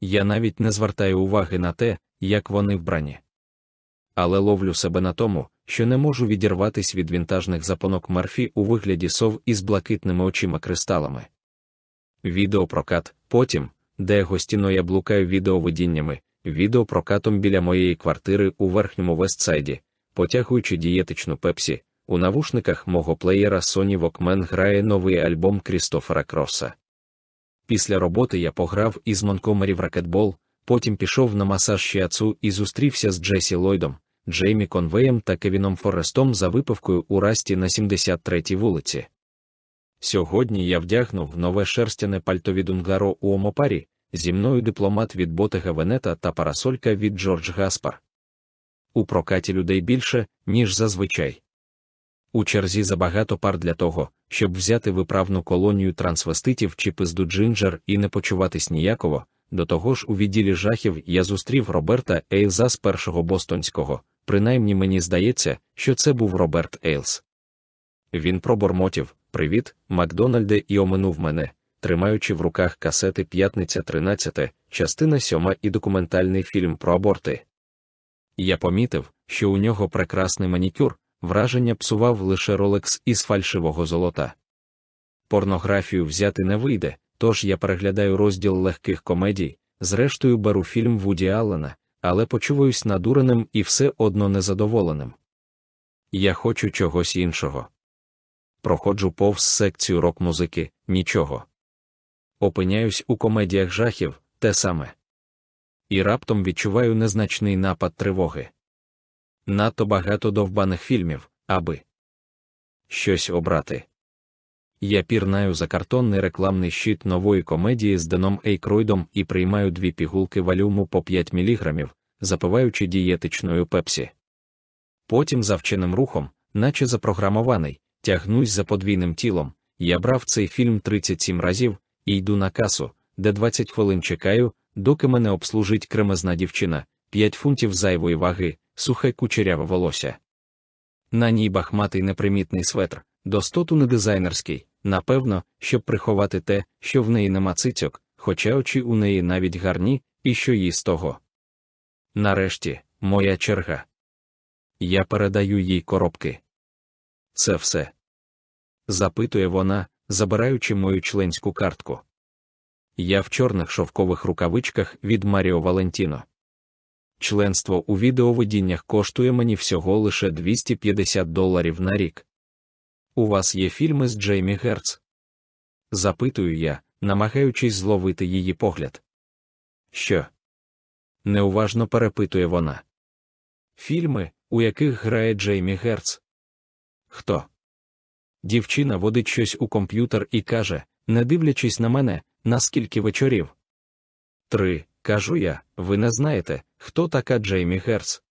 Я навіть не звертаю уваги на те, як вони вбрані. Але ловлю себе на тому, що не можу відірватись від вінтажних запонок Мерфі у вигляді сов із блакитними очима кристалами. Відеопрокат, потім, де гостіно я блукаю відеовидіннями, відеопрокатом біля моєї квартири у верхньому Вестсайді, потягуючи дієтичну пепсі, у навушниках мого плеєра Sony Walkman грає новий альбом Крістофера Кроса. Після роботи я пограв із Монкомері в ракетбол, потім пішов на масаж Шіацу і зустрівся з Джесі Ллойдом, Джеймі Конвеєм та Кевіном Форестом за випивкою у Расті на 73-й вулиці. Сьогодні я вдягнув нове шерстяне пальто від Унгаро у Омопарі, зі мною дипломат від Ботега Венета та парасолька від Джордж Гаспар. У прокаті людей більше, ніж зазвичай. У черзі забагато пар для того, щоб взяти виправну колонію трансвеститів чи пизду Джинджер і не почуватись ніяково. До того ж, у відділі жахів я зустрів Роберта Ейлза з першого бостонського, принаймні мені здається, що це був Роберт Ейлс. Він пробормотів Привіт, Макдональде, і оминув мене, тримаючи в руках касети П'ятниця 13, частина 7 і документальний фільм про аборти. Я помітив, що у нього прекрасний манікюр, враження псував лише Ролекс із фальшивого золота. порнографію взяти не вийде, тож я переглядаю розділ легких комедій, зрештою беру фільм Вуді Аллена, але почуваюсь надуреним і все одно незадоволеним. Я хочу чогось іншого. Проходжу повз секцію рок-музики, нічого. Опиняюсь у комедіях жахів те саме. І раптом відчуваю незначний напад тривоги. Надто багато довбаних фільмів, аби щось обрати. Я пірнаю за картонний рекламний щит нової комедії з Деном Ейкройдом і приймаю дві пігулки валюму по 5 мг, запиваючи дієтичною пепсі. Потім за вченим рухом, наче запрограмований, тягнусь за подвійним тілом. Я брав цей фільм 37 разів і йду на касу, де 20 хвилин чекаю, доки мене обслужить кремезна дівчина, 5 фунтів зайвої ваги, сухе кучеряве волосся. На ній бахматий непримітний светр, достоту не дизайнерський, напевно, щоб приховати те, що в неї нема цицьок, хоча очі у неї навіть гарні, і що їй з того. Нарешті, моя черга. Я передаю їй коробки. Це все. Запитує вона, забираючи мою членську картку. Я в чорних шовкових рукавичках від Маріо Валентіно. Членство у відеовидіннях коштує мені всього лише 250 доларів на рік. У вас є фільми з Джеймі Герц? Запитую я, намагаючись зловити її погляд. Що? Неуважно перепитує вона. Фільми, у яких грає Джеймі Герц. Хто? Дівчина водить щось у комп'ютер і каже, не дивлячись на мене, наскільки вечорів. Три, кажу я, ви не знаєте, хто така Джеймі Герц?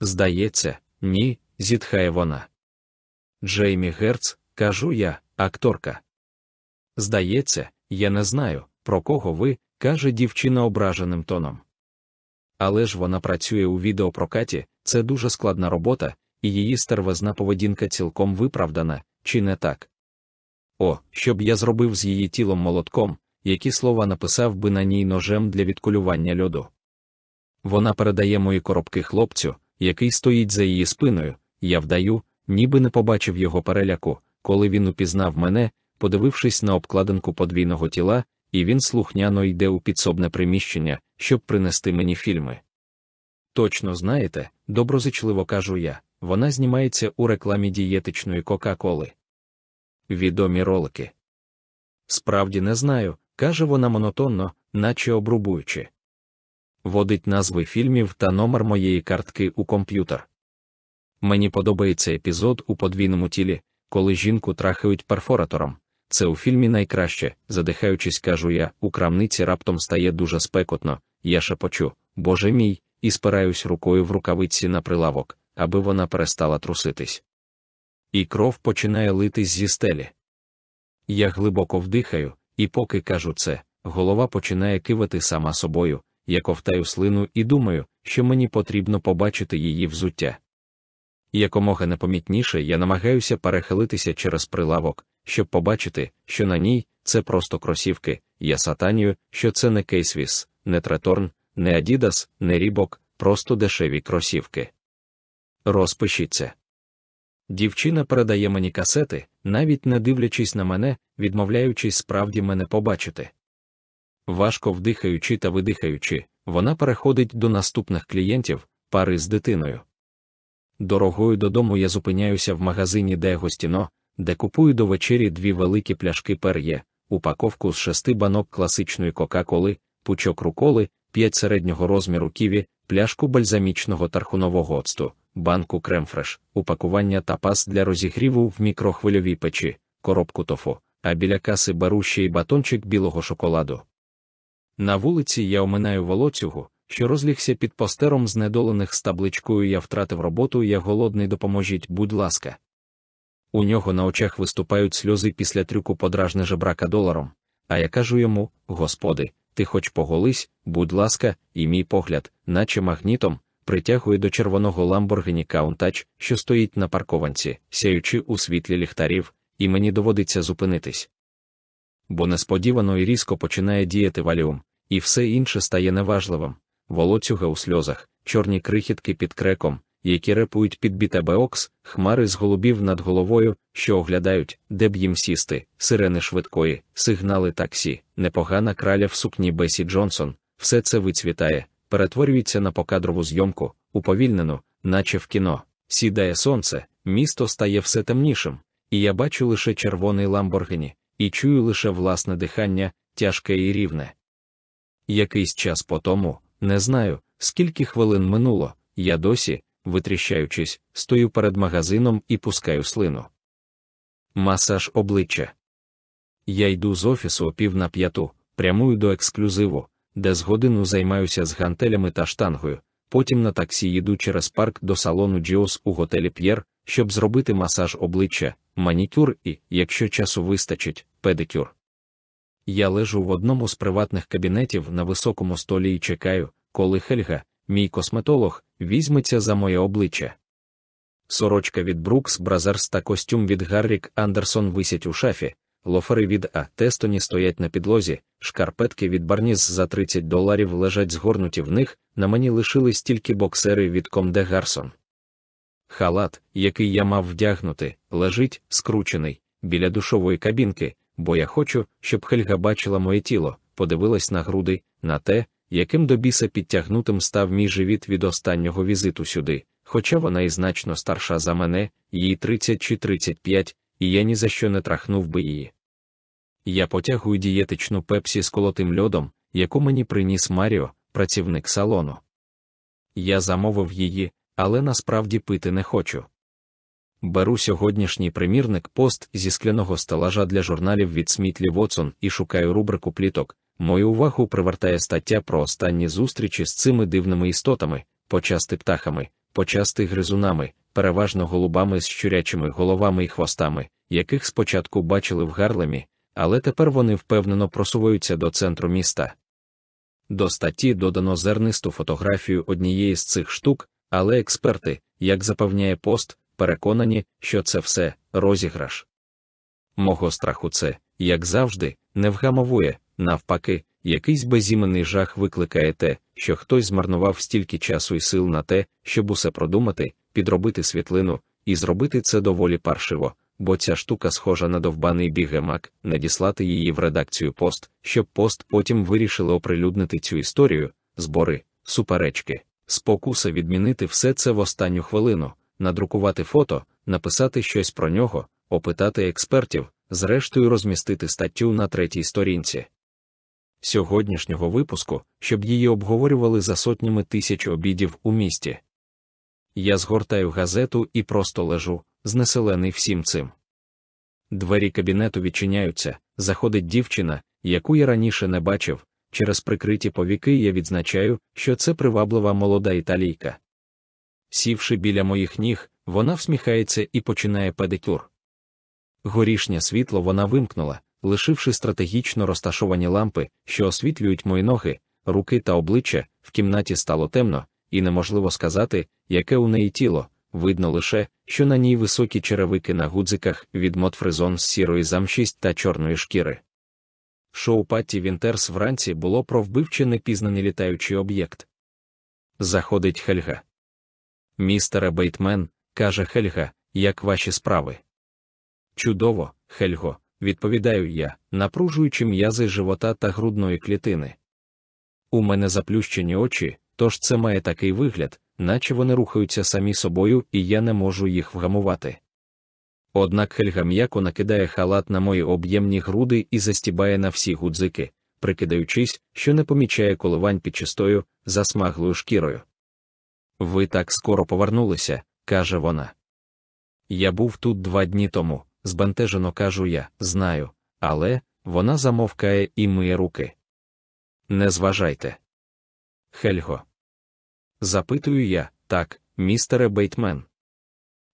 Здається, ні, зітхає вона. Джеймі Герц, кажу я, акторка. Здається, я не знаю, про кого ви, каже дівчина ображеним тоном. Але ж вона працює у відеопрокаті, це дуже складна робота, і її стервезна поведінка цілком виправдана, чи не так? О, щоб я зробив з її тілом молотком, які слова написав би на ній ножем для відкулювання льоду. Вона передає мої коробки хлопцю, який стоїть за її спиною, я вдаю, ніби не побачив його переляку, коли він упізнав мене, подивившись на обкладинку подвійного тіла, і він слухняно йде у підсобне приміщення, щоб принести мені фільми. Точно знаєте, доброзичливо кажу я, вона знімається у рекламі дієтичної Кока-Коли. Відомі ролики. Справді не знаю, каже вона монотонно, наче обрубуючи. Водить назви фільмів та номер моєї картки у комп'ютер. Мені подобається епізод у подвійному тілі, коли жінку трахають перфоратором. Це у фільмі найкраще, задихаючись, кажу я, у крамниці раптом стає дуже спекотно, я шепочу, боже мій, і спираюсь рукою в рукавиці на прилавок, аби вона перестала труситись. І кров починає литись зі стелі. Я глибоко вдихаю, і поки кажу це, голова починає кивати сама собою, я ковтаю слину і думаю, що мені потрібно побачити її взуття. Якомога непомітніше я намагаюся перехилитися через прилавок, щоб побачити, що на ній це просто кросівки, я сатанію, що це не кейсвіс, не треторн, не Адідас, не рібок, просто дешеві кросівки. Розпишіться. Дівчина передає мені касети, навіть не дивлячись на мене, відмовляючись справді мене побачити. Важко вдихаючи та видихаючи, вона переходить до наступних клієнтів, пари з дитиною. Дорогою додому я зупиняюся в магазині де Гостіно, де купую до вечері дві великі пляшки пер'є, упаковку з шести банок класичної Кока-Коли, пучок руколи, п'ять середнього розміру ківі, пляшку бальзамічного тархунового оцту, банку кремфреш, упакування та пас для розігріву в мікрохвильовій печі, коробку тофу, а біля каси беру ще й батончик білого шоколаду. На вулиці я оминаю волоцюгу, що розлігся під постером знедолених з табличкою Я втратив роботу, я голодний, допоможіть, будь ласка. У нього на очах виступають сльози після трюку подражне жебрака доларом, а я кажу йому, Господи, ти хоч поголись, будь ласка, і мій погляд, наче магнітом, притягує до червоного Lamborghini Countach, що стоїть на паркованці, сяючи у світлі ліхтарів, і мені доводиться зупинитись. Бо несподівано і різко починає діяти валіум, і все інше стає неважливим. Волоцюга у сльозах, чорні крихітки під креком, які репують під бітебеокс, хмари з голубів над головою, що оглядають, де б їм сісти, сирени швидкої, сигнали таксі, непогана краля в сукні Бесі Джонсон, все це вицвітає, перетворюється на покадрову зйомку, уповільнену, наче в кіно. Сідає сонце, місто стає все темнішим, і я бачу лише червоний ламборгіні, і чую лише власне дихання, тяжке і рівне. Якийсь час по тому, не знаю, скільки хвилин минуло, я досі, витріщаючись, стою перед магазином і пускаю слину. Масаж обличчя. Я йду з офісу пів на п'яту, прямую до ексклюзиву, де з годину займаюся з гантелями та штангою, потім на таксі їду через парк до салону Джіос у готелі П'єр, щоб зробити масаж обличчя, манікюр і, якщо часу вистачить, педикюр. Я лежу в одному з приватних кабінетів на високому столі і чекаю, коли Хельга, мій косметолог, візьметься за моє обличчя. Сорочка від Брукс Бразерс та костюм від Гаррік Андерсон висять у шафі, лофери від А. Тестоні стоять на підлозі, шкарпетки від Барніс за 30 доларів лежать згорнуті в них, на мені лишились тільки боксери від Комде Гарсон. Халат, який я мав вдягнути, лежить, скручений, біля душової кабінки, бо я хочу, щоб Хельга бачила моє тіло, подивилась на груди, на те, яким до біса підтягнутим став мій живіт від останнього візиту сюди, хоча вона і значно старша за мене, їй 30 чи 35, і я ні за що не трахнув би її. Я потягую дієтичну пепсі з колотим льодом, яку мені приніс Маріо, працівник салону. Я замовив її, але насправді пити не хочу. Беру сьогоднішній примірник пост зі скляного стелажа для журналів від Смітлі Вотсон і шукаю рубрику пліток. Мою увагу привертає стаття про останні зустрічі з цими дивними істотами, почасти птахами, почасти гризунами, переважно голубами з щурячими головами і хвостами, яких спочатку бачили в Гарлемі, але тепер вони впевнено просуваються до центру міста. До статті додано зернисту фотографію однієї з цих штук, але експерти, як запевняє пост, переконані, що це все розіграш. Мого страху це, як завжди, не вгамовує, навпаки, якийсь безіменний жах викликає те, що хтось змарнував стільки часу і сил на те, щоб усе продумати, підробити світлину, і зробити це доволі паршиво, бо ця штука схожа на довбаний бігемак, надіслати її в редакцію пост, щоб пост потім вирішили оприлюднити цю історію, збори, суперечки, спокуса відмінити все це в останню хвилину, надрукувати фото, написати щось про нього, опитати експертів, зрештою розмістити статтю на третій сторінці. Сьогоднішнього випуску, щоб її обговорювали за сотнями тисяч обідів у місті. Я згортаю газету і просто лежу, знеселений всім цим. Двері кабінету відчиняються, заходить дівчина, яку я раніше не бачив. Через прикриті повіки я відзначаю, що це приваблива молода італійка. Сівши біля моїх ніг, вона всміхається і починає педикюр. Горішнє світло вона вимкнула, лишивши стратегічно розташовані лампи, що освітлюють мої ноги, руки та обличчя, в кімнаті стало темно, і неможливо сказати, яке у неї тіло, видно лише, що на ній високі черевики на гудзиках від мотфризон з сірої замшість та чорної шкіри. Шоу Патті Вінтерс вранці було про вбивче непізнаний літаючий об'єкт. Заходить Хельга. Містере Бейтмен, каже Хельга, як ваші справи? Чудово, Хельго, відповідаю я, напружуючи м'язи живота та грудної клітини. У мене заплющені очі, тож це має такий вигляд, наче вони рухаються самі собою, і я не можу їх вгамувати. Однак Хельга м'яко накидає халат на мої об'ємні груди і застібає на всі гудзики, прикидаючись, що не помічає коливань під чистою, засмаглою шкірою. Ви так скоро повернулися, каже вона. Я був тут два дні тому, збентежено кажу я, знаю, але вона замовкає і миє руки. Не зважайте. Хельго. Запитую я, так, містере Бейтмен.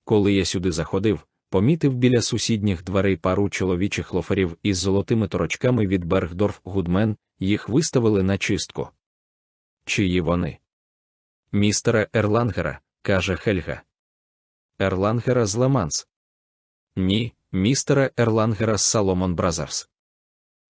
Коли я сюди заходив, помітив біля сусідніх дверей пару чоловічих лоферів із золотими торочками від Бергдорф Гудмен, їх виставили на чистку. Чиї вони? Містера Ерлангера, каже Хельга. Ерлангера з Леманс. Ні, містера Ерлангера з Саломон Бразерс.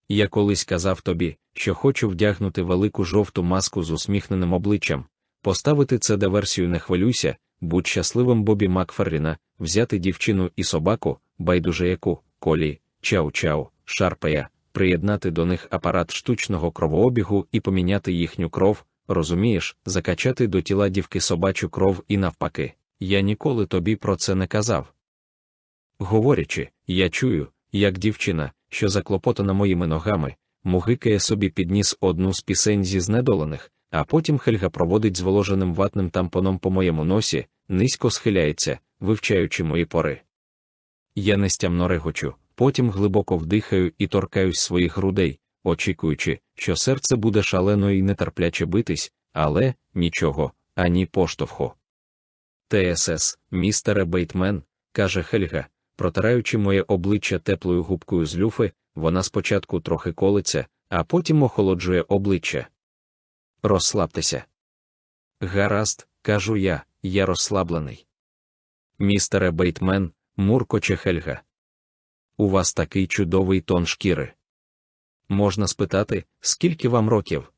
Я колись казав тобі, що хочу вдягнути велику жовту маску з усміхненим обличчям, поставити це де версію не хвилюйся, будь щасливим Бобі Макферліна, взяти дівчину і собаку, байдуже яку, колі, чау-чау, шарпея, приєднати до них апарат штучного кровообігу і поміняти їхню кров, розумієш, закачати до тіла дівки собачу кров і навпаки. Я ніколи тобі про це не казав. Говорячи, я чую, як дівчина, що заклопотана моїми ногами, мугикає собі підніс одну з пісень зі знедолених, а потім Хельга проводить зволоженим ватним тампоном по моєму носі, низько схиляється, вивчаючи мої пори. Я нестямно регочу, потім глибоко вдихаю і торкаюсь своїх грудей, очікуючи, що серце буде шалено і нетерпляче битись, але нічого, ані поштовху. ТСС, містере Бейтмен, каже Хельга, протираючи моє обличчя теплою губкою з люфи, вона спочатку трохи колиться, а потім охолоджує обличчя. Розслабтеся. Гаразд, кажу я, я розслаблений. Містере Бейтмен, муркоче Хельга. У вас такий чудовий тон шкіри. Можна спитати, скільки вам років?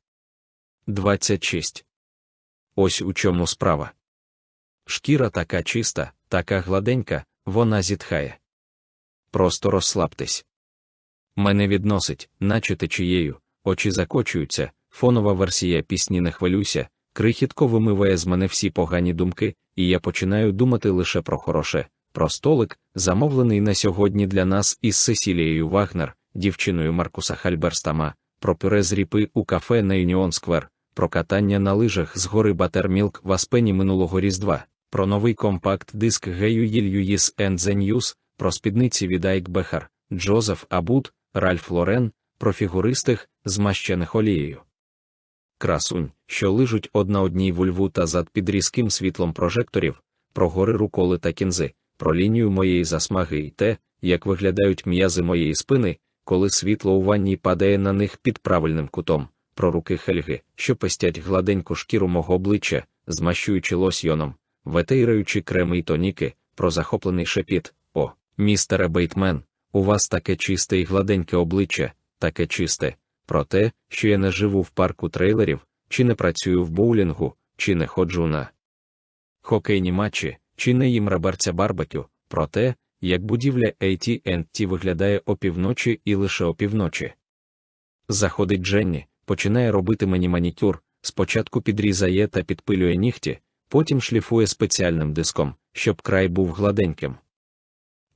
26. Ось у чому справа. Шкіра така чиста, така гладенька, вона зітхає. Просто розслабтесь. Мене відносить, наче течією, очі закочуються, фонова версія пісні не хвилюйся, крихітко вимиває з мене всі погані думки, і я починаю думати лише про хороше, про столик, замовлений на сьогодні для нас із Сесілією Вагнер, дівчиною Маркуса Хальберстама, про пюре з ріпи у кафе на Юніон Сквер, про катання на лижах з гори Батермілк в Аспені минулого Різдва, про новий компакт-диск Гею Єльюїс the News, про спідниці від Айк Бехар, Джозеф Абут, Ральф Лорен, про фігуристих, змащених олією. Красунь, що лижуть одна одній в льву та зад під різким світлом прожекторів, про гори руколи та кінзи, про лінію моєї засмаги і те, як виглядають м'язи моєї спини, коли світло у ванні падає на них під правильним кутом, про руки Хельги, що пестять гладеньку шкіру мого обличчя, змащуючи лосьйоном, ветеїраючи креми й тоніки, про захоплений шепіт. О, містере Бейтмен, у вас таке чисте і гладеньке обличчя, таке чисте, про те, що я не живу в парку трейлерів, чи не працюю в боулінгу, чи не ходжу на хокейні матчі, чи не їм раберця барбекю, про те, як будівля AT&T виглядає опівночі і лише опівночі. Заходить Дженні, починає робити мені манікюр, спочатку підрізає та підпилює нігті, потім шліфує спеціальним диском, щоб край був гладеньким.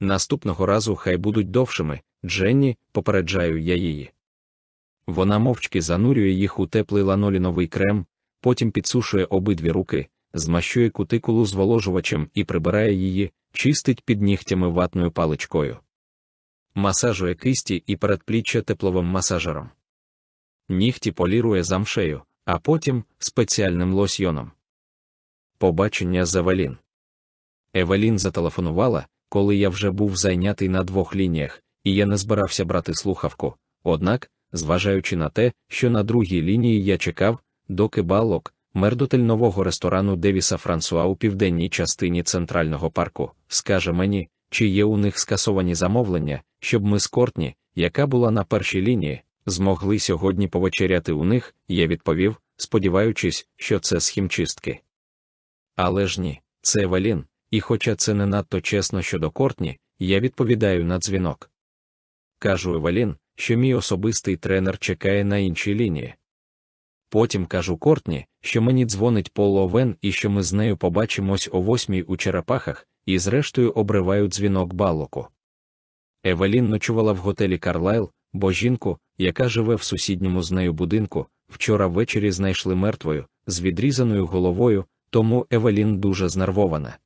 Наступного разу хай будуть довшими, Дженні, попереджаю я її. Вона мовчки занурює їх у теплий ланоліновий крем, потім підсушує обидві руки, змащує кутикулу зволожувачем і прибирає її, чистить під нігтями ватною паличкою. Масажує кисті і передпліччя тепловим масажером. Нігті полірує замшею, а потім спеціальним лосьйоном. Побачення з Евелін. Евелін зателефонувала, коли я вже був зайнятий на двох лініях, і я не збирався брати слухавку. Однак, зважаючи на те, що на другій лінії я чекав, доки балок, мердотель нового ресторану Девіса Франсуа у південній частині центрального парку, скаже мені, чи є у них скасовані замовлення, щоб ми з Кортні, яка була на першій лінії, змогли сьогодні повечеряти у них, я відповів, сподіваючись, що це з хімчистки. Але ж ні, це Евелін, і хоча це не надто чесно щодо Кортні, я відповідаю на дзвінок. Кажу Евелін, що мій особистий тренер чекає на іншій лінії. Потім кажу Кортні, що мені дзвонить Пол Овен і що ми з нею побачимось о восьмій у черепахах, і зрештою обриваю дзвінок балоку. Евелін ночувала в готелі Карлайл, бо жінку, яка живе в сусідньому з нею будинку, вчора ввечері знайшли мертвою, з відрізаною головою, тому Евелін дуже знервована.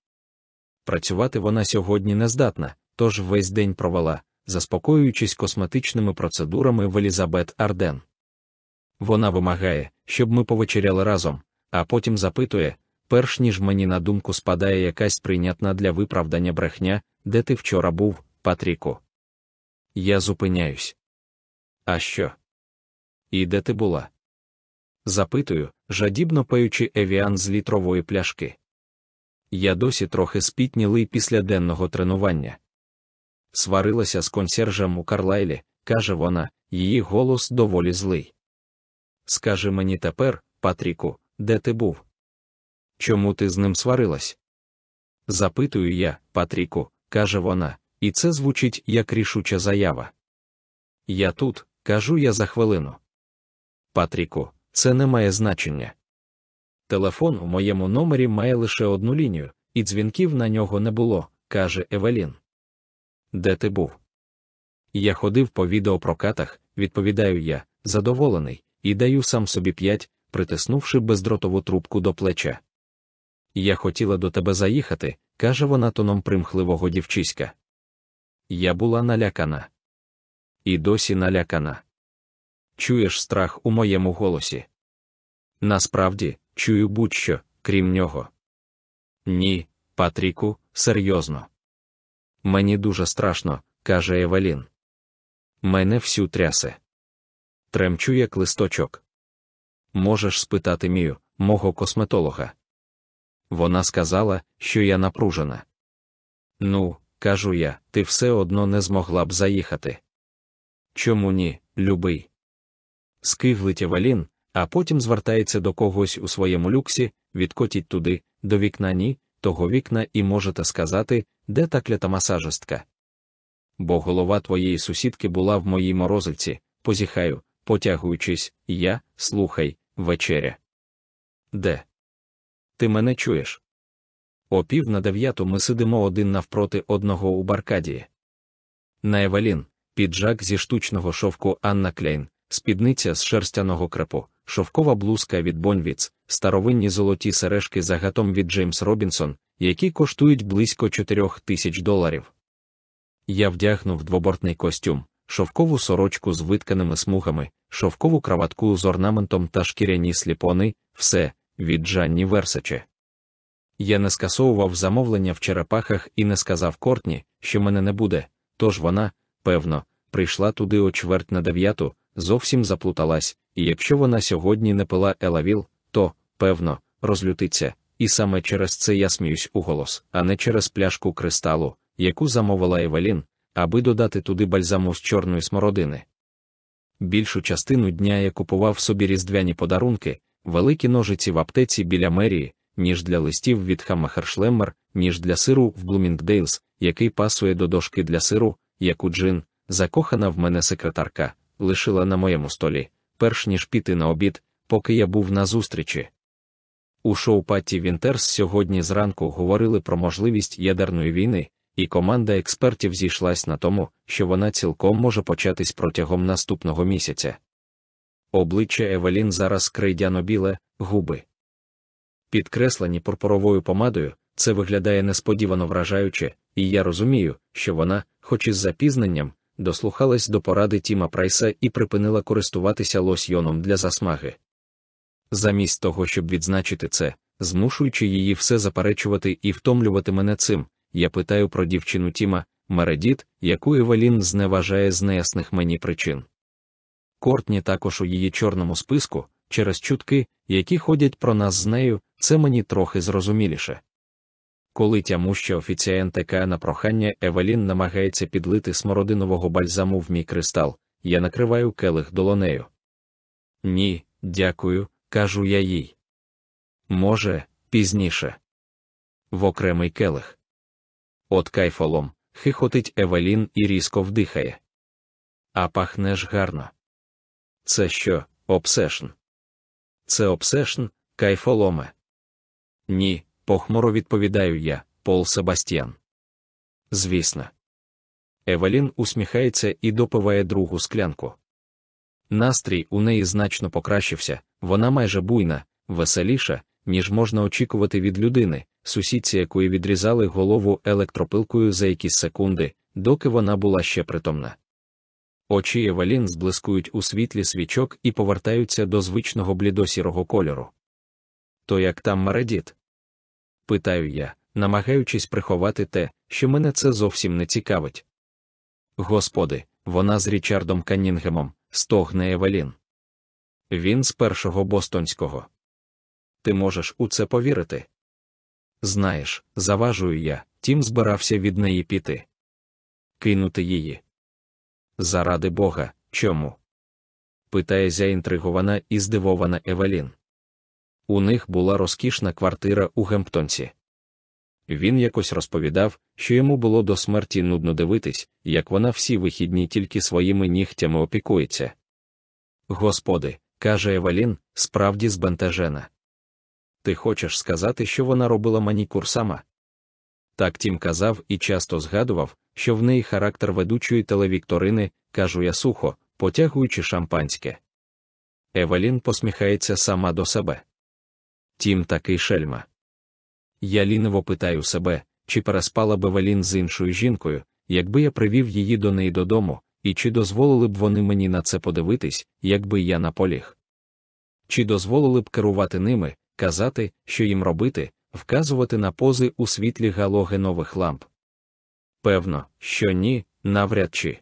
Працювати вона сьогодні не здатна, тож весь день провела, заспокоюючись косметичними процедурами в Елізабет Арден. Вона вимагає, щоб ми повечеряли разом, а потім запитує, перш ніж мені на думку спадає якась прийнятна для виправдання брехня, де ти вчора був, Патріку. Я зупиняюсь. А що? І де ти була? Запитую, жадібно паючи евіан з літрової пляшки. Я досі трохи спітнілий після денного тренування. Сварилася з консьержем у Карлайлі, каже вона, її голос доволі злий. Скажи мені тепер, Патріку, де ти був? Чому ти з ним сварилась? Запитую я, Патріку, каже вона, і це звучить як рішуча заява. Я тут, кажу я за хвилину. Патріку, це не має значення. Телефон у моєму номері має лише одну лінію, і дзвінків на нього не було, каже Евелін. Де ти був? Я ходив по відеопрокатах, відповідаю я, задоволений, і даю сам собі п'ять, притиснувши бездротову трубку до плеча. Я хотіла до тебе заїхати, каже вона тоном примхливого дівчиська. Я була налякана. І досі налякана. Чуєш страх у моєму голосі? Насправді, чую будь-що, крім нього. Ні, Патріку, серйозно. Мені дуже страшно, каже Евелін. Мене всю трясе. Тремчу як листочок. Можеш спитати мію, мого косметолога. Вона сказала, що я напружена. Ну, кажу я, ти все одно не змогла б заїхати. Чому ні, любий? Скивлить Евелін, а потім звертається до когось у своєму люксі, відкотіть туди, до вікна ні, того вікна і можете сказати, де та клята масажистка. Бо голова твоєї сусідки була в моїй морозилці, позіхаю, потягуючись, я, слухай, вечеря. Де? Ти мене чуєш? О пів на дев'яту ми сидимо один навпроти одного у Баркадії. На Евелін, піджак зі штучного шовку Анна Клейн, спідниця з шерстяного крепу, шовкова блузка від Бонвіц, старовинні золоті сережки з агатом від Джеймс Робінсон, які коштують близько 4 тисяч доларів. Я вдягнув двобортний костюм, шовкову сорочку з витканими смугами, шовкову краватку з орнаментом та шкіряні сліпони, все від Джанні Версаче. Я не скасовував замовлення в черепахах і не сказав Кортні, що мене не буде, тож вона, певно, прийшла туди о чверть на дев'яту, зовсім заплуталась, і якщо вона сьогодні не пила Елавіл, то, певно, розлютиться, і саме через це я сміюсь у голос, а не через пляшку кристалу, яку замовила Евелін, аби додати туди бальзаму з чорної смородини. Більшу частину дня я купував собі різдвяні подарунки, великі ножиці в аптеці біля мерії, ніж для листів від Хаммахершлеммер, ніж для сиру в Блумінгдейлс, який пасує до дошки для сиру, яку Джин, закохана в мене секретарка, лишила на моєму столі, перш ніж піти на обід, поки я був на зустрічі. У шоу Патті Вінтерс сьогодні зранку говорили про можливість ядерної війни, і команда експертів зійшлась на тому, що вона цілком може початись протягом наступного місяця. Обличчя Евелін зараз крейдяно біле, губи. Підкреслені пурпуровою помадою, це виглядає несподівано вражаюче, і я розумію, що вона, хоч із запізненням, дослухалась до поради Тіма Прайса і припинила користуватися лосьйоном для засмаги. Замість того, щоб відзначити це, змушуючи її все заперечувати і втомлювати мене цим, я питаю про дівчину Тіма, Мередіт, яку Евелін зневажає з неясних мені причин. Кортні також у її чорному списку, через чутки, які ходять про нас з нею, це мені трохи зрозуміліше. Коли тямуща офіціантка на прохання Евелін намагається підлити смородинового бальзаму в мій кристал, я накриваю келих долонею. Ні, дякую, кажу я їй. Може, пізніше. В окремий келих. От кайфолом, хихотить Евелін і різко вдихає. А пахне ж гарно. Це що, обсешн? Це обсешн, кайфоломе. Ні, похмуро відповідаю я, Пол Себастьян. Звісно. Евелін усміхається і допиває другу склянку. Настрій у неї значно покращився, вона майже буйна, веселіша, ніж можна очікувати від людини, сусідці якої відрізали голову електропилкою за якісь секунди, доки вона була ще притомна. Очі Евелін зблискують у світлі свічок і повертаються до звичного блідосірого кольору. То як там Мередіт? Питаю я, намагаючись приховати те, що мене це зовсім не цікавить. Господи, вона з Річардом Каннінгемом, стогне Евелін. Він з першого бостонського. Ти можеш у це повірити? Знаєш, заважую я, тім збирався від неї піти. Кинути її. Заради Бога, чому? питає заінтригована і здивована Евелін. У них була розкішна квартира у Гемптонці. Він якось розповідав, що йому було до смерті нудно дивитись, як вона всі вихідні тільки своїми нігтями опікується. Господи, каже Евелін, справді збентежена. Ти хочеш сказати, що вона робила манікур сама? Так тім казав і часто згадував, що в неї характер ведучої телевікторини, кажу я сухо, потягуючи шампанське. Евелін посміхається сама до себе. Тім такий шельма. Я ліниво питаю себе, чи переспала б Евелін з іншою жінкою, якби я привів її до неї додому, і чи дозволили б вони мені на це подивитись, якби я наполіг? Чи дозволили б керувати ними, казати, що їм робити, вказувати на пози у світлі галогенових ламп? Певно, що ні, навряд чи.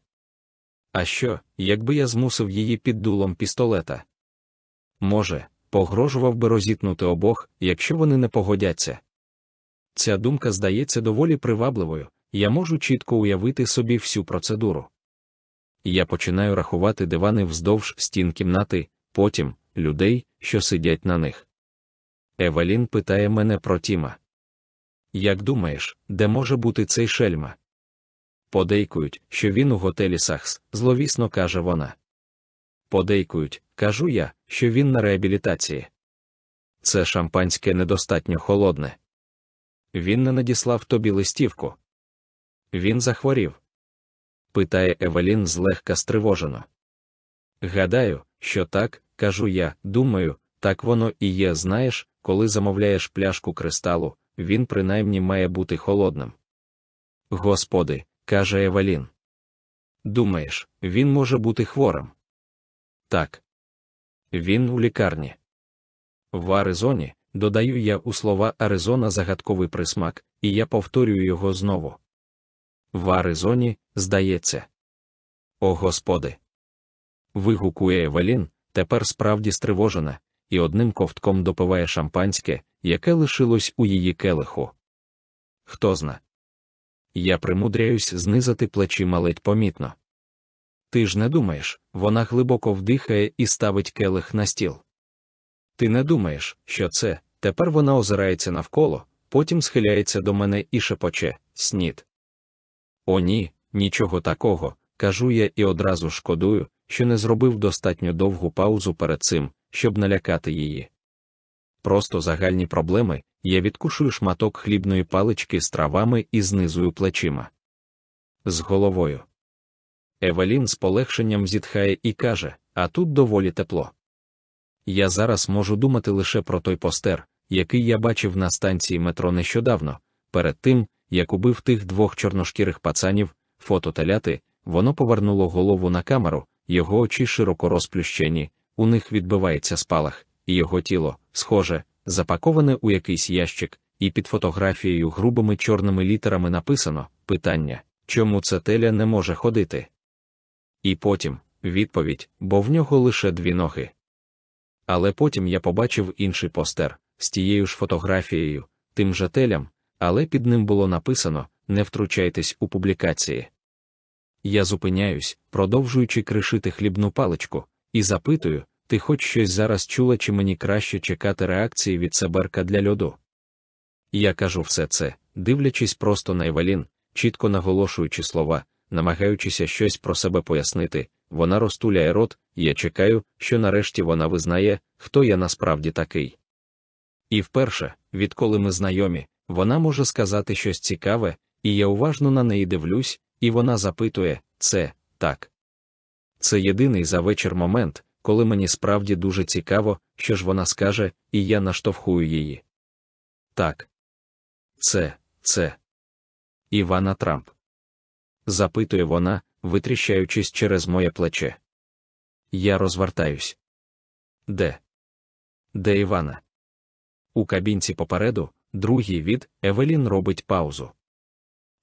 А що, якби я змусив її під дулом пістолета? Може, погрожував би розітнути обох, якщо вони не погодяться. Ця думка здається доволі привабливою, я можу чітко уявити собі всю процедуру. Я починаю рахувати дивани вздовж стін кімнати, потім людей, що сидять на них. Евелін питає мене про Тіма. Як думаєш, де може бути цей шельма? Подейкують, що він у готелі Сахс, зловісно каже вона. Подейкують, кажу я, що він на реабілітації. Це шампанське недостатньо холодне. Він не надіслав тобі листівку. Він захворів? питає Евелін злегка стривожено. Гадаю, що так, кажу я, думаю, так воно і є, знаєш, коли замовляєш пляшку кристалу, він принаймні має бути холодним. Господи, каже Евелін. Думаєш, він може бути хворим? Так. Він у лікарні. В Аризоні, додаю я у слова Аризона загадковий присмак, і я повторюю його знову. В Аризоні, здається. О Господи. Вигукує Евелін, тепер справді стривожена, і одним ковтком допиває шампанське, яке лишилось у її келиху. Хто зна. Я примудряюсь знизати плечима ледь помітно. Ти ж не думаєш, вона глибоко вдихає і ставить келих на стіл. Ти не думаєш, що це, тепер вона озирається навколо, потім схиляється до мене і шепоче снід. О, ні, нічого такого, кажу я і одразу шкодую, що не зробив достатньо довгу паузу перед цим, щоб налякати її. Просто загальні проблеми, я відкушую шматок хлібної палички з травами і знизую плечима. З головою. Евелін з полегшенням зітхає і каже: А тут доволі тепло. Я зараз можу думати лише про той постер, який я бачив на станції метро нещодавно, перед тим, як убив тих двох чорношкірих пацанів, фото теляти, воно повернуло голову на камеру, його очі широко розплющені, у них відбивається спалах, і його тіло, схоже, запаковане у якийсь ящик, і під фотографією грубими чорними літерами написано питання, чому це теля не може ходити. І потім відповідь, бо в нього лише дві ноги. Але потім я побачив інший постер з тією ж фотографією, тим же телям, але під ним було написано не втручайтесь у публікації. Я зупиняюсь, продовжуючи кришити хлібну паличку, і запитую, ти хоч щось зараз чула, чи мені краще чекати реакції від Себерка для льоду? Я кажу все це, дивлячись просто на Евелін, чітко наголошуючи слова, намагаючися щось про себе пояснити, вона розтуляє рот, і я чекаю, що нарешті вона визнає, хто я насправді такий. І вперше, відколи ми знайомі, вона може сказати щось цікаве, і я уважно на неї дивлюсь, і вона запитує це так. Це єдиний за вечір момент, коли мені справді дуже цікаво, що ж вона скаже, і я наштовхую її. Так. Це, це. Івана Трамп. Запитує вона, витріщаючись через моє плече. Я розвертаюсь. Де? Де Івана? У кабінці попереду, другий від Евелін робить паузу.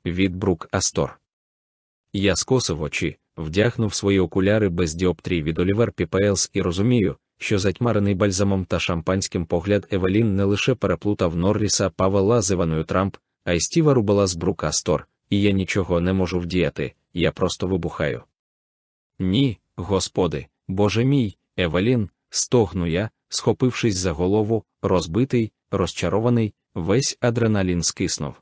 Від Брук Астор. Я скосив очі, вдягнув свої окуляри без діоптрій від Олівер Піплс і розумію, що затьмарений бальзамом та шампанським погляд Евелін не лише переплутав Норріса Павела з Іваною Трамп, а й Стіва Рубела з Брук Астор, і я нічого не можу вдіяти, я просто вибухаю. Ні, господи, боже мій, Евелін, стогну я, схопившись за голову, розбитий, розчарований, весь адреналін скиснув.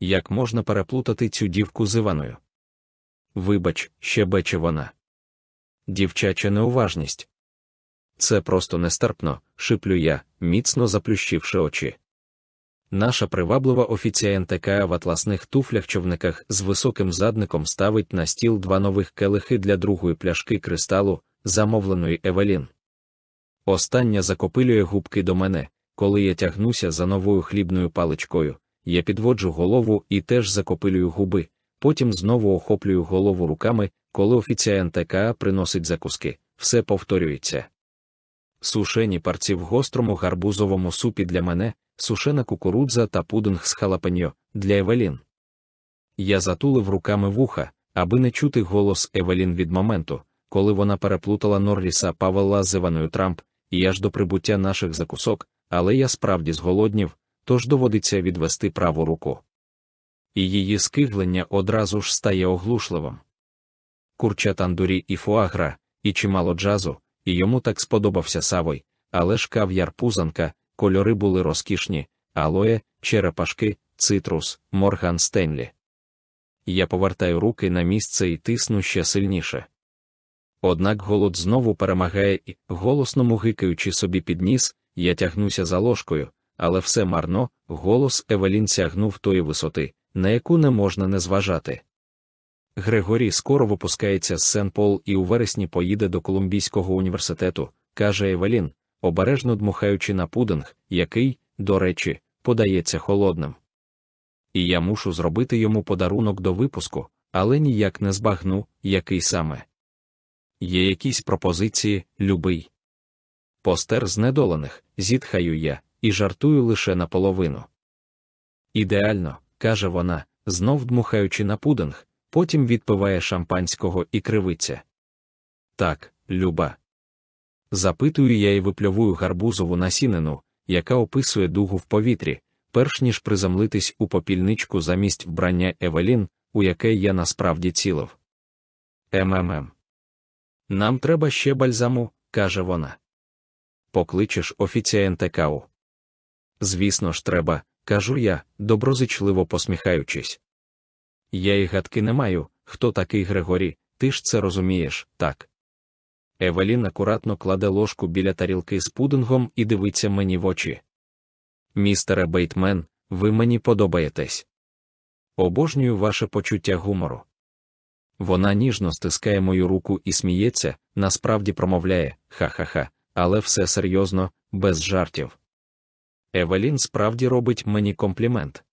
як можна переплутати цю дівку з Іваною. Вибач, ще бече вона. Дівчача неуважність. Це просто нестерпно, шиплю я, міцно заплющивши очі. Наша приваблива офіціантка в атласних туфлях човниках з високим задником ставить на стіл два нових келихи для другої пляшки кристалу, замовленої Евелін. Остання закопилює губки до мене, коли я тягнуся за новою хлібною паличкою, я підводжу голову і теж закопилюю губи, потім знову охоплюю голову руками, коли офіціантка приносить закуски, все повторюється. Сушені парці в гострому гарбузовому супі для мене, сушена кукурудза та пудинг з халапеньо для Евелін. Я затулив руками вуха, аби не чути голос Евелін від моменту, коли вона переплутала Норріса Павела з Іваною Трамп, і аж до прибуття наших закусок, але я справді зголоднів, тож доводиться відвести праву руку. І її скиглення одразу ж стає оглушливим. Курча тандурі і фуагра, і чимало джазу, і йому так сподобався Савой, але ж кав'яр пузанка, кольори були розкішні, алоє, черепашки, цитрус, морган Стенлі. Я повертаю руки на місце і тисну ще сильніше. Однак голод знову перемагає і, голосно мугикаючи собі під ніс, я тягнуся за ложкою, але все марно, голос Евелін сягнув тої висоти, на яку не можна не зважати. Григорій скоро випускається з Сен Пол і у вересні поїде до Колумбійського університету, каже Евелін, обережно дмухаючи на пудинг, який, до речі, подається холодним. І я мушу зробити йому подарунок до випуску, але ніяк не збагну, який саме. Є якісь пропозиції, любий. Постер знедолених, зітхаю я, і жартую лише наполовину. Ідеально, каже вона, знов дмухаючи на пудинг, потім відпиває шампанського і кривиться. Так, люба. Запитую я і випльовую гарбузову насінину, яка описує дугу в повітрі, перш ніж приземлитись у попільничку замість вбрання Евелін, у яке я насправді цілив. МММ. Нам треба ще бальзаму, каже вона. Покличеш офіціанте каву. Звісно ж, треба, кажу я, доброзичливо посміхаючись. Я й гадки не маю, хто такий Григорій, ти ж це розумієш, так. Евелін акуратно кладе ложку біля тарілки з пудингом і дивиться мені в очі. Містере Бейтмен, ви мені подобаєтесь. Обожнюю ваше почуття гумору. Вона ніжно стискає мою руку і сміється, насправді промовляє ха-ха-ха, але все серйозно, без жартів. Евелін справді робить мені комплімент.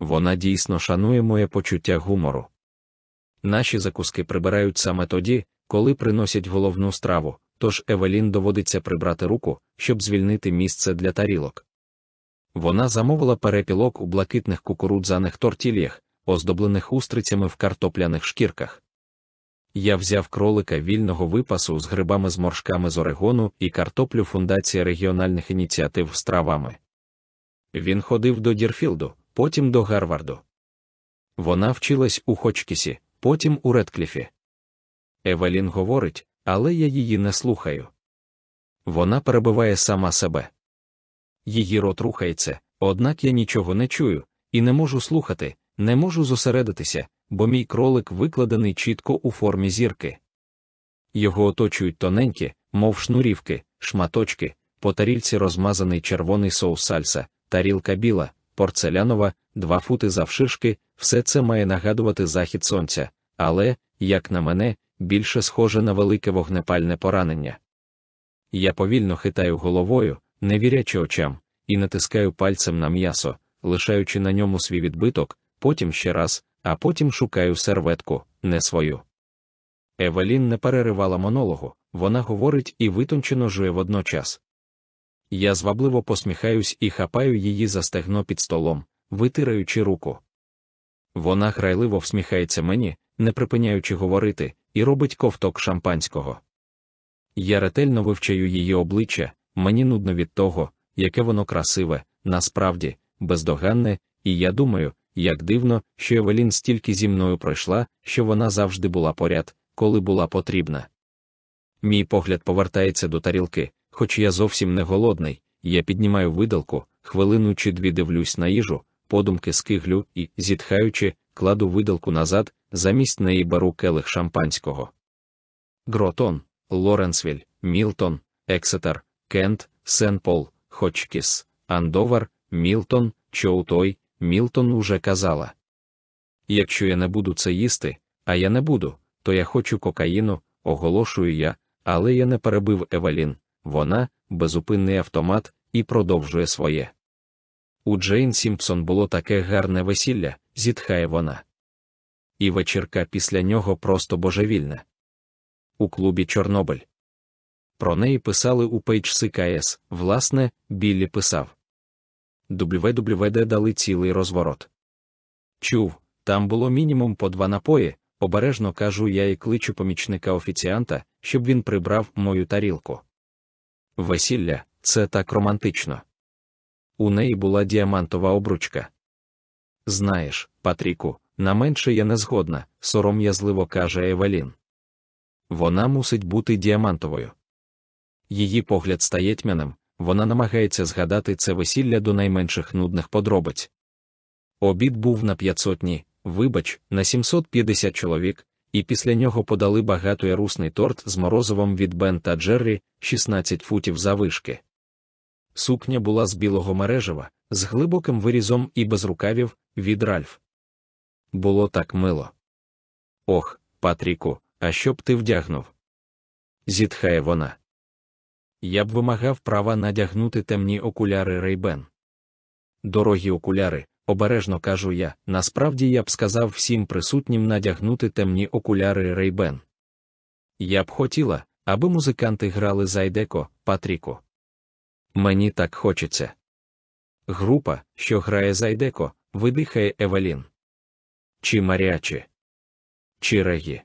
Вона дійсно шанує моє почуття гумору. Наші закуски прибирають саме тоді, коли приносять головну страву, тож Евелін доводиться прибрати руку, щоб звільнити місце для тарілок. Вона замовила перепілок у блакитних кукурудзаних тортільях, оздоблених устрицями в картопляних шкірках. Я взяв кролика вільного випасу з грибами з моршками з Орегону і картоплю фундації регіональних ініціатив з травами. Він ходив до Дірфілду, потім до Гарварду. Вона вчилась у Хочкісі, потім у Редкліфі. Евелін говорить, але я її не слухаю. Вона перебиває сама себе. Її рот рухається, однак я нічого не чую, і не можу слухати, не можу зосередитися, бо мій кролик викладений чітко у формі зірки. Його оточують тоненькі, мов шнурівки, шматочки, по тарільці розмазаний червоний соус сальса, тарілка біла, порцелянова, два фути завширшки, все це має нагадувати захід сонця, але, як на мене, більше схоже на велике вогнепальне поранення. Я повільно хитаю головою, не вірячи очам, і натискаю пальцем на м'ясо, лишаючи на ньому свій відбиток, потім ще раз, а потім шукаю серветку, не свою. Евелін не переривала монологу, вона говорить і витончено жує водночас. Я звабливо посміхаюсь і хапаю її за стегно під столом, витираючи руку. Вона грайливо всміхається мені, не припиняючи говорити, і робить ковток шампанського. Я ретельно вивчаю її обличчя, мені нудно від того, яке воно красиве, насправді, бездоганне, і я думаю, як дивно, що Евелін стільки зі мною пройшла, що вона завжди була поряд, коли була потрібна. Мій погляд повертається до тарілки, хоч я зовсім не голодний, я піднімаю видалку, хвилину чи дві дивлюсь на їжу, подумки скиглю і, зітхаючи, кладу видалку назад, замість неї беру келих шампанського. Гротон, Лоренсвіль, Мілтон, Ексетер, Кент, Сен-Пол, Хочкіс, Андовер, Мілтон, Чоут, ой, Мілтон уже казала. Якщо я не буду це їсти, а я не буду, то я хочу кокаїну, оголошую я, але я не перебив Евелін, вона безупинний автомат, і продовжує своє. У Джейн Сімпсон було таке гарне весілля, зітхає вона. І вечірка після нього просто божевільна. У клубі Чорнобиль. Про неї писали у Page CKS, власне, Біллі писав. WWD дали цілий розворот. Чув, там було мінімум по два напої, обережно кажу я і кличу помічника офіціанта, щоб він прибрав мою тарілку. Весілля це так романтично. У неї була діамантова обручка. Знаєш, Патріку, на менше я не згодна, сором'язливо каже Евелін. Вона мусить бути діамантовою. Її погляд стає тьмяним, вона намагається згадати це весілля до найменших нудних подробиць. Обід був на 500 ні, вибач, на 750 чоловік, і після нього подали багатоярусний торт з морозивом від Бен та Джеррі 16 футів завишки. Сукня була з білого мережива, з глибоким вирізом і без рукавів від Ральф. Було так мило. Ох, Патріку, а що б ти вдягнув? Зітхає вона. Я б вимагав права надягнути темні окуляри Рейбен. Дорогі окуляри, обережно кажу я, насправді я б сказав всім присутнім надягнути темні окуляри Рейбен. Я б хотіла, аби музиканти грали Зайдеко, Патріку. Мені так хочеться. Група, що грає Зайдеко, видихає Евелін. Чи маріачі? Чи регі?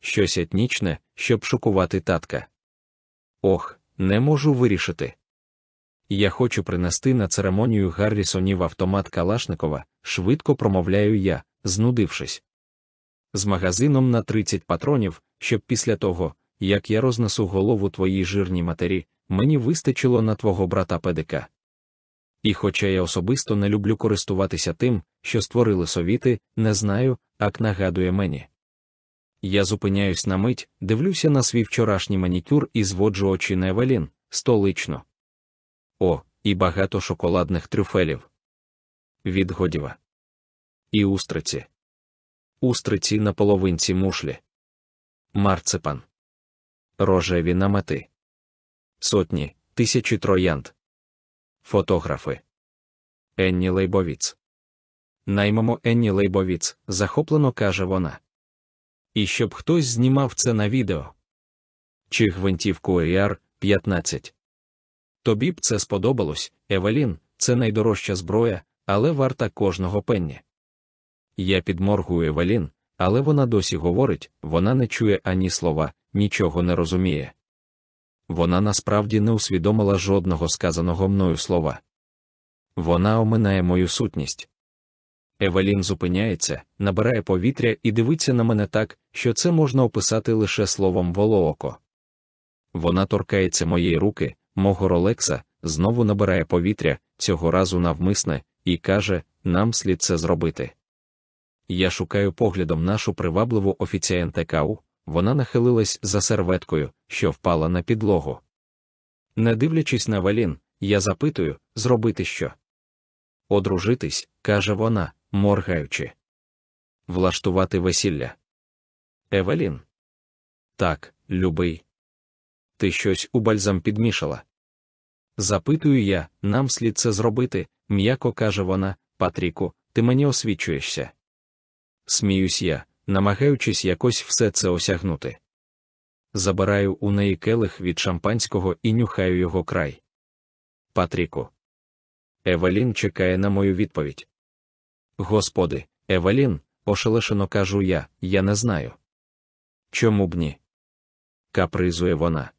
Щось етнічне, щоб шокувати татка. Ох, не можу вирішити. Я хочу принести на церемонію Гаррісонів автомат Калашникова, швидко промовляю я, знудившись. З магазином на 30 патронів, щоб після того, як я рознесу голову твоїй жирній матері, мені вистачило на твого брата педика. І хоча я особисто не люблю користуватися тим, що створили совіти, не знаю, як нагадує мені. Я зупиняюсь на мить, дивлюся на свій вчорашній манікюр і зводжу очі на Евелін, столично. О, і багато шоколадних трюфелів. Від Годіва. І устриці. Устриці на половинці мушлі. Марципан. Рожеві намети. Сотні, тисячі троянд. Фотографи. Енні Лейбовіц. Наймемо Енні Лейбовіц, захоплено каже вона. І щоб хтось знімав це на відео. Чи гвинтівку ER 15. Тобі б це сподобалось, Евелін, це найдорожча зброя, але варта кожного пенні. Я підморгую Евелін, але вона досі говорить, вона не чує ані слова, нічого не розуміє. Вона насправді не усвідомила жодного сказаного мною слова. Вона оминає мою сутність. Евелін зупиняється, набирає повітря і дивиться на мене так, що це можна описати лише словом волооко. Вона торкається моєї руки, мого ролекса, знову набирає повітря, цього разу навмисне, і каже: нам слід це зробити. Я шукаю поглядом нашу привабливу офіціантекау, вона нахилилась за серветкою, що впала на підлогу. Не дивлячись на Валін, я запитую, зробити що? Одружитись, каже вона, моргаючи. Влаштувати весілля. Евелін. Так, любий. Ти щось у бальзам підмішала. Запитую я, нам слід це зробити, м'яко каже вона, Патріку, ти мені освічуєшся. Сміюсь я, намагаючись якось все це осягнути. Забираю у неї келих від шампанського і нюхаю його край. Патріку. Евелін чекає на мою відповідь. Господи, Евелін, ошелешено кажу я, я не знаю. Чому б ні? Капризує вона.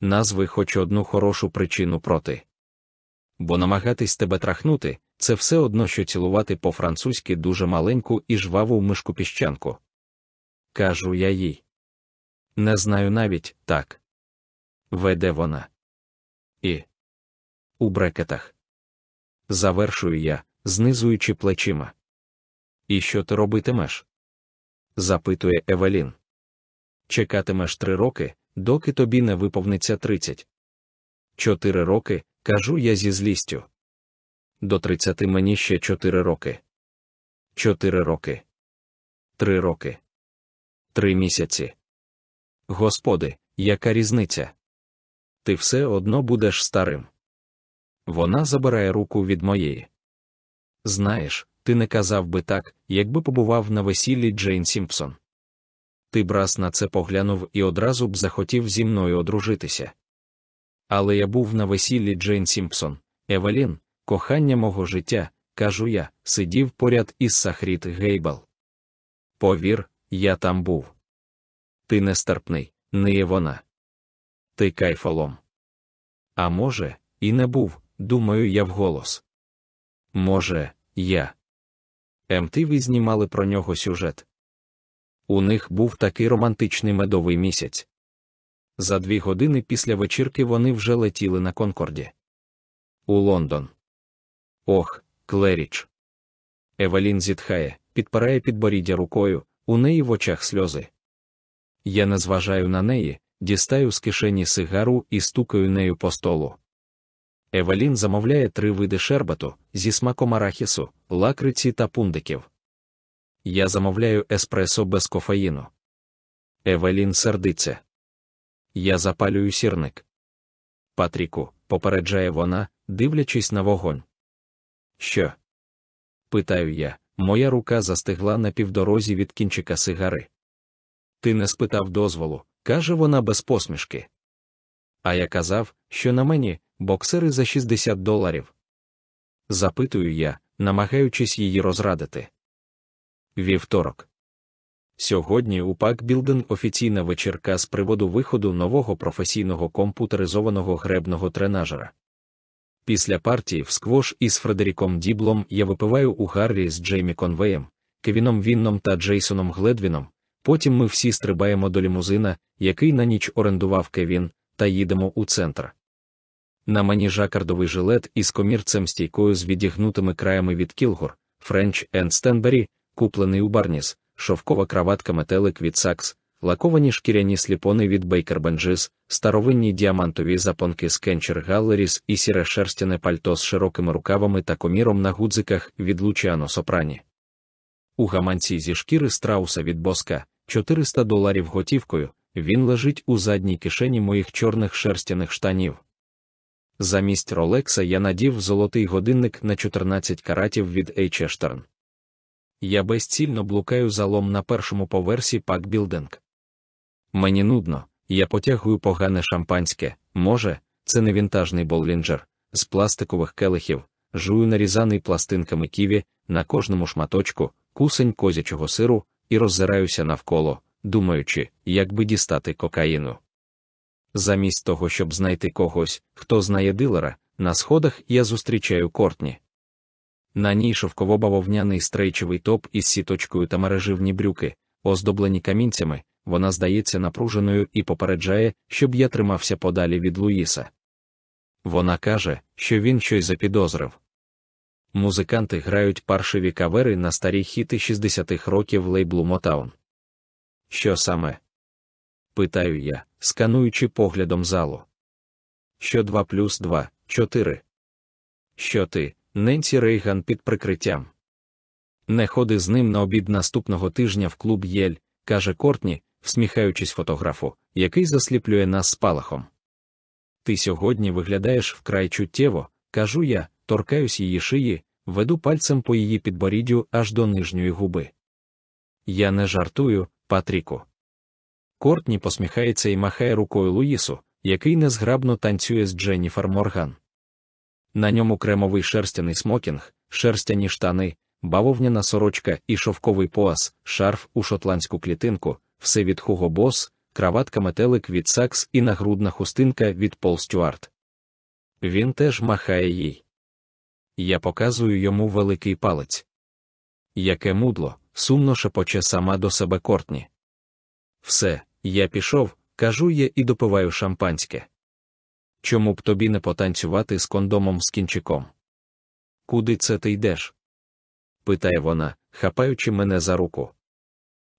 Назви хоч одну хорошу причину проти. Бо намагатись тебе трахнути це все одно, що цілувати по-французьки дуже маленьку і жваву мишку піщанку. Кажу я їй. Не знаю навіть так. Веде вона. І. У брекетах. Завершую я, знизуючи плечима. І що ти робитимеш? запитує Евелін. Чекатимеш три роки, доки тобі не виповниться тридцять. Чотири роки, кажу я зі злістю. До тридцяти мені ще чотири роки. Чотири роки. Три роки. Три місяці. Господи, яка різниця? Ти все одно будеш старим. Вона забирає руку від моєї. Знаєш, ти не казав би так, якби побував на весіллі Джейн Сімпсон. Ти б раз на це поглянув і одразу б захотів зі мною одружитися. Але я був на весіллі Джейн Сімпсон, Евелін, кохання мого життя, кажу я, сидів поряд із Сахріт Гейбл. Повір, я там був. Ти нестерпний, не є вона. Ти кайфолом. А може, і не був, думаю я вголос. Може, я. МТВ знімали про нього сюжет. У них був такий романтичний медовий місяць. За дві години після вечірки вони вже летіли на Конкорді. У Лондон. Ох, Клеріч. Евелін зітхає, підпирає підборіддя рукою, у неї в очах сльози. Я не зважаю на неї, дістаю з кишені сигару і стукаю нею по столу. Евелін замовляє три види шербату зі смаком арахісу, лакриці та пундиків. Я замовляю еспресо без кофеїну. Евелін сердиться. Я запалюю сірник. Патріку, попереджає вона, дивлячись на вогонь. Що? Питаю я, моя рука застигла на півдорозі від кінчика сигари. Ти не спитав дозволу, каже вона без посмішки. А я казав, що на мені боксери за 60 доларів. Запитую я, намагаючись її розрадити. Вівторок. Сьогодні у Пакбілден офіційна вечірка з приводу виходу нового професійного комп'ютеризованого гребного тренажера. Після партії в сквош із Фредеріком Діблом я випиваю у Гаррі з Джеймі Конвеєм, Кевіном Вінном та Джейсоном Гледвіном. Потім ми всі стрибаємо до лімузина, який на ніч орендував Кевін, та їдемо у центр. На мені жакардовий жилет із комірцем стійкою з відігнутими краями від Кілгур, Френч енд Стенбері, куплений у Барніс, шовкова краватка метелик від Сакс, лаковані шкіряні сліпони від Бейкер Бенджис, старовинні діамантові запонки з Кентшир Галлеріс і сіре шерстяне пальто з широкими рукавами та коміром на гудзиках від Лучіано Сопрані. У гаманці зі шкіри страуса від боска 400 доларів готівкою, він лежить у задній кишені моїх чорних шерстяних штанів. Замість Ролекса я надів золотий годинник на 14 каратів від Ейчештерн. Я безцільно блукаю залом на першому поверсі пакбілдинг. Мені нудно, я потягую погане шампанське, може, це не вінтажний боллінджер, з пластикових келихів, жую нарізаний пластинками ківі, на кожному шматочку, кусень козячого сиру, і роззираюся навколо, думаючи, як би дістати кокаїну. Замість того, щоб знайти когось, хто знає дилера, на сходах я зустрічаю Кортні. На ній шовково-бавовняний стрейчевий топ із сіточкою та мереживні брюки, оздоблені камінцями, вона здається напруженою і попереджає, щоб я тримався подалі від Луїса. Вона каже, що він щось запідозрив. Музиканти грають паршиві кавери на старі хіти 60-х років лейблу Мотаун. Що саме? Питаю я, скануючи поглядом залу. Що 2 плюс 2, 4. Що ти, Ненсі Рейган під прикриттям? Не ходи з ним на обід наступного тижня в клуб Єль, каже Кортні, всміхаючись фотографу, який засліплює нас спалахом. Ти сьогодні виглядаєш вкрай чуттєво, кажу я, торкаюсь її шиї, веду пальцем по її підборіддю аж до нижньої губи. Я не жартую, Патріку. Кортні посміхається і махає рукою Луїсу, який незграбно танцює з Дженніфер Морган. На ньому кремовий шерстяний смокінг, шерстяні штани, бавовняна сорочка і шовковий пояс, шарф у шотландську клітинку, все від Hugo Boss, краватка метелик від Сакс і нагрудна хустинка від Пол Стюарт. Він теж махає їй. Я показую йому великий палець. Яке мудло, сумно шепоче сама до себе Кортні. Все, я пішов, кажу я і допиваю шампанське. Чому б тобі не потанцювати з кондомом з кінчиком? Куди це ти йдеш? питає вона, хапаючи мене за руку.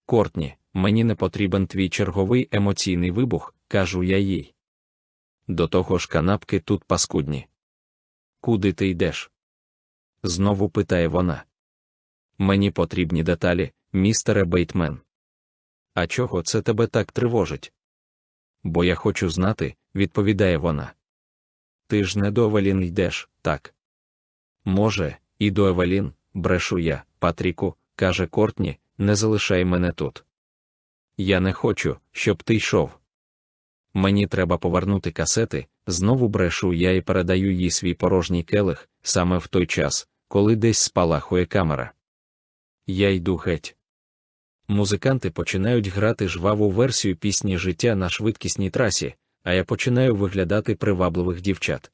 Кортні, мені не потрібен твій черговий емоційний вибух, кажу я їй. До того ж канапки тут паскудні. Куди ти йдеш? Знову питає вона. Мені потрібні деталі, містере Бейтмен. А чого це тебе так тривожить? Бо я хочу знати, відповідає вона. Ти ж не до Евелін йдеш, так? Може, і до Евелін, брешу я, Патріку, каже Кортні, не залишай мене тут. Я не хочу, щоб ти йшов. Мені треба повернути касети, знову брешу я і передаю їй свій порожній келих, саме в той час, коли десь спалахує камера. Я йду геть. Музиканти починають грати жваву версію пісні життя на швидкісній трасі, а я починаю виглядати привабливих дівчат.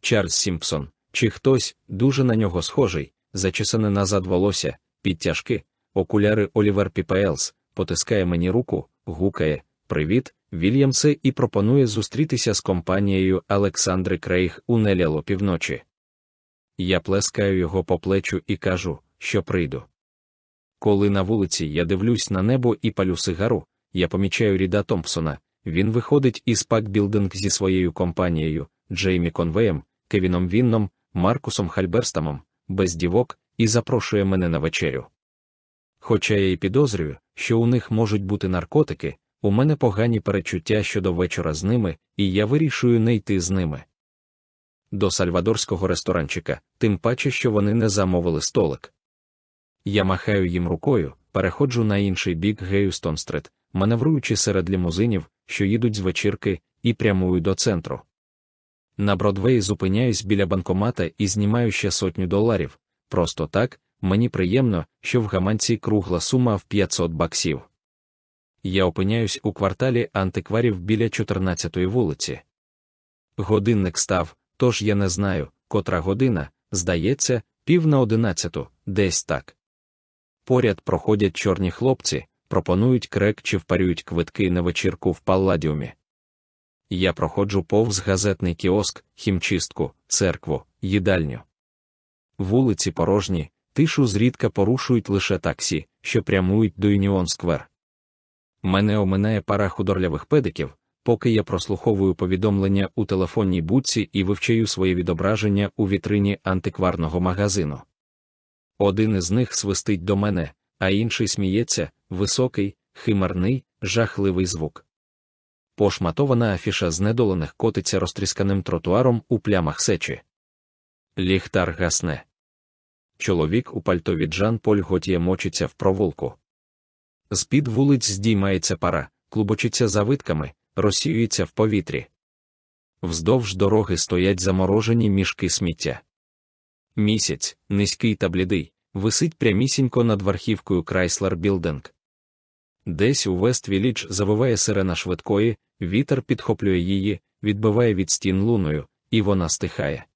Чарльз Сімпсон, чи хтось, дуже на нього схожий, зачесане назад волосся, підтяжки, окуляри Олівер Піплс, потискає мені руку, гукає Привіт, Вільямсе, і пропонує зустрітися з компанією Олександри Крейг у Нелла опівночі. Я плескаю його по плечу і кажу, що прийду. Коли на вулиці я дивлюсь на небо і палю сигару, я помічаю Ріда Томпсона. Він виходить із Пак-білдинг зі своєю компанією, Джеймі Конвеєм, Кевіном Вінном, Маркусом Хальберстамом, без дівок, і запрошує мене на вечерю. Хоча я й підозрюю, що у них можуть бути наркотики, у мене погані перечуття щодо вечора з ними, і я вирішую не йти з ними. До сальвадорського ресторанчика, тим паче, що вони не замовили столик. Я махаю їм рукою, переходжу на інший бік Геюстон-стрит, маневруючи серед лімузинів, що їдуть з вечірки, і прямую до центру. На Бродвеї зупиняюсь біля банкомата і знімаю ще сотню доларів. Просто так, мені приємно, що в гаманці кругла сума в 500 баксів. Я опиняюсь у кварталі антикварів біля 14-ї вулиці. Годинник став, тож я не знаю, котра година, здається, пів на одинадцяту, десь так. Поряд проходять чорні хлопці, пропонують крек чи впарюють квитки на вечірку в палладіумі. Я проходжу повз газетний кіоск, хімчистку, церкву, їдальню. Вулиці порожні, тишу зрідка порушують лише таксі, що прямують до Юніон Сквер. Мене оминає пара худорлявих педиків, поки я прослуховую повідомлення у телефонній будці і вивчаю своє відображення у вітрині антикварного магазину. Один із них свистить до мене, а інший сміється, високий, химерний, жахливий звук. Пошматована афіша знедолених котиться розтрісканим тротуаром у плямах сечі. Ліхтар гасне. Чоловік у пальтові Джан Поль готіє мочиться в провулку. З під вулиць здіймається пара, клубочиться завитками, розсіюється в повітрі. Вздовж дороги стоять заморожені мішки сміття. Місяць, низький та блідий, висить прямісінько над верхівкою Крайслер Білдинг. Десь у Вест-Вілідж завиває сирена швидкої, вітер підхоплює її, відбиває від стін луною, і вона стихає.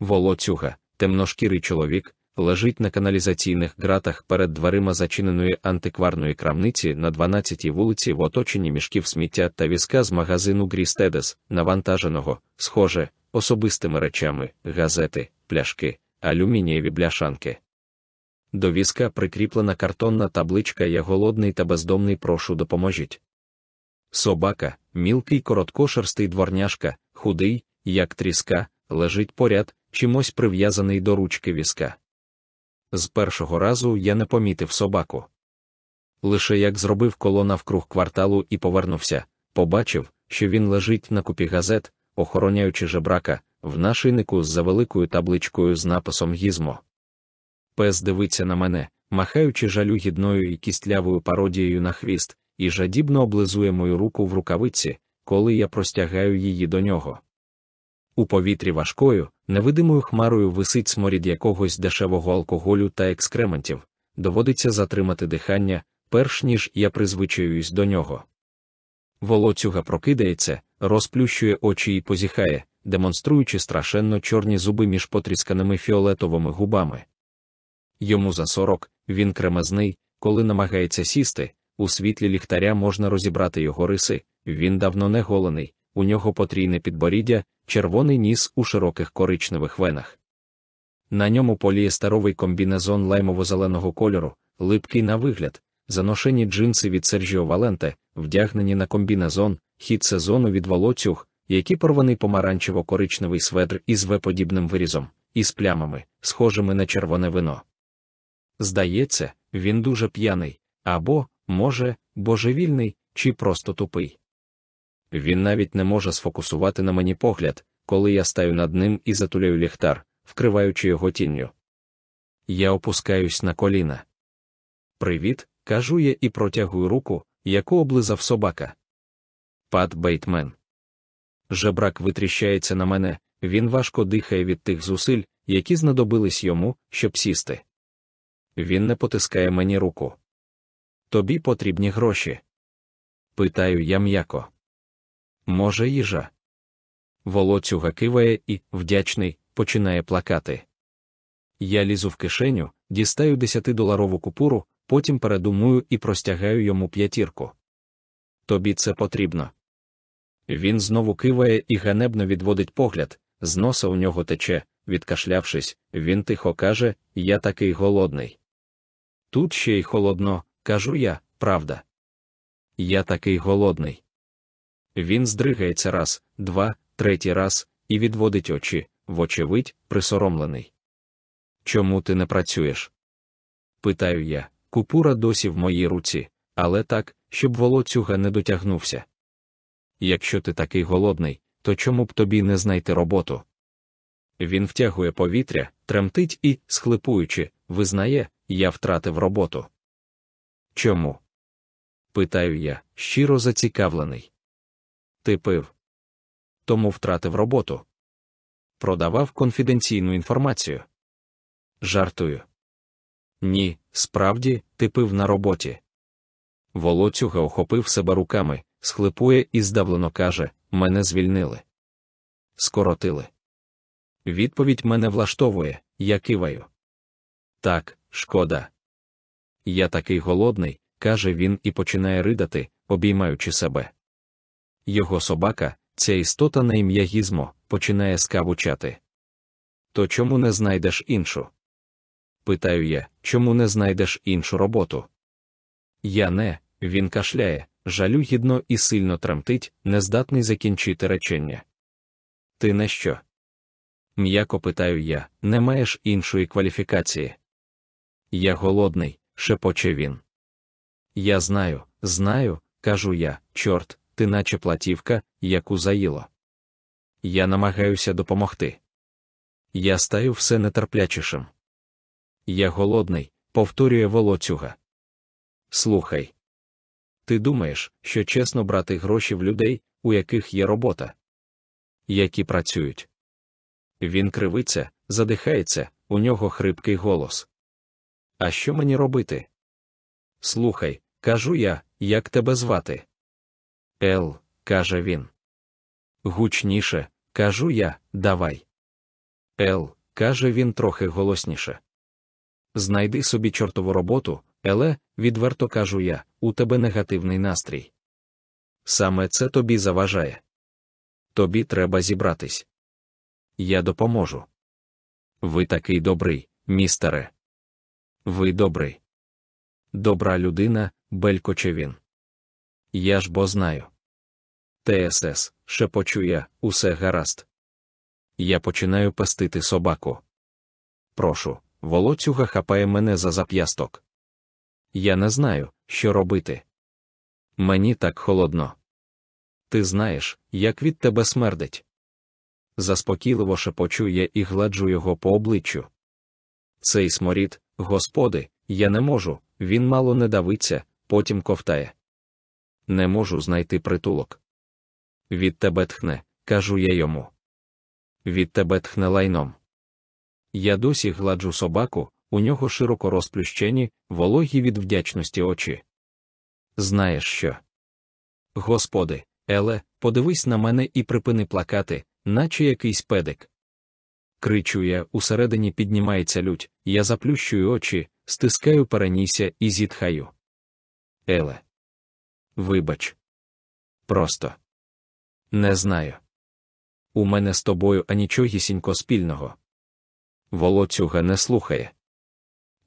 Волоцюга, темношкірий чоловік, лежить на каналізаційних ґратах перед дверима зачиненої антикварної крамниці на 12-й вулиці в оточенні мішків сміття та візка з магазину Грістедес, навантаженого, схоже, особистими речами, газети, пляшки, алюмінієві бляшанки. До візка прикріплена картонна табличка Я голодний та бездомний прошу допоможіть. Собака, мілкий короткошерстий дворняшка, худий, як тріска, лежить поряд, чимось прив'язаний до ручки візка. З першого разу я не помітив собаку. Лише як зробив коло навкруг кварталу і повернувся, побачив, що він лежить на купі газет, охороняючи жебрака, в нашийнику з за великою табличкою з написом Гізмо. Пес дивиться на мене, махаючи жалюгідною і кістлявою пародією на хвіст, і жадібно облизує мою руку в рукавиці, коли я простягаю її до нього. У повітрі важкою, невидимою хмарою висить сморід якогось дешевого алкоголю та екскрементів, доводиться затримати дихання, перш ніж я призвичаюсь до нього. Волоцюга прокидається, розплющує очі і позіхає, демонструючи страшенно чорні зуби між потрісканими фіолетовими губами. Йому за сорок, він кремезний, коли намагається сісти, у світлі ліхтаря можна розібрати його риси, він давно не голений, у нього потрійне підборіддя, червоний ніс у широких коричневих венах. На ньому полієстеровий комбінезон лаймово-зеленого кольору, липкий на вигляд, заношені джинси від Сержіо Валенте, вдягнені на комбінезон, хід сезону від волоцюг, який порваний помаранчево-коричневий сведр із В-подібним вирізом, із плямами, схожими на червоне вино. Здається, він дуже п'яний, або, може, божевільний, чи просто тупий. Він навіть не може сфокусувати на мені погляд, коли я стаю над ним і затуляю ліхтар, вкриваючи його тінню. Я опускаюсь на коліна. Привіт, кажу я і протягую руку, яку облизав собака. Пат Бейтмен. Жебрак витріщається на мене, він важко дихає від тих зусиль, які знадобились йому, щоб сісти. Він не потискає мені руку. Тобі потрібні гроші. Питаю я м'яко. Може, їжа. Волоцюга киває і, вдячний, починає плакати. Я лізу в кишеню, дістаю десятидоларову купуру, потім передумую і простягаю йому п'ятірку. Тобі це потрібно. Він знову киває і ганебно відводить погляд, з носа у нього тече, відкашлявшись, він тихо каже: Я такий голодний. Тут ще й холодно, кажу я, правда. Я такий голодний. Він здригається раз, два, третій раз і відводить очі, вочевидь, присоромлений. Чому ти не працюєш? Питаю я, купура досі в моїй руці, але так, щоб волоцюга не дотягнувся. Якщо ти такий голодний, то чому б тобі не знайти роботу? Він втягує повітря, тремтить і, схлипуючи, визнає, я втратив роботу. Чому? Питаю я, щиро зацікавлений. Ти пив. Тому втратив роботу. Продавав конфіденційну інформацію. Жартую. Ні, справді, ти пив на роботі. Волоцюга охопив себе руками, схлипує і здавлено каже: Мене звільнили. Скоротили. Відповідь мене влаштовує, я киваю. Так, шкода. Я такий голодний, каже він і починає ридати, обіймаючи себе. Його собака, ця істота на ім'я Гізмо, починає скавучати. То чому не знайдеш іншу? Питаю я, чому не знайдеш іншу роботу? Я не, він кашляє, жалюгідно і сильно тремтить, нездатний закінчити речення. Ти не що? М'яко питаю я, не маєш іншої кваліфікації. Я голодний, шепоче він. Я знаю, знаю, кажу я, чорт, ти наче платівка, яку заїло. Я намагаюся допомогти. Я стаю все нетерплячішим. Я голодний, повторює волоцюга. Слухай. Ти думаєш, що чесно брати гроші в людей, у яких є робота, які працюють. Він кривиться, задихається, у нього хрипкий голос. А що мені робити? Слухай, кажу я, як тебе звати? Ел, каже він. Гучніше, кажу я, давай. Ел, каже він трохи голосніше. Знайди собі чортову роботу, еле, відверто кажу я, у тебе негативний настрій. Саме це тобі заважає. Тобі треба зібратись. Я допоможу. Ви такий добрий, містере. Ви добрий. Добра людина, белькоче він. Я ж бо знаю. ТСС, шепочу я, усе гаразд. Я починаю пестити собаку. Прошу, волоцюга хапає мене за зап'ясток. Я не знаю, що робити. Мені так холодно. Ти знаєш, як від тебе смердить. Заспокійливо шепочу я і гладжу його по обличчю. Цей сморід, господи, я не можу, він мало не давиться, потім ковтає. Не можу знайти притулок. Від тебе тхне, кажу я йому. Від тебе тхне лайном. Я досі гладжу собаку, у нього широко розплющені, вологі від вдячності очі. Знаєш що? Господи, Еле, подивись на мене і припини плакати, наче якийсь педик. Кричу я, усередині піднімається лють, я заплющую очі, стискаю перенісся і зітхаю. Еле. Вибач. Просто не знаю. У мене з тобою анічогісінько спільного. волоцюга не слухає.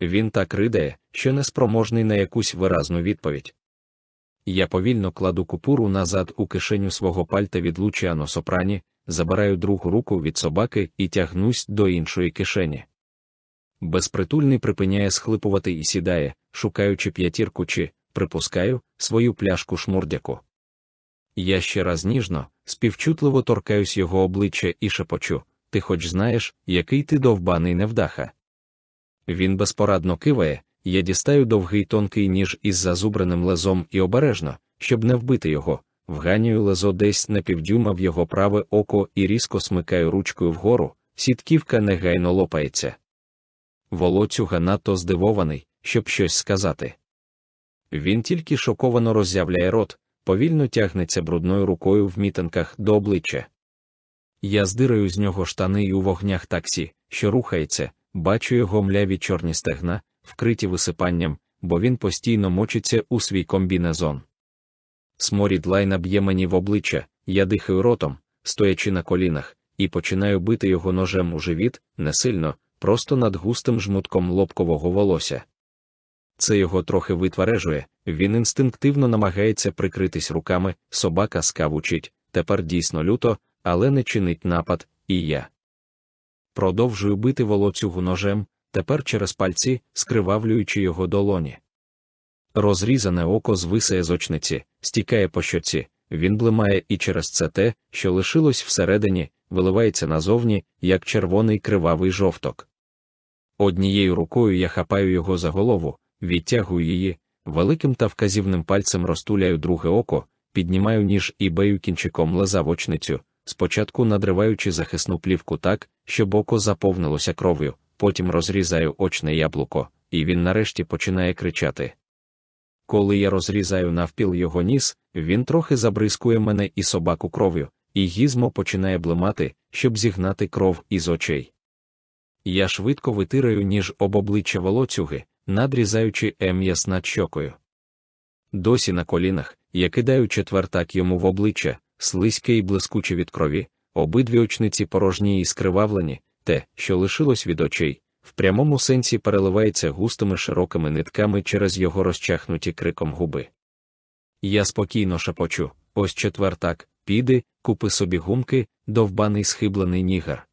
Він так ридає, що неспроможний на якусь виразну відповідь. Я повільно кладу купуру назад у кишеню свого пальта від Лучіано Сопрані, забираю другу руку від собаки і тягнусь до іншої кишені. Безпритульний припиняє схлипувати і сідає, шукаючи п'ятірку чи, припускаю, свою пляшку шмурдяку. Я ще раз ніжно, співчутливо торкаюсь його обличчя і шепочу ти хоч знаєш, який ти довбаний невдаха. Він безпорадно киває, я дістаю довгий тонкий ніж із зазубреним лезом і обережно, щоб не вбити його, вганюю лезо десь на півдюма в його праве око і різко смикаю ручкою вгору, сітківка негайно лопається. Волоцюга надто здивований, щоб щось сказати. Він тільки шоковано роззявляє рот, повільно тягнеться брудною рукою в мітинках до обличчя. Я здираю з нього штани і у вогнях таксі, що рухається, бачу його мляві чорні стегна, вкриті висипанням, бо він постійно мочиться у свій комбінезон. Сморід лайна б'є мені в обличчя, я дихаю ротом, стоячи на колінах, і починаю бити його ножем у живіт, не сильно, просто над густим жмутком лобкового волосся. Це його трохи витвережує, він інстинктивно намагається прикритись руками, собака скавучить, тепер дійсно люто, але не чинить напад, і я. Продовжую бити волоцюгу ножем, тепер через пальці, скривавлюючи його долоні. Розрізане око звисає з очниці, стікає по щоці, він блимає і через це те, що лишилось всередині, виливається назовні, як червоний кривавий жовток. Однією рукою я хапаю його за голову, відтягую її, великим та вказівним пальцем розтуляю друге око, піднімаю ніж і бею кінчиком леза в очницю, спочатку надриваючи захисну плівку так, щоб око заповнилося кров'ю, потім розрізаю очне яблуко, і він нарешті починає кричати. Коли я розрізаю навпіл його ніс, він трохи забризкує мене і собаку кров'ю, і гізмо починає блимати, щоб зігнати кров із очей. Я швидко витираю ніж об обличчя волоцюги, надрізаючи ем'яс над щокою. Досі на колінах, я кидаю четвертак йому в обличчя, слизьке і блискуче від крові, обидві очниці порожні і скривавлені, те, що лишилось від очей, в прямому сенсі переливається густими широкими нитками через його розчахнуті криком губи. Я спокійно шепочу ось четвертак, піди, купи собі гумки, довбаний схиблений нігер.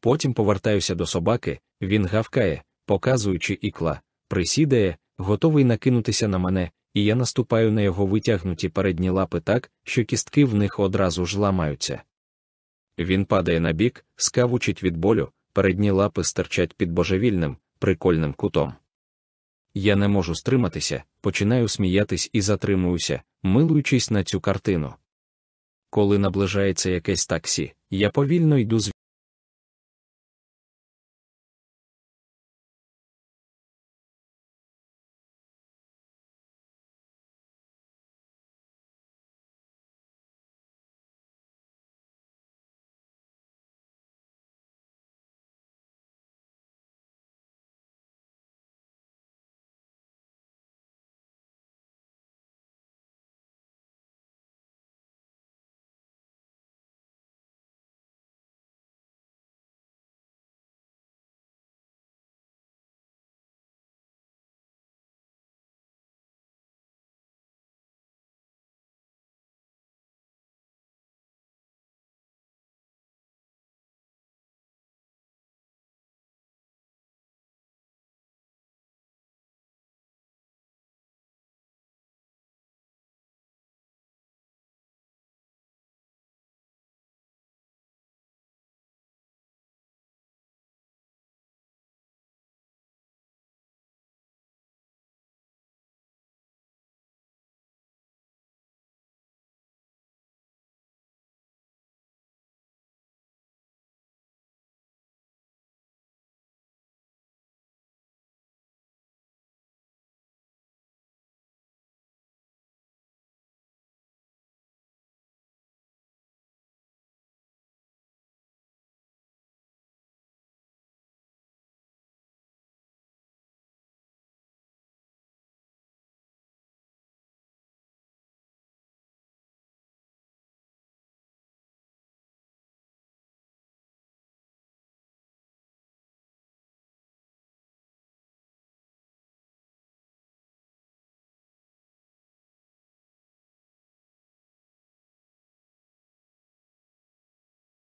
Потім повертаюся до собаки, він гавкає, показуючи ікла, присідає, готовий накинутися на мене, і я наступаю на його витягнуті передні лапи так, що кістки в них одразу ж ламаються. Він падає на бік, скавучить від болю, передні лапи стирчать під божевільним, прикольним кутом. Я не можу стриматися, починаю сміятись і затримуюся, милуючись на цю картину. Коли наближається якесь таксі, я повільно йду з